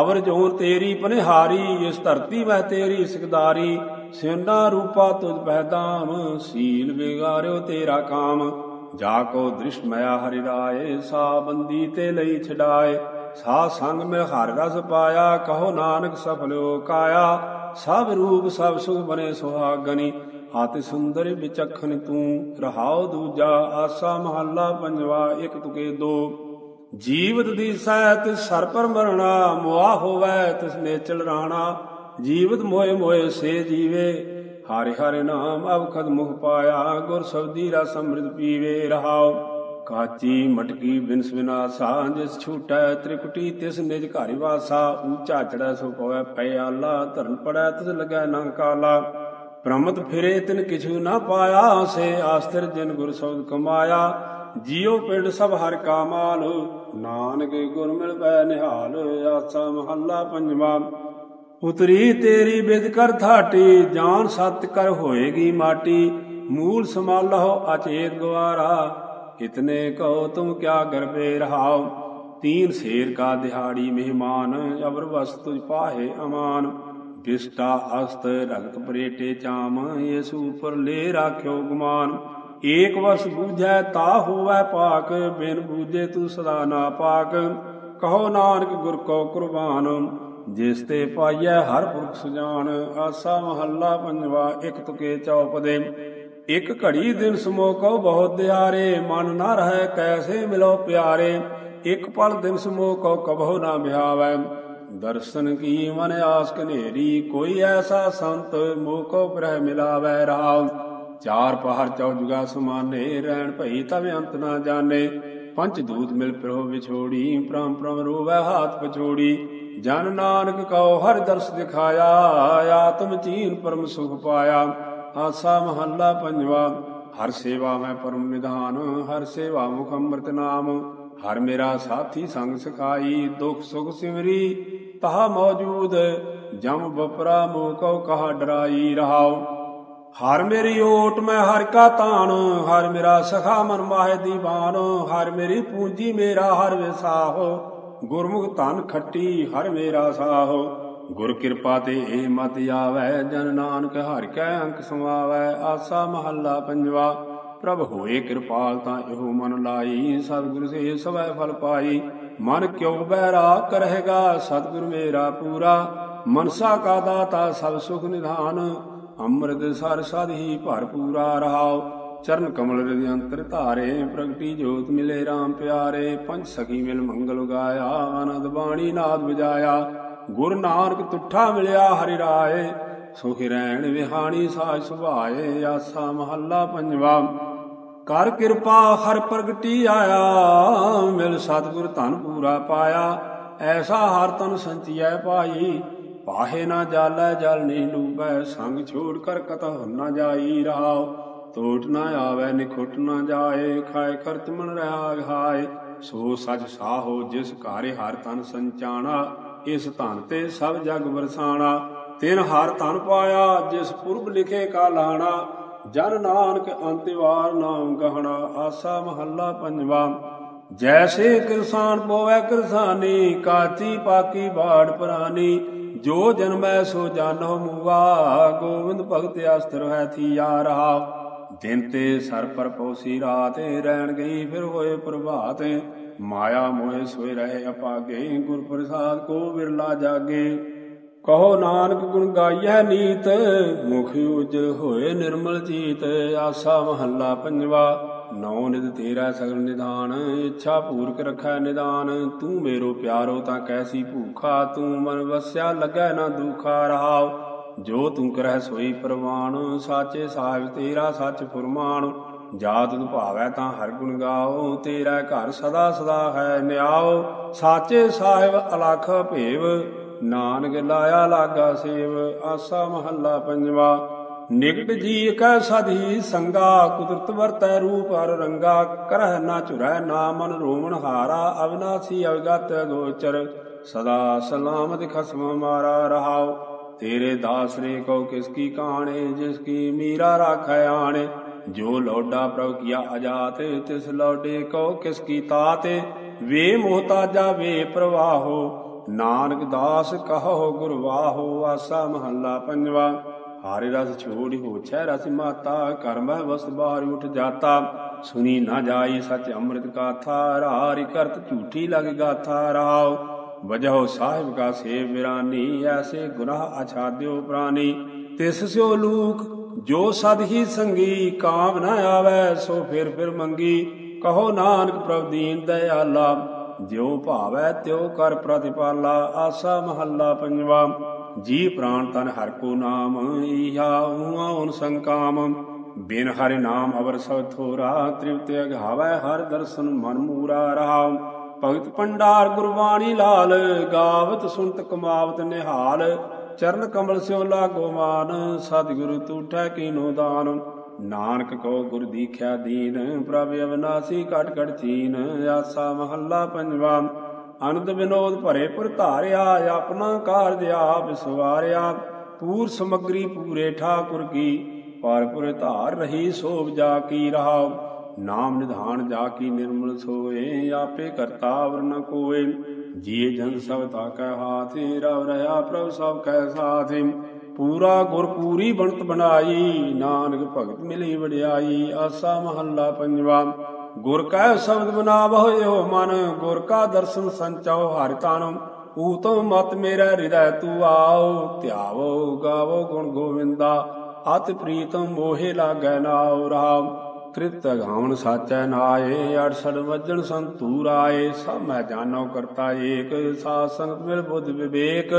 ਅਵਰ ਜੋਰ ਤੇਰੀ ਪਨਿਹਾਰੀ, ਇਸ ਧਰਤੀ ਵਹਿ ਤੇਰੀ ਸਿਕਦਾਰੀ। ਸਿਉਨਾ ਰੂਪਾ ਤੁਧ ਪਹਿਦਾਮ ਸੀਲ ਵਿਗਾਰਿਓ ਤੇਰਾ ਕਾਮ। ਜਾ ਕੋ ਦ੍ਰਿਸ਼ ਮਇਆ ਹਰਿ ਰਾਏ ਸਾ ਬੰਦੀ ਤੇ ਲਈ ਛਡਾਏ। ਸਾ ਸੰਗ ਮਿਲ ਹਰ ਰਸ ਪਾਇਆ, ਕਹੋ ਨਾਨਕ ਸਫਲਿਓ ਕਾਇਆ। ਸਭ ਰੂਪ, ਸਭ ਸੁਖ ਬਨੇ ਸੁਹਾਗਨੀ, ਆਤਿ ਸੁੰਦਰ ਵਿਚਖਨ ਤੂੰ ਰਹਾਉ ਦੂਜਾ ਆਸਾ ਮਹੱਲਾ ਪੰਜਵਾ, ਇੱਕ ਤੁਕੇ ਦੋ। ਜੀਵਤ ਦੀ ਸਹਿਤ ਸਰ ਪਰ ਮਰਣਾ, ਮੁਆ ਹੋਵੇ ਤਿਸ ਨੇਚਲ ਰਾਣਾ। ਜੀਵਤ ਮੋਏ ਮੋਏ ਸੇ ਜੀਵੇ ਹਰਿ ਹਰਿ ਨਾਮ ਅਵਖਦ ਮੁਖ ਪਾਇਆ, ਗੁਰ ਸਬਦੀ ਰਸ ਅੰਮ੍ਰਿਤ ਪੀਵੇ ਰਹਾਉ। ਕਾਚੀ ਮਟਕੀ ਬਿਨਸ ਵਿਨਾਸਾ ਜਿਸ ਛੂਟੈ ਤ੍ਰਿਕੁਟੀ ਤਿਸ ਨਿਜ ਘਰਿ ਵਾਸਾ। ਊਚਾ ਚੜੈ ਸੋ ਪਵੈ ਪਿਆਲਾ ਧਰਨ ਪੜੈ ਤਿਸ ਲਗੈ ਨਾ ਕਾਲਾ। ਪ੍ਰਮਤ ਫਿਰੇ ਤਿਨ ਕਿਛੂ ਨਾ ਪਾਇਆ, ਸੇ ਆਸਤਰ ਜਿਨ ਗੁਰ ਸਬਦ ਕਮਾਇਆ। ਜੀਉ ਪਿੰਡ ਸਭ ਹਰ ਕਾ ਮਾਲ ਨਾਨਕ ਗੁਰ ਮਿਲ ਪੈ ਨਿਹਾਲ, ਆਸਾ ਮਹੱਲਾ ਪੰਜਵਾ। ਉਤਰੀ ਤੇਰੀ ਬਿਦ ਕਰ ਥਾਟੀ, ਜਾਨ ਸਤ ਕਰ ਹੋਏਗੀ ਮਾਟੀ। ਮੂਲ ਸਮਾਲਹੁ ਅਚੇਤ ਗਵਾਰਾ ਇਤਨੇ ਕਹੋ ਤੁਮ ਕਿਆ ਗਰਬੇ ਰਹਾਓ ਤੀਨ ਸ਼ੇਰ ਕਾ ਦਿਹਾੜੀ ਮਹਿਮਾਨ ਅਬਰ ਵਸਤੁ ਪਾਹੇ ਅਮਾਨ। ਬਿਸਟਾ ਅਸਤ ਰਗਤ ਪਰੇਟੇ ਚਾਮ ਇਸ ਉਪਰ ਲੈ ਰਾਖਿਓ ਗੁਮਾਨ। ਏਕ ਵਸ ਬੂਝੈ, ਤਾ ਹੋਵੈ ਪਾਕ, ਬਿਨ ਬੂਝੇ ਤੂੰ ਸਦਾ ਨਾ ਪਾਕ। ਕਹੋ ਨਾਨਕ ਗੁਰ ਕੋ ਕੁਰਬਾਨ। ਜਿਸ ਤੇ ਪਾਈਐ ਹਰ ਪੁਰਖ ਸੁਜਾਨ, ਆਸਾ ਮਹੱਲਾ ਪੰਜਵਾ, ਇੱਕ ਤੁਕੇ ਚੌਪਦੇ। ਇੱਕ ਘੜੀ ਦਿਨ ਸਮੋਕੋ ਬਹੁਤ ਦਿਹਾਰੇ ਮਨ ਨਾ ਰਹਿ ਕੈਸੇ ਮਿਲੋ ਪਿਆਰੇ। ਇੱਕ ਪਲ ਦਿਨ ਸਮੋਕੋ ਕਬਹੁ ਨਾ ਬਿਹਾਵੈ ਦਰਸ਼ਨ ਕੀ ਮਨ ਆਸ ਕਨੇਰੀ ਕੋਈ ਐਸਾ ਸੰਤ ਮੋਕੋ ਪ੍ਰਹਿ ਮਿਲਾਵੈ ਰਾਮ ਚਾਰ ਪਹਰ ਚੌਜੁਗਾ ਸਮਾਨੇ, ਰਹਿਣ ਭਈ ਤਬ ਅੰਤ ਨਾ ਜਾਣੇ। ਪੰਜ ਦੂਤ ਮਿਲ ਪ੍ਰਭ ਵਿਛੋੜੀ ਪ੍ਰਮ ਪ੍ਰਮ ਰੋਵੈ ਹਾਥ ਪਛੋੜੀ। ਜਨ ਨਾਨਕ ਕਉ ਹਰ ਦਰਸ ਦਿਖਾਇਆ, ਆਤਮ ਚੀਨ ਪਰਮ ਸੁਖ ਪਾਇਆ। ਆਸਾ ਮਹੱਲਾ ਪੰਜਵਾ, ਹਰ ਸੇਵਾ ਮੈਂ ਪਰਮ ਨਿਧਾਨ, ਹਰ ਸੇਵਾ ਮੁਖ ਅੰਮ੍ਰਿਤ ਨਾਮ। ਹਰ ਮੇਰਾ ਸਾਥੀ ਸੰਗ ਸਖਾਈ, ਦੁਖ ਸੁਖ ਸਿਮਰੀ, ਤਹਾ ਮੌਜੂਦ, ਜਮ ਬਪਰਾ ਮੋ ਕਉ ਕਹਾ ਡਰਾਈ ਰਹਾਓ ਹਰ ਮੇਰੀ ਓਟ ਮੈਂ ਹਰ ਕਾ ਤਾਣ, ਹਰ ਮੇਰਾ ਸਖਾ ਮਨ ਮਾਹਿ ਦੀਵਾਨ, ਹਰ ਮੇਰੀ ਪੂੰਜੀ ਮੇਰਾ ਹਰ ਵਿਸਾਹ। ਗੁਰਮੁਖ ਧਨ ਖੱਟੀ ਹਰ ਮੇਰਾ ਸਾਹ। ਗੁਰ ਕਿਰਪਾ ਤੇ ਏ ਮਤ ਆਵੈ, ਜਨ ਨਾਨਕ ਹਰ ਕੈ ਅੰਕ ਸਮਾਵੈ, ਆਸਾ ਮਹੱਲਾ ਪੰਜਵਾ। ਪ੍ਰਭ ਹੋਏ ਕਿਰਪਾਲ ਤਾਂ ਇਹੋ ਮਨ ਲਾਈ, ਸਤਿਗੁਰ ਸੇ ਸਵੈ ਫਲ ਪਾਈ। ਮਨ ਕਿਉ ਬਹਿਰਾ ਕਰੇਗਾ ਸਤਿਗੁਰ ਮੇਰਾ ਪੂਰਾ। ਮਨਸਾ ਕਾ ਦਾਤਾ ਸਭ ਸੁਖ ਨਿਧਾਨ। ਅੰਮ੍ਰਿਤ ਸਰ ਸਦ ਹੀ ਭਰਪੂਰਾ ਰਹਾਉ। ਚਰਨ ਕਮਲ ਰਿਦ ਅੰਤਰ ਧਾਰੇ, ਪ੍ਰਗਟੀ ਜੋਤ ਮਿਲੇ RAM ਪਿਆਰੇ। ਪੰਜ ਸਖੀ ਮਿਲ ਮੰਗਲ ਗਾਇਆ ਆਨੰਦ ਬਾਣੀ ਨਾਦ ਵਜਾਇਆ। ਗੁਰ ਨਾਨਕ ਤੁਠਾ ਮਿਲਿਆ ਹਰਿ ਰਾਏ। ਸੁਖੀ ਰਹਿਣ ਵਿਹਾਣੀ ਸਾਜ ਸੁਭਾਏ, ਆਸਾ ਮਹੱਲਾ ਪੰਜਵਾ। ਕਰ ਕਿਰਪਾ ਹਰ ਪ੍ਰਗਟੀ ਆਇਆ, ਮਿਲ ਸਤਿਗੁਰ ਧਨ ਪੂਰਾ ਪਾਇਆ। ਐਸਾ ਹਰ ਤਨ ਸੰਚਿਐ ਪਾਈ ਪਾਹੇ ਨਾ ਜਾਲੈ, ਜਲ ਨਹੀਂ ਲੂਬੈ, ਸੰਗ ਛੋੜ ਕਰ ਕਤਹ ਨਾ ਜਾਈ ਰਹਾਉ ਟੋਟ ਨਾ ਆਵੇ, ਨਿਖੁੱਟ ਨਾ ਜਾਏ, ਖਾਏ ਖਰਚ ਮਨ ਰਹਾ ਘਾਏ ਸੋ ਸਚ ਸਾਹੋ, ਜਿਸ ਘਾਰੇ ਹਰ ਤਨ ਸੰਚਾਣਾ, ਇਸ ਧਨ ਤੇ ਸਭ ਜਗ ਵਰਸਾਣਾ। ਤਿਨ ਹਰ ਧਨ ਪਾਇਆ, ਜਿਸ ਪੁਰਬ ਲਿਖੇ ਕਾ ਲਾਣਾ। ਜਨ ਨਾਨਕ ਅੰਤਿਵਾਰ ਨਾਮ ਗਹਣਾ, ਆਸਾ ਮਹੱਲਾ ਪੰਜਵਾ। ਜੈਸੇ ਕਿਰਸਾਨ ਪੋਵੈ ਕਿਰਸਾਨੀ, ਕਾਚੀ ਪਾਕੀ ਬਾੜ ਪ੍ਰਾਨੀ। ਜੋ ਜਨਮੈ ਸੋ ਜਾਣੋ ਮੂਆ ਗੋਬਿੰਦ ਭਗਤ ਅਸਤਰ ਹੈ ਥੀਆ ਰਹਾ। ਦਿਨ ਤੇ ਸਰ ਪਰ ਪੌਸੀ ਰਾਤ ਰਹਿਣ ਗਈ, ਫਿਰ ਹੋਏ ਪ੍ਰਭਾਤ ਮਾਇਆ ਮੋਹਿ ਸੋਇ ਰਹੇ ਅਪਾਗੇ, ਗੁਰ ਪ੍ਰਸਾਦ ਕੋ ਵਿਰਲਾ ਜਾਗੇ। ਕਹੋ ਨਾਨਕ ਗੁਣ ਗਾਈਐ ਨੀਤ, ਮੁਖ ਉਜਲ ਹੋਏ ਨਿਰਮਲ ਜੀਤ, ਆਸਾ ਮਹੱਲਾ ਪੰਜਵਾ। ਨੌ ਨਿਦ ਤੇਰਾ ਸਗਲ ਨਿਧਾਨ, ਇੱਛਾ ਪੂਰਕ ਰਖੈ ਨਿਦਾਨ। ਤੂੰ ਮੇਰੋ ਪਿਆਰੋ ਤਾਂ ਕੈਸੀ ਭੂਖਾ, ਤੂੰ ਮਨ ਵਸਿਆ ਲੱਗੈ ਨਾ ਦੁਖਾ ਰਹਾਉ। ਜੋ ਤੂੰ ਕਰਹਿ ਸੋਈ ਪ੍ਰਵਾਨ, ਸਾਚੇ ਸਾਹਿਬ ਤੇਰਾ ਸੱਚ ਫੁਰਮਾਨ। ਜਾ ਤੁਧ ਭਾਵੈ ਤਾਂ ਹਰ ਗੁਣ ਗਾਓ, ਤੇਰਾ ਘਰ ਸਦਾ ਸਦਾ ਹੈ ਨਿਆਓ। ਸਾਚੇ ਸਾਹਿਬ ਅਲਖ ਭੇਵ, ਨਾਨਕ ਲਾਇਆ ਲਾਗਾ ਸੇਵ, ਆਸਾ ਮਹੱਲਾ ਪੰਜਵਾ। ਨਿਕਟ ਜੀ ਕੈ ਸਦੀ ਸੰਗਾ, ਕੁਦਰਤ ਵਰਤੈ ਰੂਪ ਹਰ ਰੰਗਾ, ਕਰਹਿ ਨਾ ਝੁਰੈ ਨਾ ਮਨ ਰੋਮਨ ਹਾਰਾ, ਅਵਿਨਾਸੀ ਅਵਗਤ ਗੋਚਰ, ਸਦਾ ਸਲਾਮਤ ਖਸਮ ਮਾਰਾ ਰਹਾਉ। ਤੇਰੇ ਦਾਸ ਨੇ ਕੋ ਕਿਸ ਕੀ ਕਾਣੇ, ਜਿਸ ਕੀ ਮੀਰਾ ਰਾਖੈ ਆਣੇ। ਜੋ ਲੋਡਾ ਪ੍ਰਭ ਕੀਆ ਅਜਾਤ, ਤਿਸ ਲੋਡੇ ਕੋ ਕਿਸ ਕੀ ਤਾਤ। ਵੇ ਮੋਹਤਾਜਾ ਵੇ ਪ੍ਰਵਾਹੋ, ਨਾਨਕ ਦਾਸ ਕਹੋ ਗੁਰਵਾਹੋ ਆਸਾ ਮਹੱਲਾ ਪੰਜਵਾ। ਹਾਰੇ ਰਸ ਛੋੜੀ ਹੋਛੈ ਰਸ ਮਾਤਾ, ਕਰਮੈ ਵਸ ਬਾਹਰ ਉਠ ਜਾਤਾ। ਸੁਨੀ ਨਾ ਜਾਈ ਸਚ ਅੰਮ੍ਰਿਤ ਕਾਥਾ ਰਾਰੀ ਕਰਤ ਝੂਠੀ ਲਗ ਗਾਥਾ ਰਹਾਉ ਵਜਹੁ ਸਾਹਿਬ ਕਾ ਸੇਵ ਵਿਰਾਨੀ ਐਸੇ ਗੁਨਾਹ ਅਛਾਦਿਓ ਪ੍ਰਾਨੀ। ਤਿਸ ਸਿਓ ਲੂਕ, ਜੋ ਸਦ ਹੀ ਸੰਗੀ, ਕਾਮ ਨਾ ਆਵੈ, ਸੋ ਫਿਰ ਫਿਰ ਮੰਗੀ। ਕਹੋ ਨਾਨਕ ਪ੍ਰਭ ਦੀਨ ਦਇਆਲਾ, ਜਿਉ ਭਾਵੈ ਤਿਉ ਕਰ ਪ੍ਰਤਿਪਾਲਾ, ਆਸਾ ਮਹੱਲਾ ਪੰਜਵਾ। ਜੀ ਪ੍ਰਾਨ ਤਨ ਹਰ ਕੋ ਨਾਮ, ਈਹਾ ਉਹਾ ਉਨ ਸੰਕਾਮ। ਬਿਨ ਹਰਿ ਨਾਮ ਅਵਰ ਸਭ ਥੋਰਾ ਤ੍ਰਿਪਤ ਅਗਾਵੈ ਹਰ ਦਰਸ਼ਨ ਮਨ ਮੂਰਾ ਰਹਾ ਭਗਤ ਪੰਡਾਰ ਗੁਰਬਾਣੀ ਲਾਲ, ਗਾਵਤ ਸੁਨਤ ਕਮਾਵਤ ਨਿਹਾਲ। ਚਰਨ ਕਮਲ ਸਿਓ ਲਾਗੋ ਮਾਨ, ਸਤਿਗੁਰੂ ਤੂਠੈ ਕੀਨੋ ਦਾਨ। ਨਾਨਕ ਕੋ ਗੁਰ ਦੀਖਿਆ ਦੀਨ, ਪ੍ਰਭ ਅਵਨਾਸੀ ਘਟ ਕਟ ਚੀਨ, ਆਸਾ ਮਹੱਲਾ ਪੰਜਵਾ। ਅਨੰਦ ਵਿਨੋਦ ਭਰੇ ਪੁਰ ਧਾਰਿਆ, ਆਪਣਾ ਕਾਰਜ ਆਪ ਸਵਾਰਿਆ। ਪੂਰ ਸਮਗਰੀ ਪੂਰੇ ਠਾਕੁਰ ਕੀ ਪਰਪੁਰ ਧਾਰ ਰਹੀ ਸੋਭ ਜਾ ਕੀ ਰਹਾਉ। ਨਾਮ ਨਿਧਾਨ ਜਾ ਕੀ ਨਿਰਮਲ ਸੋਏ, ਆਪੇ ਕਰਤਾ ਵਰਨ ਕੋਏ। ਜੀ ਜਨ ਸਭ ਤਾ ਕੈ ਹਾਥੀ, ਰਵ ਰਹਾ ਪ੍ਰਭ ਸਭ ਕੈ ਸਾਥੀ। ਪੂਰਾ ਗੁਰ ਪੂਰੀ ਬਣਤ ਬਣਾਈ, ਨਾਨਕ ਭਗਤ ਮਿਲੀ ਵਡਿਆਈ, ਆਸਾ ਮਹੱਲਾ ਪੰਜਵਾ। ਗੁਰ ਕੈ ਸ਼ਬਦ ਬਨਾਵਹੁ ਇਹੋ ਮਨ, ਗੁਰ ਕਾ ਦਰਸ਼ਨ ਸੰਚਾਉ ਹਰਿ ਤਨ ਊਤਮ ਮਤ ਮੇਰਾ ਹਿਰਦੈ ਤੂ ਆਓ, ਧਿਆਵੋ, ਗਾਵੋ ਗੁਣ ਗੋਵਿੰਦਾ। ਅਤ ਪ੍ਰੀਤਮ ਮੋਹਿ ਲਾਗੈ ਨਾਉ ਰਹਾਉ ਤ੍ਰਿਤ ਗਾਵਨ ਸਾਚੈ ਨਾਏ, ਅੜਸੜ ਵਜਣ ਸੰਤੂਰ ਆਏ ਸਭ ਮੈਂ ਜਾਣੋ ਕਰਤਾ ਏਕ, ਸਾਧ ਸੰਗਤ ਮਿਲ ਬੁੱਧ ਵਿਵੇਕ।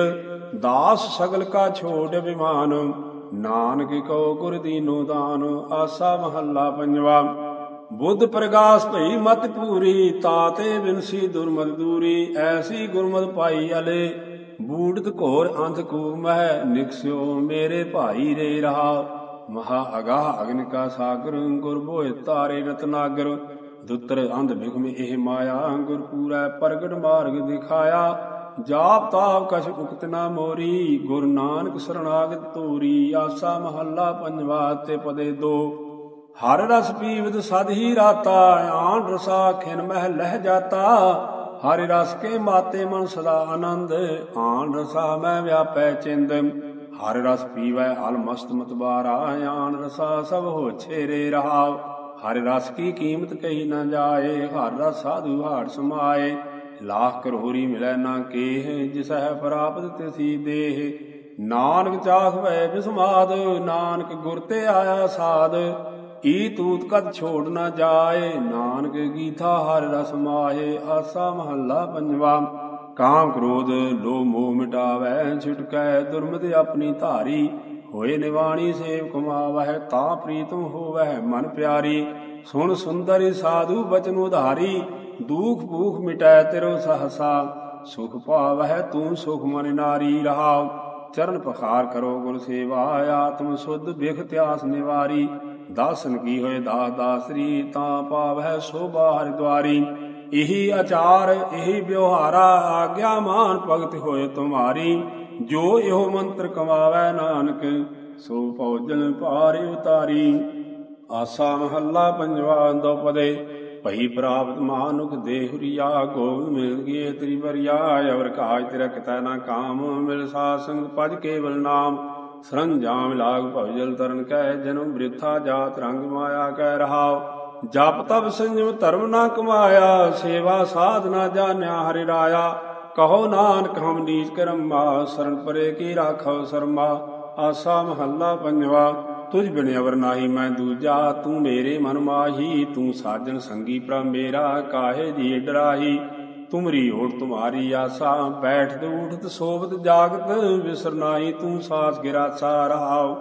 ਦਾਸ ਸਗਲ ਕਾ ਛੋੜ ਬਿਮਾਨ, ਨਾਨਕ ਕੋ ਗੁਰ ਦੀਨੋ ਦਾਨ। ਆਸਾ ਮਹੱਲਾ ਪੰਜਵਾ। ਬੁੱਧ ਪ੍ਰਗਾਸ ਭਈ ਮਤ ਪੂਰੀ ਤਾਤੇ ਬਿਨਸੀ ਦੁਰਮਤ ਦੂਰੀ, ਐਸੀ ਗੁਰਮਤ ਪਾਈ ਅਲੇ। ਬੂੜਤ ਘੋਰ ਅੰਧ ਕੂਪ ਮਹਿ, ਨਿਕਸਿਓ ਮੇਰੇ ਭਾਈ ਰੇ ਰਹਾ। ਮਹਾ ਅਗਾਹ ਅਗਨ ਕਾ ਸਾਗਰ, ਗੁਰ ਭੋਇ ਤਾਰੇ ਰਤਨਾਗਰ ਦੁੱਤਰ ਅੰਧ ਬਿਗਮ ਇਹ ਮਾਇਆ, ਗੁਰ ਪੂਰੈ ਪ੍ਰਗਟ ਮਾਰਗ ਦਿਖਾਇਆ। ਜਾਪ ਤਾਪ ਕਛ ਉਕਤ ਨਾ ਮੋਰੀ, ਗੁਰ ਨਾਨਕ ਸਰਣਾਗਤ ਤੋਰੀ। ਆਸਾ ਮਹੱਲਾ ਪੰਜਵਾ ਤੇ ਪਦੇ ਦੋ। ਹਰ ਰਸ ਪੀਵਦ ਸਦ ਹੀ ਰਾਤਾ ਆਣ ਰਸਾ ਖਿਨ ਮਹਿ ਲਹਿ ਜਾਤਾ। ਹਰਿ ਰਸ ਕੇ ਮਾਤੇ ਮਨ ਸਦਾ ਆਨੰਦ ਆਣ ਰਸਾ ਮੈਂ ਵਿਆਪੈ ਚਿੰਦ। ਹਰਿ ਰਸ ਪੀਵੈ ਅਲ ਮਸਤ ਮਤਬਾਰਾ ਆਣ ਰਸਾ ਸਭ ਹੋ ਛੇਰੇ ਰਹਾਉ ਹਰਿ ਰਸ ਕੀ ਕੀਮਤ ਕਹੀ ਨਾ ਜਾਏ, ਹਰ ਰਸ ਸਾਧੂ ਹਾੜ ਸਮਾਏ। ਲਾਖ ਕਰੋਰੀ ਮਿਲੈ ਨਾ ਕੇਹ ਜਿਸਹਿ ਪ੍ਰਾਪਤ ਤਿਸੀ ਦੇਹ। ਨਾਨਕ ਚਾਖ ਵੈ ਬਿਸਮਾਦ, ਨਾਨਕ ਗੁਰ ਤੇ ਆਇਆ ਸਾਧ ਈ ਤੂਤ ਕਦ ਛੋੜ ਨਾ ਜਾਏ, ਨਾਨਕ ਗੀਥਾ ਹਰ ਰਸ ਮਾਹੇ, ਆਸਾ ਮਹੱਲਾ ਪੰਜਵਾ। ਕਾਮ ਕ੍ਰੋਧ, ਲੋਭ ਮੋਹ ਮਿਟਾਵੈ ਛੁਟਕੈ ਦੁਰਮਤ ਆਪਣੀ ਧਾਰੀ। ਹੋਏ ਨਿਵਾਣੀ ਸੇਵ ਕਮਾਵਹਿ, ਤਾਂ ਪ੍ਰੀਤਮ ਹੋਵੈ ਮਨ ਪਿਆਰੀ। ਸੁਣ ਸੁੰਦਰ ਸਾਧੂ ਬਚਨ ਉਧਾਰੀ, ਦੂਖ ਭੂਖ ਮਿਟੈ ਤੇਰੋ ਸਹਸਾ। ਸੁਖ ਪਾਵਹਿ ਤੂੰ ਸੁਖ ਮਨ ਨਾਰੀ ਰਹਾਉ ਚਰਨ ਪਖਾਰ ਕਰੋ ਗੁਰ ਸੇਵਾ, ਆਤਮ ਸੁਧ ਬਿਖ ਤਿਆਸ ਨਿਵਾਰੀ। ਦਾਸਨ ਕੀ ਹੋਏ ਦਾਸ ਦਾਸਰੀ ਤਾਂ ਪਾਵਹਿ ਸੋਭਾ ਹਰਿਦੁਆਰੀ। ਇਹੀ ਆਚਾਰ, ਇਹੀ ਵਿਵਹਾਰਾ, ਆਗਿਆ ਮਾਨ ਭਗਤ ਹੋਏ ਤੁਮਾਰੀ। ਜੋ ਇਹੋ ਮੰਤਰ ਕਮਾਵੇ ਨਾਨਕ, ਸੋ ਭੋਜਨ ਪਾਰ ਉਤਾਰੀ। ਆਸਾ ਮਹੱਲਾ ਪੰਜਵਾ ਦੋ ਭਈ ਪ੍ਰਾਪਤ ਮਾਨੁਖ ਦੇਹੁਰੀਆ ਗੋਬਿੰਦ ਮਿਲ ਗਏ ਤੇਰੀ ਵਰਿਆ ਅਵਰ ਕਾਜ ਤੇਰਾ ਕਿਤਾ ਨਾ ਕਾਮ, ਮਿਲ ਸਾਧ ਸੰਗ ਪਜ ਕੇਵਲ ਨਾਮ। ਸਰੰਜਾਮ ਲਾਗ ਭਵਜਲ ਤਰਨ ਕੈ ਜਨਮ ਬ੍ਰਿਥਾ ਜਾਤ ਰੰਗ ਮਾਇਆ ਕੈ ਰਹਾਉ। ਜਪ ਤਪ ਸੰਜਮ ਧਰਮ ਨਾ ਕਮਾਇਆ, ਸੇਵਾ ਸਾਧ ਜਾਣਿਆ ਹਰਿ ਰਾਇਆ। ਕਹੋ ਨਾਨਕ ਹਮ ਨੀਚ ਕਰਮਾ, ਸਰਨ ਪਰੇ ਕੀ ਰਾਖੋ ਸਰਮਾ। ਆਸਾ ਮਹੱਲਾ ਪੰਜਵਾ, ਤੁਝ ਬਿਨ ਅਵਰ ਨਾਹੀ ਮੈਂ ਦੂਜਾ, ਤੂੰ ਮੇਰੇ ਮਨ ਮਾਹੀ, ਤੂੰ ਸਾਜਣ ਸੰਗੀ ਪ੍ਰਭ ਮੇਰਾ, ਕਾਹੇ ਜੀ ਡਰਾਹੀ। ਤੁਮਰੀ ਓਟ ਤੁਮਾਰੀ ਆਸਾ ਬੈਠਤ ਉਠਤ ਸੋਵਤ ਜਾਗਤ ਵਿਸਰਨਾਈ ਤੂੰ ਸਾਸ ਗਿਰਾਸਾ ਰਹਾਉ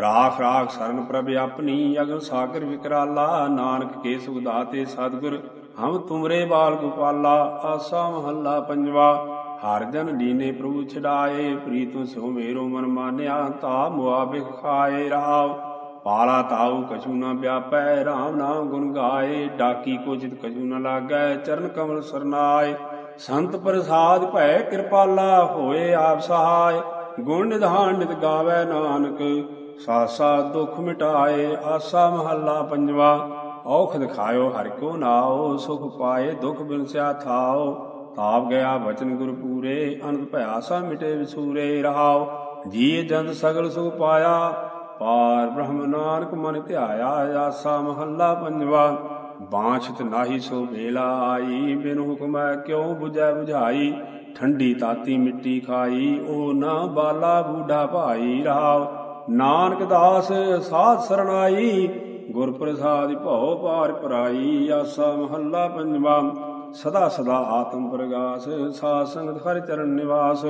ਰਾਖ ਰਾਖ ਸਰਨ ਪ੍ਰਭ ਆਪਣੀ ਅਗਨ ਸਾਗਰ ਵਿਕਰਾਲਾ, ਨਾਨਕ ਕੇ ਸੁਖ ਦਾਤੇ ਸਤਗੁਰ, ਹਮ ਤੁਮਰੇ ਬਾਲ ਗੋਪਾਲਾ, ਆਸਾ ਮਹੱਲਾ ਪੰਜਵਾ। ਹਰ ਜਨ ਲੀਨੇ ਪ੍ਰਭੂ ਛਡਾਏ, ਪ੍ਰੀਤੁ ਸੋ ਮੇਰੋ ਮਨ ਮਾਨਿਆ, ਤਾ ਮੁਆਬਿਕ ਖਾਏ ਰਾਵ ਪਾਲਾ ਤਾਉ ਕਛੂ ਨਾ ਵਿਆਪੈ RAM ਨਾਮ ਗੁਣ ਗਾਏ, ਡਾਕੀ ਕੋ ਜਿਤ ਕਛੂ ਨ ਲਾਗੈ, ਚਰਨ ਕਮਲ ਸਰਨਾਏ। ਸੰਤ ਪ੍ਰਸਾਦ ਭੈ ਕਿਰਪਾਲਾ ਹੋਏ ਆਪ ਸਹਾਇ ਗੁਣ ਨਿਧਾਨ ਨਿਤ ਗਾਵੇ ਨਾਨਕ, ਸਾਸਾ ਦੁਖ ਮਿਟਾਏ, ਆਸਾ ਮਹੱਲਾ ਪੰਜਵਾ। ਔਖ ਦਿਖਾਇਓ ਹਰਿ ਕੋ ਨਾਉ, ਸੁਖ ਪਾਏ ਦੁਖ ਬਿਨਸਿਆ ਥਾਓ ਤਾਪ ਗਿਆ ਬਚਨ ਗੁਰ ਪੂਰੇ ਅਨੰਦ ਭਇਆ ਸਾ ਮਿਟੇ ਵਿਸੂਰੇ ਰਹਾਉ। ਜੀ ਜੰਦ ਸਗਲ ਸੁਖ ਪਾਇਆ ਪਾਰ ਬ੍ਰਹਮ ਨਾਨਕ ਮਨ ਧਿਆਇਆ ਆਸਾ ਮਹੱਲਾ ਪੰਜਵਾ। ਬਾਛਤ ਨਾਹੀ ਸੋ ਵੇਲਾ ਆਈ, ਬਿਨ ਹੁਕਮੈ ਕਿਉ 부ਝੈ 부ਝਾਈ ਠੰਡੀ ਤਾਤੀ ਮਿੱਟੀ ਖਾਈ ਉਹ ਨਾ ਬਾਲਾ ਬੂਢਾ ਭਾਈ ਰਹਾਉ। ਨਾਨਕ ਦਾਸ ਸਾਧ ਸਰਣਾਈ ਗੁਰ ਪ੍ਰਸਾਦਿ ਭਉ ਪਾਰ ਪਰਾਈ ਆਸਾ ਮਹੱਲਾ ਪੰਜਵਾ। ਸਦਾ ਸਦਾ ਆਤਮ ਪ੍ਰਗਾਸ, ਸਾਧ ਸੰਗਤ ਹਰਿ ਚਰਨ ਨਿਵਾਸ।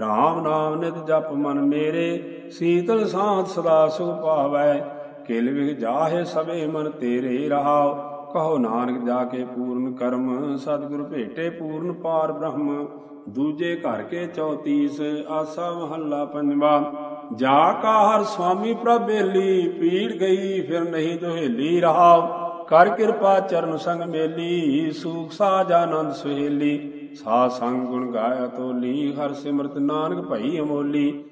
ਰਾਮ ਨਾਮ ਨਿਤ ਜਪ ਮਨ ਮੇਰੇ, ਸੀਤਲ ਸਾਥ ਸਦਾ ਸੁਖ ਪਾਵੈ ਕਿਲ ਵਿਗ ਜਾਹੇ ਸਭੇ ਮਨ ਤੇਰੇ ਰਹਾਉ। ਕਹੋ ਨਾਨਕ ਜਾ ਕੇ ਪੂਰਨ ਕਰਮ, ਸਤਿਗੁਰ ਭੇਟੇ ਪੂਰਨ ਪਾਰ ਬ੍ਰਹਮ। ਦੂਜੇ ਘਰ ਕੇ 34 ਆਸਾ ਮਹੱਲਾ ਪੰਜਵਾ। ਜਾ ਕਾ ਹਰ ਸੁਆਮੀ ਪ੍ਰਭ ਪੀੜ ਗਈ ਫਿਰ ਨਹੀਂ ਦੁਹੇਲੀ ਰਹਾਉ। ਕਰ ਕਿਰਪਾ ਚਰਨ ਸੰਗ ਮੇਲੀ, ਸੂਖ ਸਾਜ ਆਨੰਦ ਸੁਹੇਲੀ। ਸਾ ਸੰਗ ਗੁਣ ਗਾਇਆ ਤੋਲੀ ਹਰ ਸਿਮਰਤ ਨਾਨਕ ਭਈ ਅਮੋਲੀ।